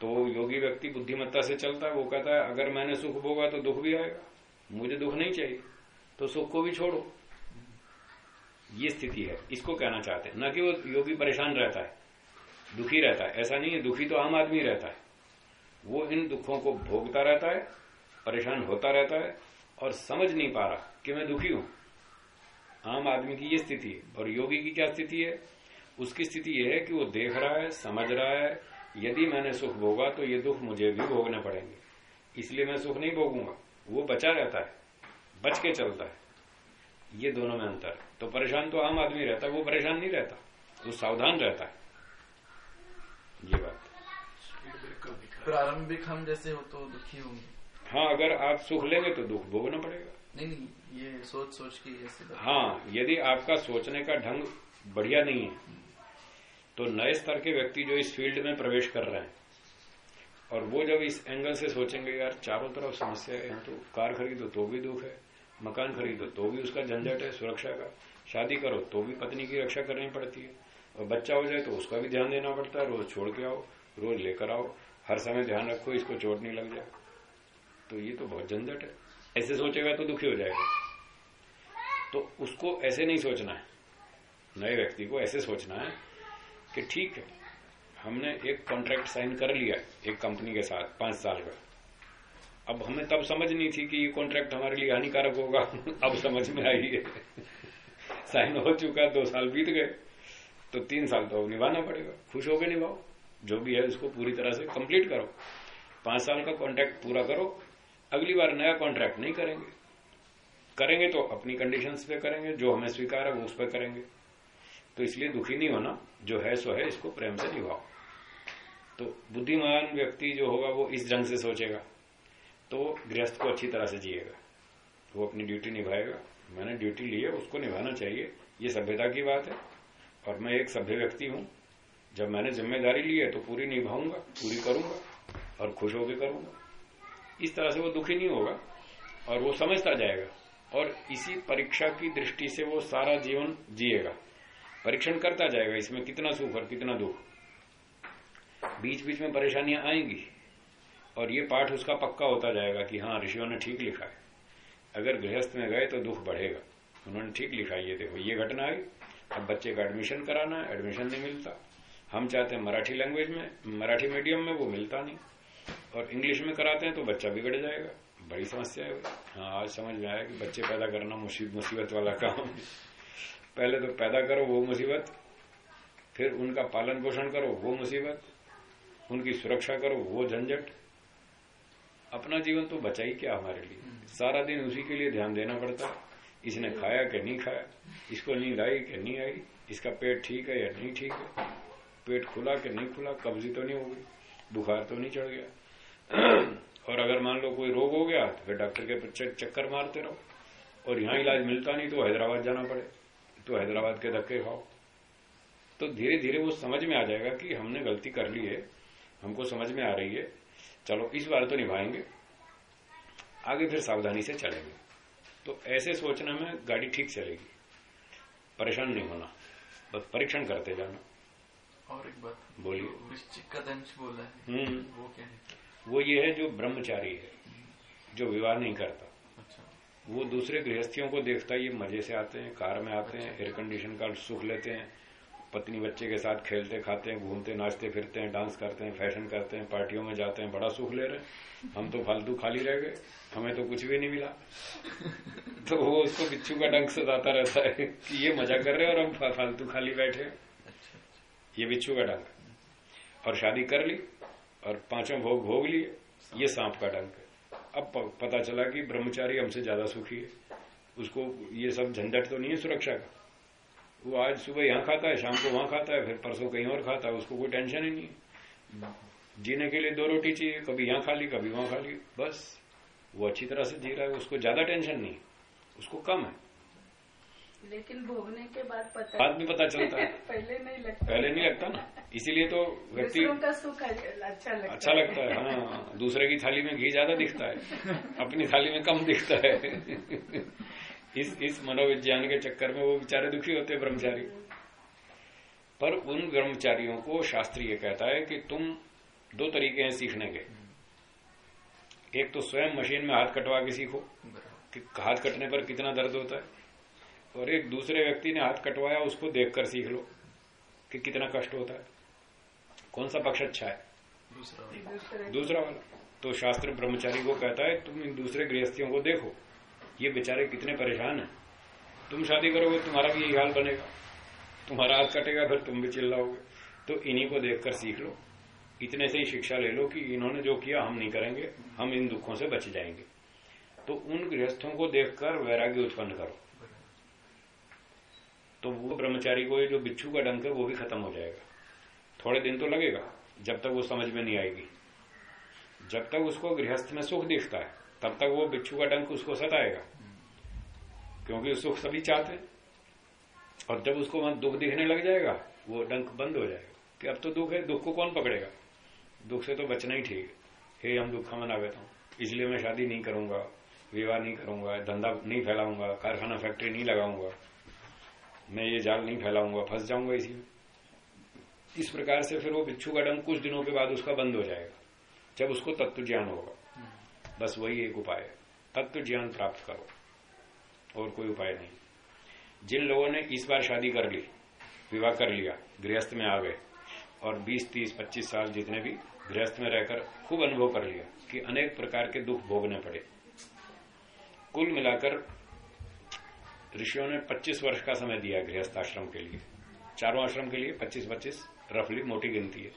तो योगी व्यक्ति बुद्धिमत्ता से चलता है, वो कहता है, अगर मैंने सुख भोगा तो दुख भी आएगा। मुझे दुख नहीं चाहिए तो सुख को भी छोड़ो। ये स्थिति है। इसको कहना चाहते हैं। न कि वो योगी परेशान रहता है, दुखी रहता है। ऐसा नहीं है, दुखी तो आम आदमी रहता है। वो इन दुखों को भोगता रहता है, परेशान होता रहता है और समझ नहीं पा रहा कि मैं दुखी हूँ। आम आदमी की ये स्थिति है। और योगी की क्या स्थिति है? उसकी स्थिति यह है कि वो देख रहा है, समझ रहा है, यदि मैंने सुख भोगा तो ये दुख मुझे भी भोगने पड़ेंगे। इसलिए मैं सुख नहीं भोगूँगा। वो बचा रहता है, बच के चलता है। ये दोनों में अंतर है। तो परेशान तो आम आदमी रहता है वो परेशान नहीं रहता। वो सावधान रहता है। ये बात। प्रारंभिक हम जैसे हो तो दुखी होंगे। हाँ अगर आप सुख लेंगे तो दुख भोगना पड़ेगा। नहीं नहीं ये सोच सोच के ऐसे हाँ यदि आपका सोचने का ढंग बढ़िया नहीं है तो नए स्तर के व्यक्ति जो इस फ़ील्ड में प्रवेश कर रहे हैं और वो जब इस एंगल से सोचेंगे यार चारों तरफ़ समस्या है तो कार खरीदो तो भी दुख है। मकान खरीदो तो भी उसका झंझट है, सुरक्षा का। शादी करो तो भी पत्नी की रक्षा करनी पड़ती है। और बच्चा हो जाए तो उसका भी ध्यान देना पड़ता है, रोज छोड़ के आओ, रोज लेकर आओ। हर समय ध्यान रखो, इसको चोट नहीं लग जाए तो ये तो बहुत झंझट है। ऐसे सोचेगा तो दुखी हो जाएगा। तो उसको ऐसे नहीं सोचना है। नए व्यक्ति को ऐसे सोचना है कि ठीक है, हमने एक कॉन्ट्रैक्ट साइन कर लिया एक कंपनी के साथ, पाँच साल का। अब हमें तब समझ नहीं थी कि ये कॉन्ट्रैक्ट हमारे लिए हानिकारक होगा। अब समझ में आई है। साइन हो चुका, दो साल बीत गए तो तीन साल तो निभाना पड़ेगा। खुश होकर निभाओ। जो भी है उसको पूरी तरह से कंप्लीट करो। पाँच साल का कॉन्ट्रैक्ट पूरा करो। अगली बार नया कॉन्ट्रैक्ट नहीं करेंगे। करेंगे तो अपनी कंडीशन पे करेंगे। जो हमें स्वीकार है वो उस पर करेंगे। तो इसलिए दुखी नहीं होना। जो है सो है, इसको प्रेम से निभाओ। तो बुद्धिमान व्यक्ति जो होगा वो इस ढंग से सोचेगा। तो गृहस्थ को अच्छी तरह से जिएगा। वो अपनी ड्यूटी निभाएगा। मैंने ड्यूटी ली है, उसको निभाना चाहिए। ये सभ्यता की बात है। और मैं एक सभ्य व्यक्ति हूँ। जब मैंने ज़िम्मेदारी ली है तो पूरी निभाऊँगा, पूरी करूँगा और खुश होकर करूँगा। इस तरह से वो दुखी नहीं होगा और वो समझता जाएगा। और इसी परीक्षा की दृष्टि से वो सारा जीवन जिएगा। परीक्षण करता जाएगा, इसमें कितना सुख और कितना दुख। बीच बीच में परेशानियाँ आएँगी। और ये पाठ उसका पक्का होता जाएगा कि हाँ ऋषियों ने ठीक लिखा है। अगर गृहस्थ में गए तो दुख बढ़ेगा। उन्होंने ठीक लिखा ये देखो, ये घटना आई। अब बच्चे का एडमिशन कराना है एडमिशन नहीं मिलता। हम चाहते हैं मराठी लैंग्वेज में, मराठी मीडियम में वो मिलता नहीं। और इंग्लिश में कराते हैं तो बच्चा बिगड़ जाएगा। बड़ी समस्या है। हाँ आज समझ में आया कि बच्चे पैदा करना मुसीबत वाला काम है। पहले तो पैदा करो वो मुसीबत, फिर उनका पालन पोषण करो वो मुसीबत, उनकी सुरक्षा करो वो झंझट। अपना जीवन तो बचा ही क्या हमारे लिए? सारा दिन उसी के लिए ध्यान देना पड़ता। इसने खाया कि नहीं खाया? इसको नींद आई कि नहीं आई? इसका पेट ठीक है या नहीं ठीक है? पेट खुला कि नहीं खुला? कब्जी तो नहीं हो गई बुखार तो नहीं चढ़ गया। और अगर मान लो कोई रोग हो गया तो फिर डॉक्टर के चक्कर मारते रहो। और यहाँ इलाज मिलता नहीं तो हैदराबाद जाना पड़े। तो हैदराबाद के धक्के खाओ। तो धीरे धीरे वो समझ में आ जाएगा कि हमने गलती कर ली है। हमको समझ में आ रही है। चलो इस बार तो निभाएँगे। आगे फिर सावधानी से चलेंगे। तो ऐसे सोचने में गाड़ी ठीक चलेगी। परेशान नहीं होना। बस परीक्षण करते जाना। और एक बात बोलिए। वृश्चिक का दंश बोला है हम्म। वो क्या है? वो ये है जो ब्रह्मचारी है जो विवाह नहीं करता। अच्छा। वो दूसरे गृहस्थियों को देखता है ये मज़े से आते हैं कार में आते हैं एयर कंडीशन का सुख लेते हैं। पत्नी बच्चे के साथ खेलते, खाते हैं घूमते, नाचते, फिरते हैं, डांस करते हैं, फ़ैशन करते हैं, पार्टियों में जाते हैं, बड़ा सुख ले रहे हैं। हम तो फालतू खाली रह गए, हमें तो कुछ भी नहीं मिला। तो वो उसको बिच्छू का डंक सताता रहता है कि ये मज़ा कर रहे हैं और हम फालतू खाली बैठे ये बिच्छू का डंक। और शादी कर ली और पाँचों भोग भोग लिए। ये सांप का डंक अब पता चला कि ब्रह्मचारी हमसे ज़्यादा सुखी है। उसको ये सब झंझट तो नहीं है सुरक्षा का? वो आज सुबह यहाँ खाता है शाम को वहाँ खाता है फिर परसों कहीं और खाता है उसको कोई टेंशन ही नहीं जीने के लिए दो रोटी चाहिए कभी यहाँ खा ली कभी वहाँ खा ली बस। वो अच्छी तरह से जी रहा है उसको ज़्यादा टेंशन नहीं उसको कम है। लेकिन भोगने के बाद पता बाद में पता चलता है। पहले नहीं लगता। पहले नहीं लगता ना इसीलिए तो व्यक्ति का सुख अच्छा लगता अच्छा लगता है हाँ दूसरे की थाली में घी ज़्यादा दिखता है अपनी थाली में कम दिखता है। इस इस मनोविज्ञान के चक्कर में वो बेचारे दुखी होते हैं ब्रह्मचारी। पर उन ब्रह्मचारियों को शास्त्र ये कहता है कि तुम दो तरीके हैं सीखने के। एक तो स्वयं मशीन में हाथ कटवा के सीखो कि हाथ कटने पर कितना दर्द होता है। और एक दूसरे व्यक्ति ने हाथ कटवाया उसको देखकर सीख लो कि कितना कष्ट होता है। कौन सा पक्ष अच्छा है? दूसरा वाला। दूसरे दूसरा वाला। तो शास्त्र ब्रह्मचारी को कहता है तुम इन दूसरे गृहस्थियों को देखो। ये बेचारे कितने परेशान हैं। तुम शादी करोगे, तुम्हारा भी यही हाल बनेगा। तुम्हारा हाथ कटेगा, फिर तुम भी चिल्लाओगे। तो इन्हीं को देखकर सीख लो। इतने से ही शिक्षा ले लो कि इन्होंने जो किया, हम नहीं करेंगे। हम इन दुखों से बच जाएँगे। तो उन गृहस्थों को देखकर वैराग्य उत्पन्न करो। तो वो ब्रह्मचारी को ये जो बिच्छू का डंक है, वो भी खत्म हो जाएगा। थोड़े दिन तो लगेगा, जब तक वो समझ में नहीं आएगी। जब तक उसको गृहस्थ में सुख दिखता है। तब तक वो बिच्छू का डंक उसको सताएगा। क्योंकि सुख सभी चाहते हैं। और जब उसको वहाँ दुख दिखने लग जाएगा, वो डंक बंद हो जाएगा। कि अब तो दुख है, दुख को कौन पकड़ेगा? दुख से तो बचना ही ठीक है। हे, हम दुखा मना गया हूँ। इसलिए मैं शादी नहीं करूँगा, विवाह नहीं करूँगा, धंधा नहीं फैलाऊँगा, कारखाना फैक्ट्री नहीं लगाऊँगा। मैं ये जाल नहीं फैलाऊँगा, फंस जाऊँगा इसी में। इस प्रकार से फिर वो बिच्छू का डंक कुछ दिनों के बाद उसका बंद हो जाएगा। जब उसको तत्व ज्ञान होगा। बस वही एक उपाय है। तत्व ज्ञान प्राप्त करो और कोई उपाय नहीं। जिन लोगों ने इस बार शादी कर ली विवाह कर लिया गृहस्थ में आ गए और 20, 30, 25 साल जितने भी गृहस्थ में रहकर खूब अनुभव कर लिया कि अनेक प्रकार के दुख भोगने पड़े। कुल मिलाकर ऋषियों ने 25 वर्ष का समय दिया गृहस्थ आश्रम के लिए। चारों आश्रम के लिए 25-25 रफली मोटी गिनती है।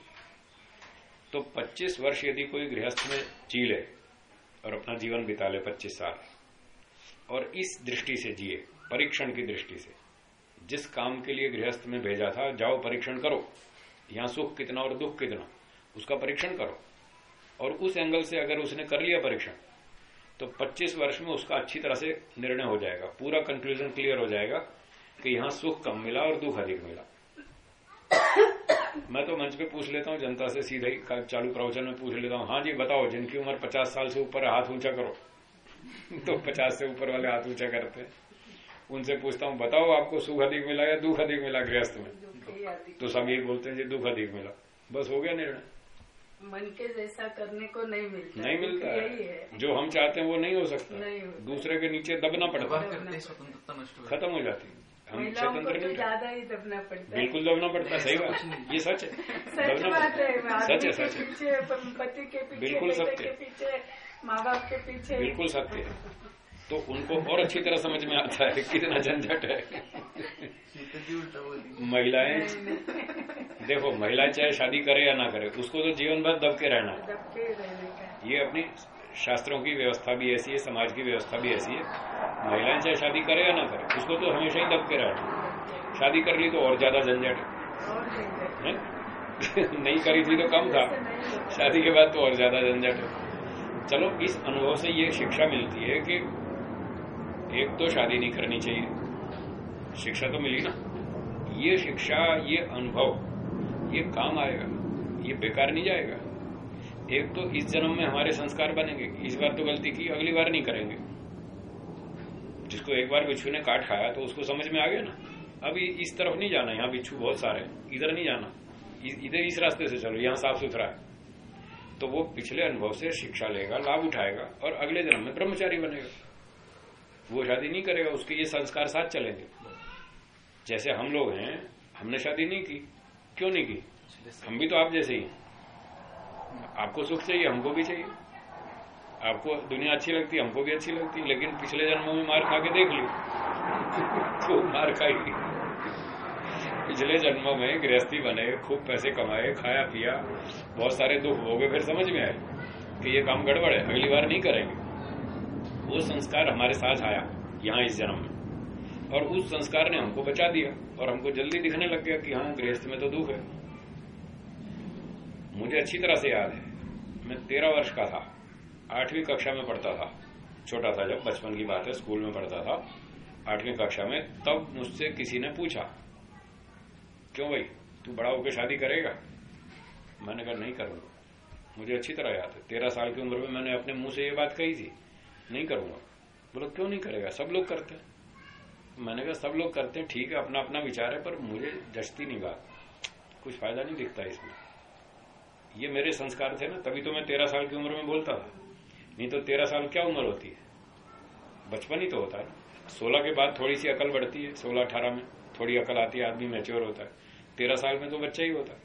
तो 25 वर्ष यदि कोई गृहस्थ में जी ले और अपना जीवन बिता ले 25 साल। और इस दृष्टि से जिए, परीक्षण की दृष्टि से। जिस काम के लिए गृहस्थ में भेजा था, जाओ परीक्षण करो। यहाँ सुख कितना और दुख कितना, उसका परीक्षण करो। और उस एंगल से अगर उसने कर लिया परीक्षण तो 25 वर्ष में उसका अच्छी तरह से निर्णय हो जाएगा। पूरा कंक्लूजन क्लियर हो जाएगा कि यहाँ सुख कम मिला और दुख अधिक मिला। मैं तो मंच पे पूछ लेता हूँ जनता से सीधे चालू प्रवचन में पूछ लेता हूँ हाँ जी बताओ जिनकी उम्र पचास साल से ऊपर हाथ ऊँचा करो। तो पचास से ऊपर वाले हाथ ऊँचा करते हैं। उनसे पूछता हूँ बताओ आपको सुख अधिक मिला या दुख अधिक मिला गृहस्थ में? तो सब यही बोलते हैं जी दुख अधिक मिला। बस हो गया निर्णय। मन के जैसा करने को नहीं मिलता नहीं मिलता यही है। है। जो हम चाहते हैं वो नहीं हो सकता। नहीं दूसरे के नीचे दबना पड़ता हो। खत्म हो जाती है। हम स्वतंत्र तो नहीं ज़्यादा ही दबना पड़ता बिल्कुल दबना पड़ता है सही बात। ये सच है। सच बात है पड़ता सच है सच है। पीछे पति के पीछे बिल्कुल सत्य पीछे माँ बाप के पीछे। बिल्कुल सत्य है। तो उनको और अच्छी तरह समझ में आता है कितना झंझट है। महिलाएँ देखो महिलाएँ चाहे शादी करे या ना करे उसको तो जीवन भर दब के रहना। है दबके रहने का। ये अपनी शास्त्रों की व्यवस्था भी ऐसी है समाज की व्यवस्था भी ऐसी है। महिलाएँ चाहे शादी करे या ना करे उसको तो हमेशा ही दब के रहना है। शादी कर ली तो और ज़्यादा झंझट है। नहीं करी थी तो कम था। शादी के बाद तो और ज़्यादा झंझट है। चलो इस अनुभव से ये शिक्षा मिलती है कि एक तो शादी नहीं करनी चाहिए। शिक्षा तो मिली ना। ये शिक्षा ये अनुभव ये काम आएगा। ये बेकार नहीं जाएगा। एक तो इस जन्म में हमारे संस्कार बनेंगे इस बार तो गलती की अगली बार नहीं करेंगे। जिसको एक बार बिच्छू ने काट खाया तो उसको समझ में आ गया ना। अब इस तरफ़ नहीं जाना यहाँ बिच्छू बहुत सारे हैं इधर नहीं जाना। इधर इस रास्ते से चलो यहाँ साफ़ सुथरा है। तो वो पिछले अनुभव से शिक्षा लेगा लाभ उठाएगा और अगले जन्म में ब्रह्मचारी बनेगा। वो शादी नहीं करेगा उसके ये संस्कार साथ चलेंगे। जैसे हम लोग हैं हमने शादी नहीं की। क्यों नहीं की? हम भी तो आप जैसे ही हैं। आपको सुख चाहिए, हमको भी चाहिए। आपको दुनिया अच्छी लगती, हमको भी अच्छी लगती, लेकिन पिछले जन्मों में मार खा के देख ली। खूब मार खाई। पिछले जन्मों में गृहस्थी बने, खूब पैसे कमाए, खाया पिया, बहुत सारे दुख हो गए, फिर समझ में आए कि ये काम गड़बड़ है, अगली बार नहीं करेंगे। वो संस्कार हमारे साथ आया, यहाँ इस जन्म में। और उस संस्कार ने हमको बचा दिया, और हमको जल्दी दिखने लग गया कि हाँ गृहस्थ में तो दुख है। मुझे अच्छी तरह से याद है। मैं तेरह वर्ष का था। आठवीं कक्षा में पढ़ता था। छोटा था जब, बचपन की बात है, स्कूल में पढ़ता था। आठवीं कक्षा में तब मुझसे किसी ने पूछा, क्यों भाई, तू बड़ा होकर शादी करेगा? मैंने कहा, नहीं करूँगा। मुझे अच्छी तरह याद है। तेरह साल की उम्र में मैंने अपने मुँह से ये बात कही थी, नहीं करूँगा। बोला, क्यों नहीं करेगा? सब लोग करते मैंने कहा, सब लोग करते ठीक है अपना अपना विचार है, पर मुझे जचती नहीं बात। कुछ फ़ायदा नहीं दिखता इसमें। ये मेरे संस्कार थे ना, तभी तो मैं तेरह साल की उम्र में बोलता था। नहीं तो तेरह साल क्या उम्र होती है? बचपन ही तो होता है सोलह के बाद थोड़ी सी अकल बढ़ती है, सोलह अठारह में थोड़ी अकल आती है, आदमी मेच्योर होता है। तेरह साल में तो बच्चा ही होता है।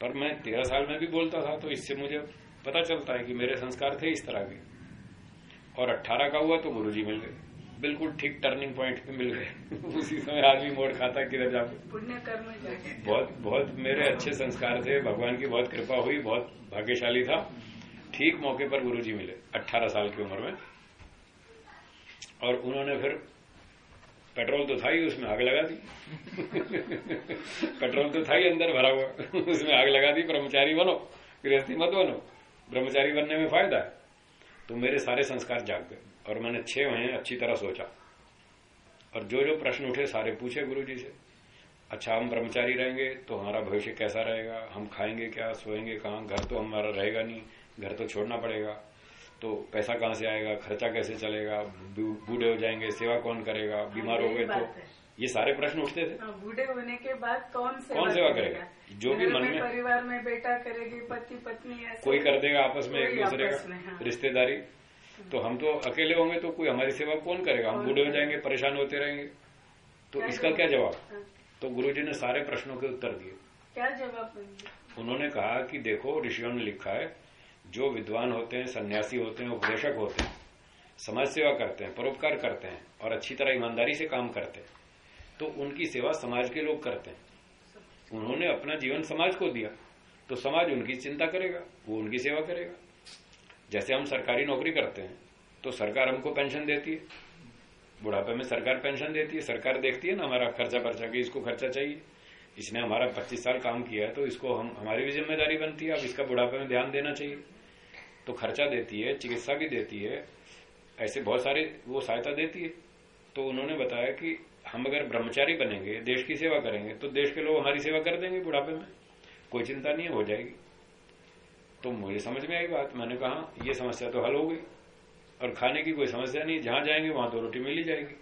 पर मैं तेरह साल में भी बोलता था तो इससे मुझे पता चलता है कि मेरे संस्कार थे इस तरह के। और अट्ठारह का हुआ तो गुरुजी मिल गए। बिल्कुल ठीक टर्निंग पॉइंट पे मिल गए। उसी समय आदमी मोड़ खाता किधर जाके। पुण्य कर्म बहुत बहुत मेरे अच्छे संस्कार थे भगवान की बहुत कृपा हुई बहुत भाग्यशाली था। ठीक मौके पर गुरुजी मिले 18 साल की उम्र में। और उन्होंने फिर पेट्रोल तो था ही उसमें आग लगा दी। पेट्रोल तो था ही अंदर भरा हुआ उसमें आग लगा दी ब्रह्मचारी बनो गृहस्थी मत बनो ब्रह्मचारी बनने में फ़ायदा है। तो मेरे सारे संस्कार जाग गए। और मैंने छह महीने अच्छी तरह सोचा। और जो जो प्रश्न उठे सारे पूछे गुरु जी से। अच्छा हम ब्रह्मचारी रहेंगे तो हमारा भविष्य कैसा रहेगा? हम खाएँगे क्या? सोएँगे कहाँ? घर तो हमारा रहेगा नहीं। घर तो छोड़ना पड़ेगा। तो पैसा कहाँ से आएगा? खर्चा कैसे चलेगा? बूढ़े हो जाएँगे सेवा कौन करेगा? बीमार हो गए तो ये सारे प्रश्न उठते थे। हाँ, बूढ़े होने के बाद कौन सेवा कौन सेवा करेगा? जो भी मन में परिवार में बेटा करेगी पति पत्नी कोई कर देगा आपस में एक दूसरे का हाँ। रिश्तेदारी। तो हम तो अकेले होंगे तो कोई हमारी सेवा कौन करेगा? हम बूढ़े हो जाएँगे परेशान होते रहेंगे। तो क्या इसका क्या जवाब? हाँ, तो गुरुजी ने सारे प्रश्नों के उत्तर दिए। क्या जवाब उन्होंने कहा कि देखो ऋषियों ने लिखा है जो विद्वान होते हैं सन्यासी होते हैं उपदेशक होते हैं समाज सेवा करते हैं परोपकार करते हैं और अच्छी तरह ईमानदारी से काम करते हैं तो उनकी सेवा समाज के लोग करते हैं। उन्होंने अपना जीवन समाज को दिया तो समाज उनकी चिंता करेगा वो उनकी सेवा करेगा। जैसे हम सरकारी नौकरी करते हैं तो सरकार हमको पेंशन देती है। बुढ़ापे में सरकार पेंशन देती है। सरकार देखती है ना हमारा खर्चा पर्चा की इसको खर्चा चाहिए। इसने हमारा 25 साल काम किया है तो इसको हम, हमारी भी ज़िम्मेदारी बनती है। अब इसका बुढ़ापे में ध्यान देना चाहिए। तो खर्चा देती है, चिकित्सा भी देती है। ऐसे बहुत सारे वो सहायता देती है। तो उन्होंने बताया कि हम अगर ब्रह्मचारी बनेंगे, देश की सेवा करेंगे तो देश के लोग हमारी सेवा कर देंगे बुढ़ापे में। कोई चिंता नहीं हो जाएगी। तो मुझे समझ में आई बात। मैंने कहा, ये समस्या तो हल हो गई और खाने की कोई समस्या नहीं। जहाँ जाएँगे, वहाँ तो रोटी मिल ही जाएगी।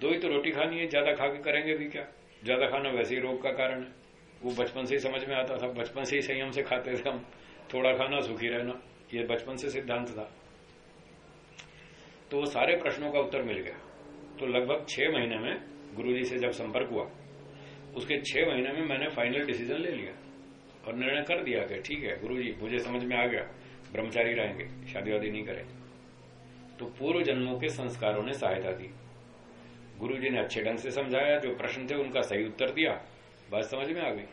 दो ही तो रोटी खानी है, ज़्यादा खा के करेंगे भी क्या? ज़्यादा खाना वैसे ही रोग का कारण है। वो बचपन से ही समझ में आता था। बचपन से ही संयम से खाते थे हम। थोड़ा खाना सुखी रहना, ये बचपन से सिद्धांत था। तो वो सारे प्रश्नों का उत्तर मिल गया। तो लगभग छह महीने में गुरुजी से जब संपर्क हुआ, उसके छह महीने में मैंने फाइनल डिसीज़न ले लिया। और निर्णय कर दिया कि ठीक है गुरु जी मुझे समझ में आ गया। ब्रह्मचारी रहेंगे, शादी वादी नहीं करेंगे तो पूर्व जन्मों के संस्कारों ने सहायता दी। गुरु जी ने अच्छे ढंग से समझाया, जो प्रश्न थे उनका सही उत्तर दिया। बात समझ में आ गई।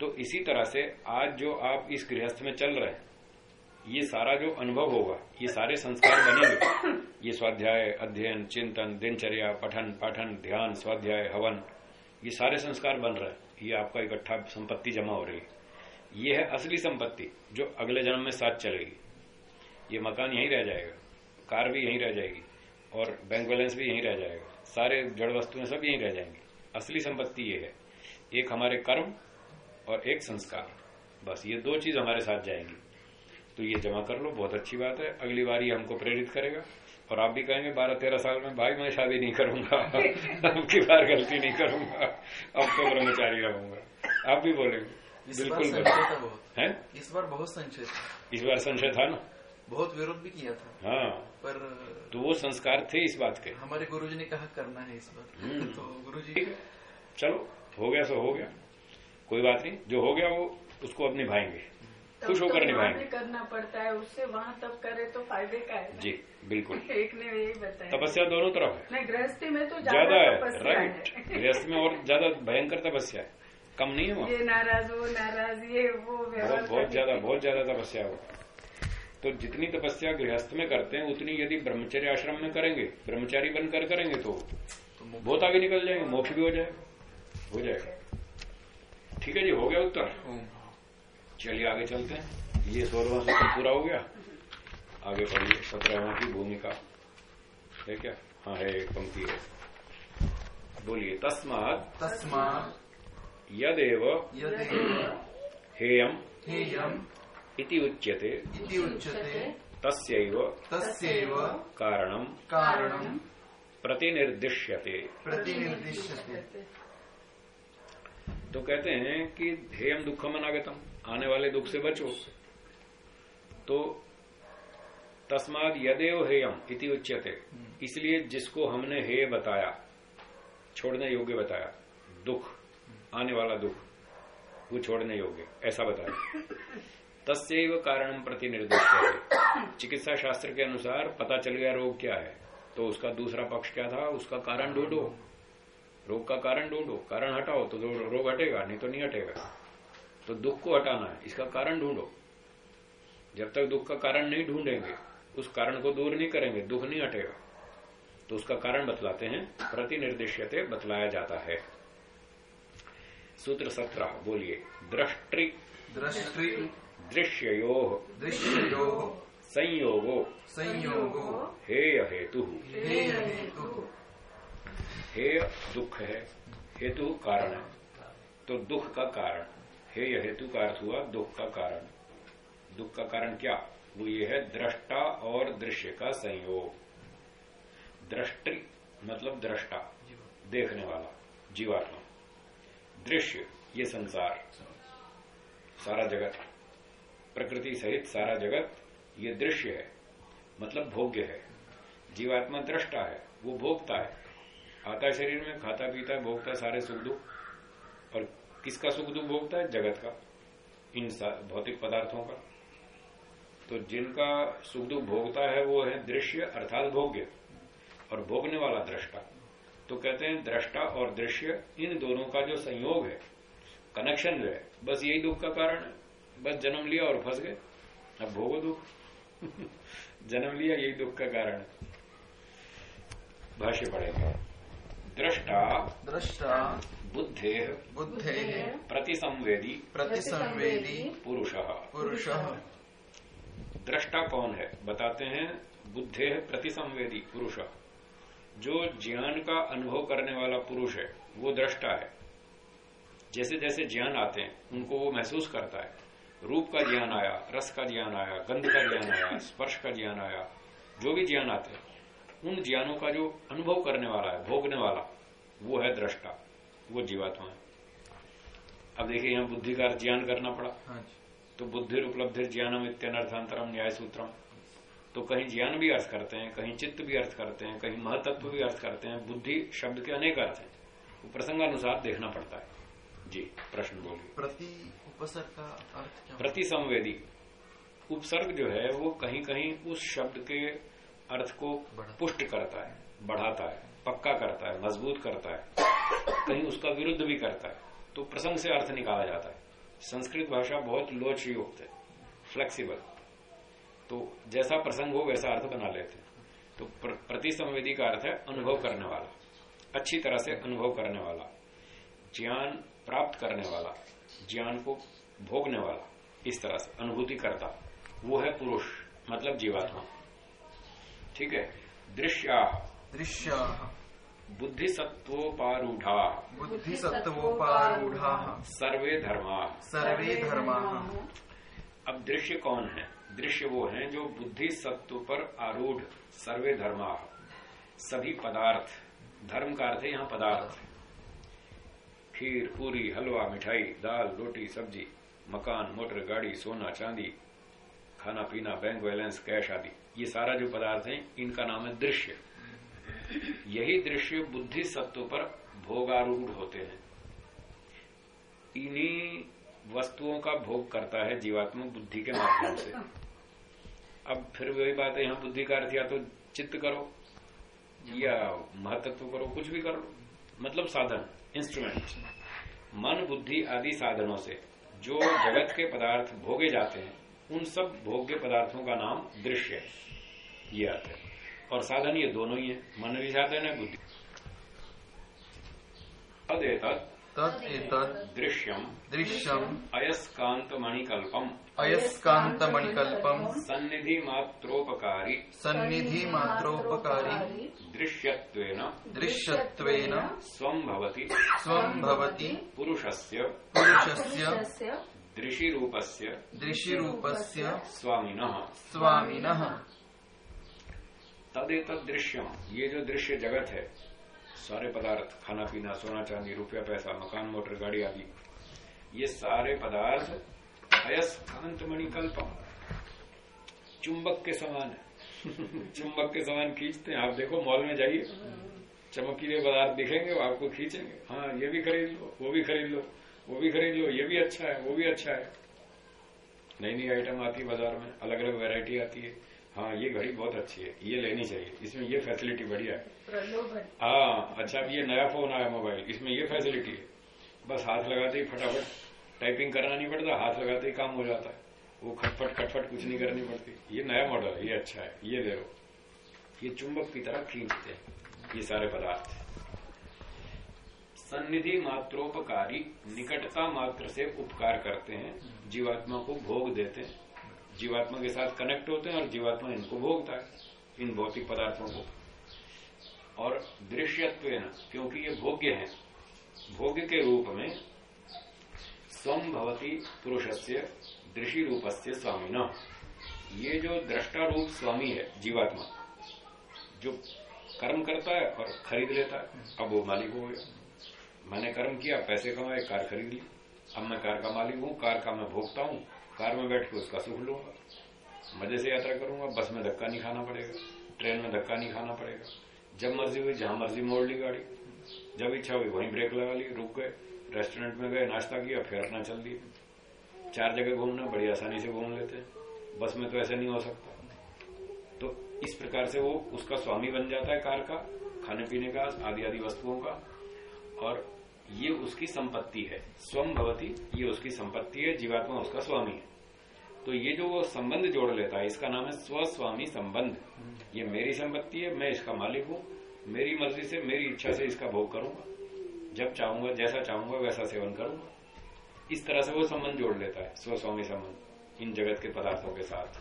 तो इसी तरह से आज जो आप इस गृहस्थ में चल रहे हैं, ये सारा जो अनुभव होगा, ये सारे संस्कार बनेंगे। ये स्वाध्याय, अध्ययन, चिंतन, दिनचर्या, पठन, पाठन, ध्यान, स्वाध्याय, हवन, ये सारे संस्कार बन रहे हैं। ये आपका इकट्ठा संपत्ति जमा हो रही है। ये है असली संपत्ति जो अगले जन्म में साथ चलेगी। ये मकान यहीं रह जाएगा कार भी यहीं रह जाएगी और बैंक बैलेंस भी यहीं रह जाएगा सारे जड़ वस्तुएँ सब यहीं रह जाएँगी। असली संपत्ति ये है एक हमारे कर्म और एक संस्कार। बस ये दो चीज़ हमारे साथ जाएँगी। तो ये जमा कर लो बहुत अच्छी बात है अगली बार ये हमको प्रेरित करेगा। और आप भी कहेंगे बारह तेरह साल में भाई मैं शादी नहीं करूँगा अब की बार गलती नहीं करूँगा अब तो ब्रह्मचारी रहूँगा। आप भी बोलेंगे। बिल्कुल संशय था बहुत। हैं? इस बार बहुत संशय था। इस बार संशय था ना? बहुत विरोध भी किया था। हाँ। पर तो वो संस्कार थे इस बात के? हमारे गुरुजी ने कहा करना है इस बार हम्म। तो गुरुजी ठीक है। चलो हो गया सो हो गया। कोई बात नहीं। जो हो गया वो उसको अब निभाएँगे। खुश तो होकर वहाँ निभाएँगे। करना पड़ता है। उससे वहाँ तब करे तो फ़ायदे का है जी बिल्कुल। एक ने यही बताया। तपस्या दोनों तरफ़ है। नहीं गृहस्थी में तो ज़्यादा ज़्यादा है राइट गृहस्थी में और ज़्यादा भयंकर तपस्या है। कम नहीं है वहाँ ये नाराज़ वो नाराज़ ये वो बहुत बहुत ज़्यादा बहुत ज़्यादा तपस्या हो तो जितनी तपस्या गृहस्थ में करते हैं उतनी यदि ब्रह्मचर्य आश्रम में करेंगे ब्रह्मचारी बनकर करेंगे तो तो बहुत आगे निकल जाएँगे मोक्ष भी हो जाएगा हो जाएगा। ठीक है जी हो गया उत्तर? चलिए आगे चलते हैं। ये सोलहवा सूत्र पूरा हो गया। आगे पढ़िए सत्रहवा की भूमिका। है क्या? हाँ है एक पंक्ति है। बोलिए तस्मात तस्मा यदेव हेयम हेयम इति उच्यते। तस्यैव तस्यैव कारणम कारणम प्रतिनिर्दिश्यते। प्रतिनिर्दिश्यते। तो कहते हैं कि हेयम दुखम अनागतम आने वाले दुख से बचो। तो तस्माद यदेव हेयम इति उच्यते। इसलिए जिसको हमने हेय बताया छोड़ने योग्य बताया दुख। आने वाला दुख, वो छोड़ने योग्य, ऐसा बताया। तस्व कारण प्रति निर्दिष्ट। चिकित्सा शास्त्र के अनुसार पता चल गया रोग क्या है तो उसका दूसरा पक्ष क्या था? उसका कारण ढूंढो। रोग का कारण ढूंढो। कारण हटाओ तो रोग हटेगा, नहीं तो नहीं हटेगा। तो दुख को हटाना है, इसका कारण ढूंढो। जब तक दुख का कारण नहीं ढूंढेंगे, उस कारण को दूर नहीं करेंगे, दुख नहीं हटेगा। तो उसका कारण बतलाते हैं प्रतिनिर्देश्यते बतलाया जाता है। सूत्र सत्रह बोलिए। दृष्टि। दृष्टि। दृश्यो दृश्यो संयोगो। संयोगो। हेय हेतु। हेय हेतु। हेय दुख है। हेतु कारण है। तो दुख का कारण। हेय हेतु का अर्थ हुआ दुख का कारण। दुख का कारण क्या? वो ये है दृष्टा और दृश्य का संयोग। दृष्टि मतलब दृष्टा। देखने वाला। जीवात्मा। दृश्य, ये संसार। सारा जगत, प्रकृति सहित सारा जगत, ये दृश्य है। मतलब भोग्य है। जीवात्मा दृष्टा है, वो भोगता है। आता शरीर में, खाता पीता है, भोगता है सारे सुख दुख। और किसका सुख दुख भोगता है? जगत का। इन भौतिक पदार्थों का। तो जिनका सुख दुख भोगता है, वो है दृश्य, अर्थात भोग्य। और भोगने वाला दृष्टा। तो कहते हैं दृष्टा और दृश्य इन दोनों का जो संयोग है कनेक्शन जो है बस यही दुख का कारण है। बस जन्म लिया और फंस गए। अब भोगो दुख। जन्म लिया यही दुख का कारण है। भाष्य पड़ेगा दृष्टा दृष्टा बुद्धे बुद्धे प्रतिसंवेदी प्रतिसंवेदी पुरुष। पुरुष। दृष्टा कौन है? बताते हैं। बुद्धे प्रतिसंवेदी पुरुष। जो ज्ञान का अनुभव करने वाला पुरुष है वो दृष्टा है। जैसे जैसे ज्ञान आते हैं उनको वो महसूस करता है। रूप का ज्ञान आया रस का ज्ञान आया गंध का ज्ञान आया स्पर्श का ज्ञान आया जो भी ज्ञान आते हैं उन ज्ञानों का जो अनुभव करने वाला है भोगने वाला वो है दृष्टा वो जीवात्मा है। अब देखिए यहाँ बुद्धि का ज्ञान करना पड़ा। हाँ तो बुद्धि उपलब्धि ज्ञानम इत्यनर्थांतरम न्याय सूत्रम तो कहीं ज्ञान भी अर्थ करते हैं कहीं चित्त भी अर्थ करते हैं कहीं महतत्व भी अर्थ करते हैं बुद्धि शब्द के अनेक अर्थ हैं। तो प्रसंगानुसार देखना पड़ता है। जी प्रश्न बोलिए। प्रति उपसर्ग का अर्थ क्या प्रति संवेदी। उपसर्ग जो है वो कहीं कहीं उस शब्द के अर्थ को पुष्ट करता है बढ़ाता है पक्का करता है मज़बूत करता है कहीं उसका विरुद्ध भी करता है। तो प्रसंग से अर्थ निकाला जाता है। संस्कृत भाषा बहुत लोच युक्त है फ्लेक्सिबल तो जैसा प्रसंग हो वैसा अर्थ बना लेते हैं। तो प्र, प्रति संवेदी का अर्थ है अनुभव करने वाला। अच्छी तरह से अनुभव करने वाला। ज्ञान प्राप्त करने वाला। ज्ञान को भोगने वाला। इस तरह से अनुभूति करता। वो है पुरुष मतलब जीवात्मा। ठीक है? दृश्या। दृश्य। बुद्धि सत्वोपारूढ़ा बुद्धि सत्वोपारूढ़ा सर्वे धर्मा। सर्वे धर्मा। अब दृश्य कौन है? दृश्य वो है जो बुद्धि सत्व पर आरूढ़ सर्वे धर्मा। सभी पदार्थ, धर्म का अर्थ है यहाँ पदार्थ। खीर, पूरी, हलवा, मिठाई, दाल, रोटी, सब्ज़ी, मकान, मोटर, गाड़ी, सोना, चांदी, खाना पीना बैंक बैलेंस कैश आदि। ये सारा जो पदार्थ है, इनका नाम है दृश्य। यही दृश्य बुद्धि सत्व पर भोगारूढ़ होते हैं। इन्हीं वस्तुओं का भोग करता है जीवात्मा बुद्धि के माध्यम से। अब फिर वही बात है, यहाँ बुद्धि का अर्थ या तो चित्त करो, या महतत्व करो, कुछ भी करो। मतलब साधन इंस्ट्रूमेंट मन, बुद्धि आदि साधनों से जो जगत के पदार्थ भोगे जाते हैं, उन सब भोग्य पदार्थों का नाम दृश्य है। ये अर्थ है। और साधन ये दोनों ही है। मन भी साधन है, बुद्धि। तदेतत् दृश्यम। दृश्यम। अयस्कांत मणिकल्पम अयस्कांत मणिकल्पम सन्निधि मात्रोपकारी सन्निधि मात्रोपकारी दृश्यत्वेन। दृश्यत्वेन। स्वं भवति। स्वं भवति। पुरुषस्य। पुरुषस्य। दृशि रूपस्य दृशिरूपस्य। स्वामिनः। स्वामिनः। तदेतद दृश्यम ये जो दृश्य जगत है सारे पदार्थ खाना पीना सोना चांदी रुपया, पैसा, मकान, मोटर, गाड़ी आदि। ये सारे पदार्थ अयस्कांत मणिकल्पम चुंबक के समान है। चुंबक के समान खींचते हैं। आप देखो, मॉल में जाइए। चमकीले पदार्थ दिखेंगे, वो आपको खींचेंगे। हाँ ये भी खरीद लो, वो भी खरीद लो, वो भी खरीद लो, ये भी अच्छा है, वो भी अच्छा है। नई नई आइटम आती है बाज़ार में अलग अलग वेरायटी आती है। हाँ ये घड़ी बहुत अच्छी है। ये लेनी चाहिए। इसमें ये फैसिलिटी बढ़िया है। हाँ अच्छा अब ये नया फ़ोन आया मोबाइल इसमें ये फैसिलिटी है। बस हाथ लगाते ही फटाफट टाइपिंग करना नहीं पड़ता हाथ लगाते ही काम हो जाता है। वो खटफट खटफट कुछ नहीं करनी पड़ती। ये नया मॉडल है ये अच्छा है। ये ले लो। ये चुंबक की तरह खींचते हैं। ये सारे पदार्थ। सन्निधि मात्रोपकारी निकटता मात्र से उपकार करते हैं। जीवात्मा को भोग देते हैं। जीवात्मा के साथ कनेक्ट होते हैं और जीवात्मा इनको भोगता है, इन भौतिक पदार्थों को। और दृश्यत्व है ना, क्योंकि ये भोग्य है, भोग्य के रूप में स्वम भवती पुरुष से दृषि रूप से स्वामी न ये जो दृष्टा रूप स्वामी है, जीवात्मा, जो कर्म करता है और खरीद लेता है, अब वो मालिक हो गया। मैंने कर्म किया, पैसे कमाए, कार खरीद ली। अब मैं कार का मालिक हूँ, कार का मैं भोगता हूँ कार में बैठ के उसका सुख लूँगा मज़े से यात्रा करूँगा, बस में धक्का नहीं खाना पड़ेगा, ट्रेन में धक्का नहीं खाना पड़ेगा। जब मर्ज़ी हुई, जहाँ मर्ज़ी मोड़ ली गाड़ी। जब इच्छा हुई, वहीं ब्रेक लगा ली, रुक गए, रेस्टोरेंट में गए, नाश्ता किया, फिर अपना चल दिए। चार जगह घूमना, बड़ी आसानी से घूम लेते हैं। बस में तो ऐसा नहीं हो सकता। तो इस प्रकार से वो उसका स्वामी बन जाता है कार का, खाने पीने का आदि आदि वस्तुओं का। और ये उसकी संपत्ति है। स्वम भवती ये उसकी संपत्ति है जीवात्मा उसका स्वामी है। तो ये जो वो संबंध जोड़ लेता है इसका नाम है स्वस्वामी संबंध। ये मेरी संपत्ति है मैं इसका मालिक हूँ। मेरी मर्ज़ी से मेरी इच्छा से इसका भोग करूँगा। जब चाहूँगा जैसा चाहूँगा वैसा सेवन करूँगा। इस तरह से वो संबंध जोड़ लेता है स्वस्वामी संबंध इन जगत के पदार्थों के साथ।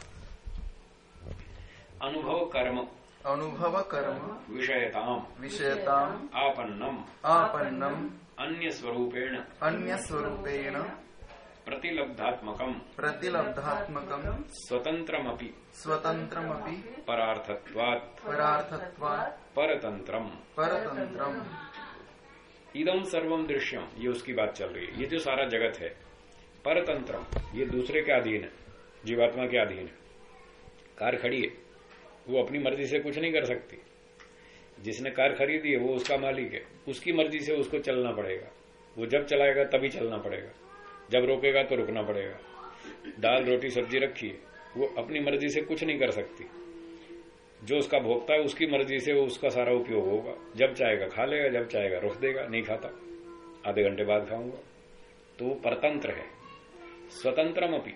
अनुभव कर्म। अनुभव कर्म। विषयताम। विषयताम। आपन्नम। आपन्नम। अन्य स्वरूपेण अन्य स्वरूपेण प्रतिलब्धात्मकम। प्रतिलब्धात्मकम। स्वतंत्रमपि स्वतंत्रमपि परार्थत्वात्। परार्थत्वात्। परतंत्रम परतंत्रम इदम सर्वम दृश्यम। ये उसकी बात चल रही है। ये जो सारा जगत है। परतंत्रम ये दूसरे के अधीन है। जीवात्मा के अधीन है। कार खड़ी है। वो अपनी मर्ज़ी से कुछ नहीं कर सकती। जिसने कार खरीदी है, वो उसका मालिक है। उसकी मर्ज़ी से उसको चलना पड़ेगा। वो जब चलाएगा, तभी चलना पड़ेगा। जब रोकेगा तो रुकना पड़ेगा। दाल, रोटी, सब्ज़ी रखी है, वो अपनी मर्ज़ी से कुछ नहीं कर सकती। जो उसका भोगता है, उसकी मर्ज़ी से वो उसका सारा उपयोग होगा। जब चाहेगा खा लेगा, जब चाहेगा रुक देगा, नहीं खाता। आधे घंटे बाद खाऊँगा। तो वो परतंत्र है। स्वतंत्रम अपनी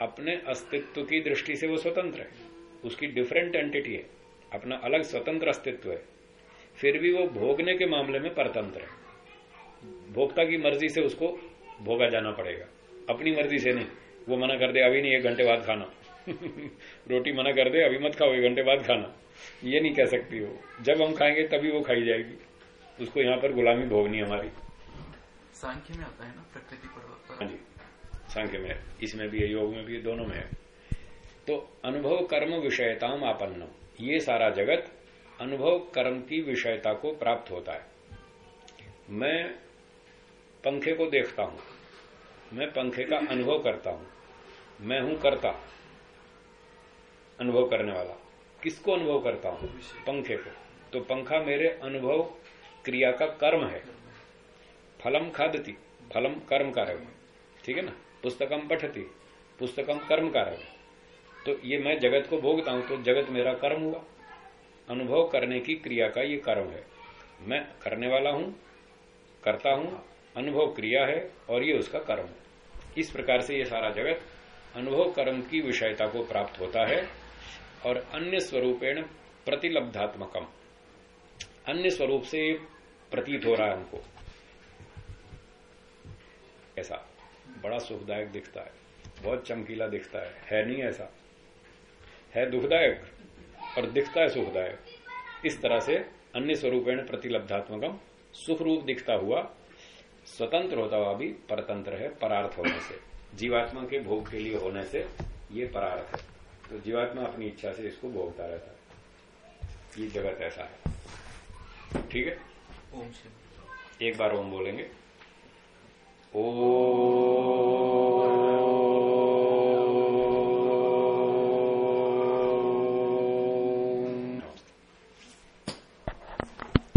अपने अस्तित्व की दृष्टि से वो स्वतंत्र है। उसकी डिफरेंट एंटिटी है। अपना अलग स्वतंत्र अस्तित्व है। फिर भी वो भोगने के मामले में परतंत्र है। भोक्ता की मर्ज़ी से उसको भोगा जाना पड़ेगा। अपनी मर्ज़ी से नहीं। वो मना कर दे अभी नहीं एक घंटे बाद खाना। रोटी मना कर दे अभी मत खाओ एक घंटे बाद खाना। ये नहीं कह सकती वो। जब हम खाएँगे तभी वो खाई जाएगी। उसको यहाँ पर गुलामी भोगनी हमारी। सांख्य में आता है ना प्रकृति पर हाँ जी। सांख्य में इसमें भी है योग में भी है दोनों में है। तो अनुभव कर्म विषयताम आपन्नम। ये सारा जगत अनुभव कर्म की विषयता को प्राप्त होता है। मैं पंखे को देखता हूँ। मैं पंखे का अनुभव करता हूँ। मैं हूँ करता। अनुभव करने वाला। किसको अनुभव करता हूँ? पंखे को। तो पंखा मेरे अनुभव क्रिया का कर्म है। फलम खादती, फलम कर्म कारक ठीक है ना? पुस्तकम पठती, पुस्तकम कर्म कारक तो ये मैं जगत को भोगता हूँ तो जगत मेरा कर्म हुआ। अनुभव करने की क्रिया का ये कर्म है। मैं करने वाला हूँ, करता हूँ, अनुभव क्रिया है, और ये उसका कर्म है। इस प्रकार से ये सारा जगत अनुभव कर्म की विषयता को प्राप्त होता है, और अन्य स्वरूपेण प्रतिलब्धात्मकम। अन्य स्वरूप से प्रतीत हो रहा है हमको। ऐसा बड़ा सुखदायक दिखता है, बहुत चमकीला दिखता है है नहीं ऐसा? है दुखदायक और दिखता है सुखदायक। इस तरह से अन्य स्वरूपेण प्रतिलब्धात्मकम सुख रूप दिखता हुआ स्वतंत्र होता हुआ भी परतंत्र है परार्थ होने से। जीवात्मा के भोग के लिए होने से ये परार्थ है। तो जीवात्मा अपनी इच्छा से इसको भोगता रहता है। ये जगत ऐसा है। ठीक है? ओम से एक बार ओम बोलेंगे। ओ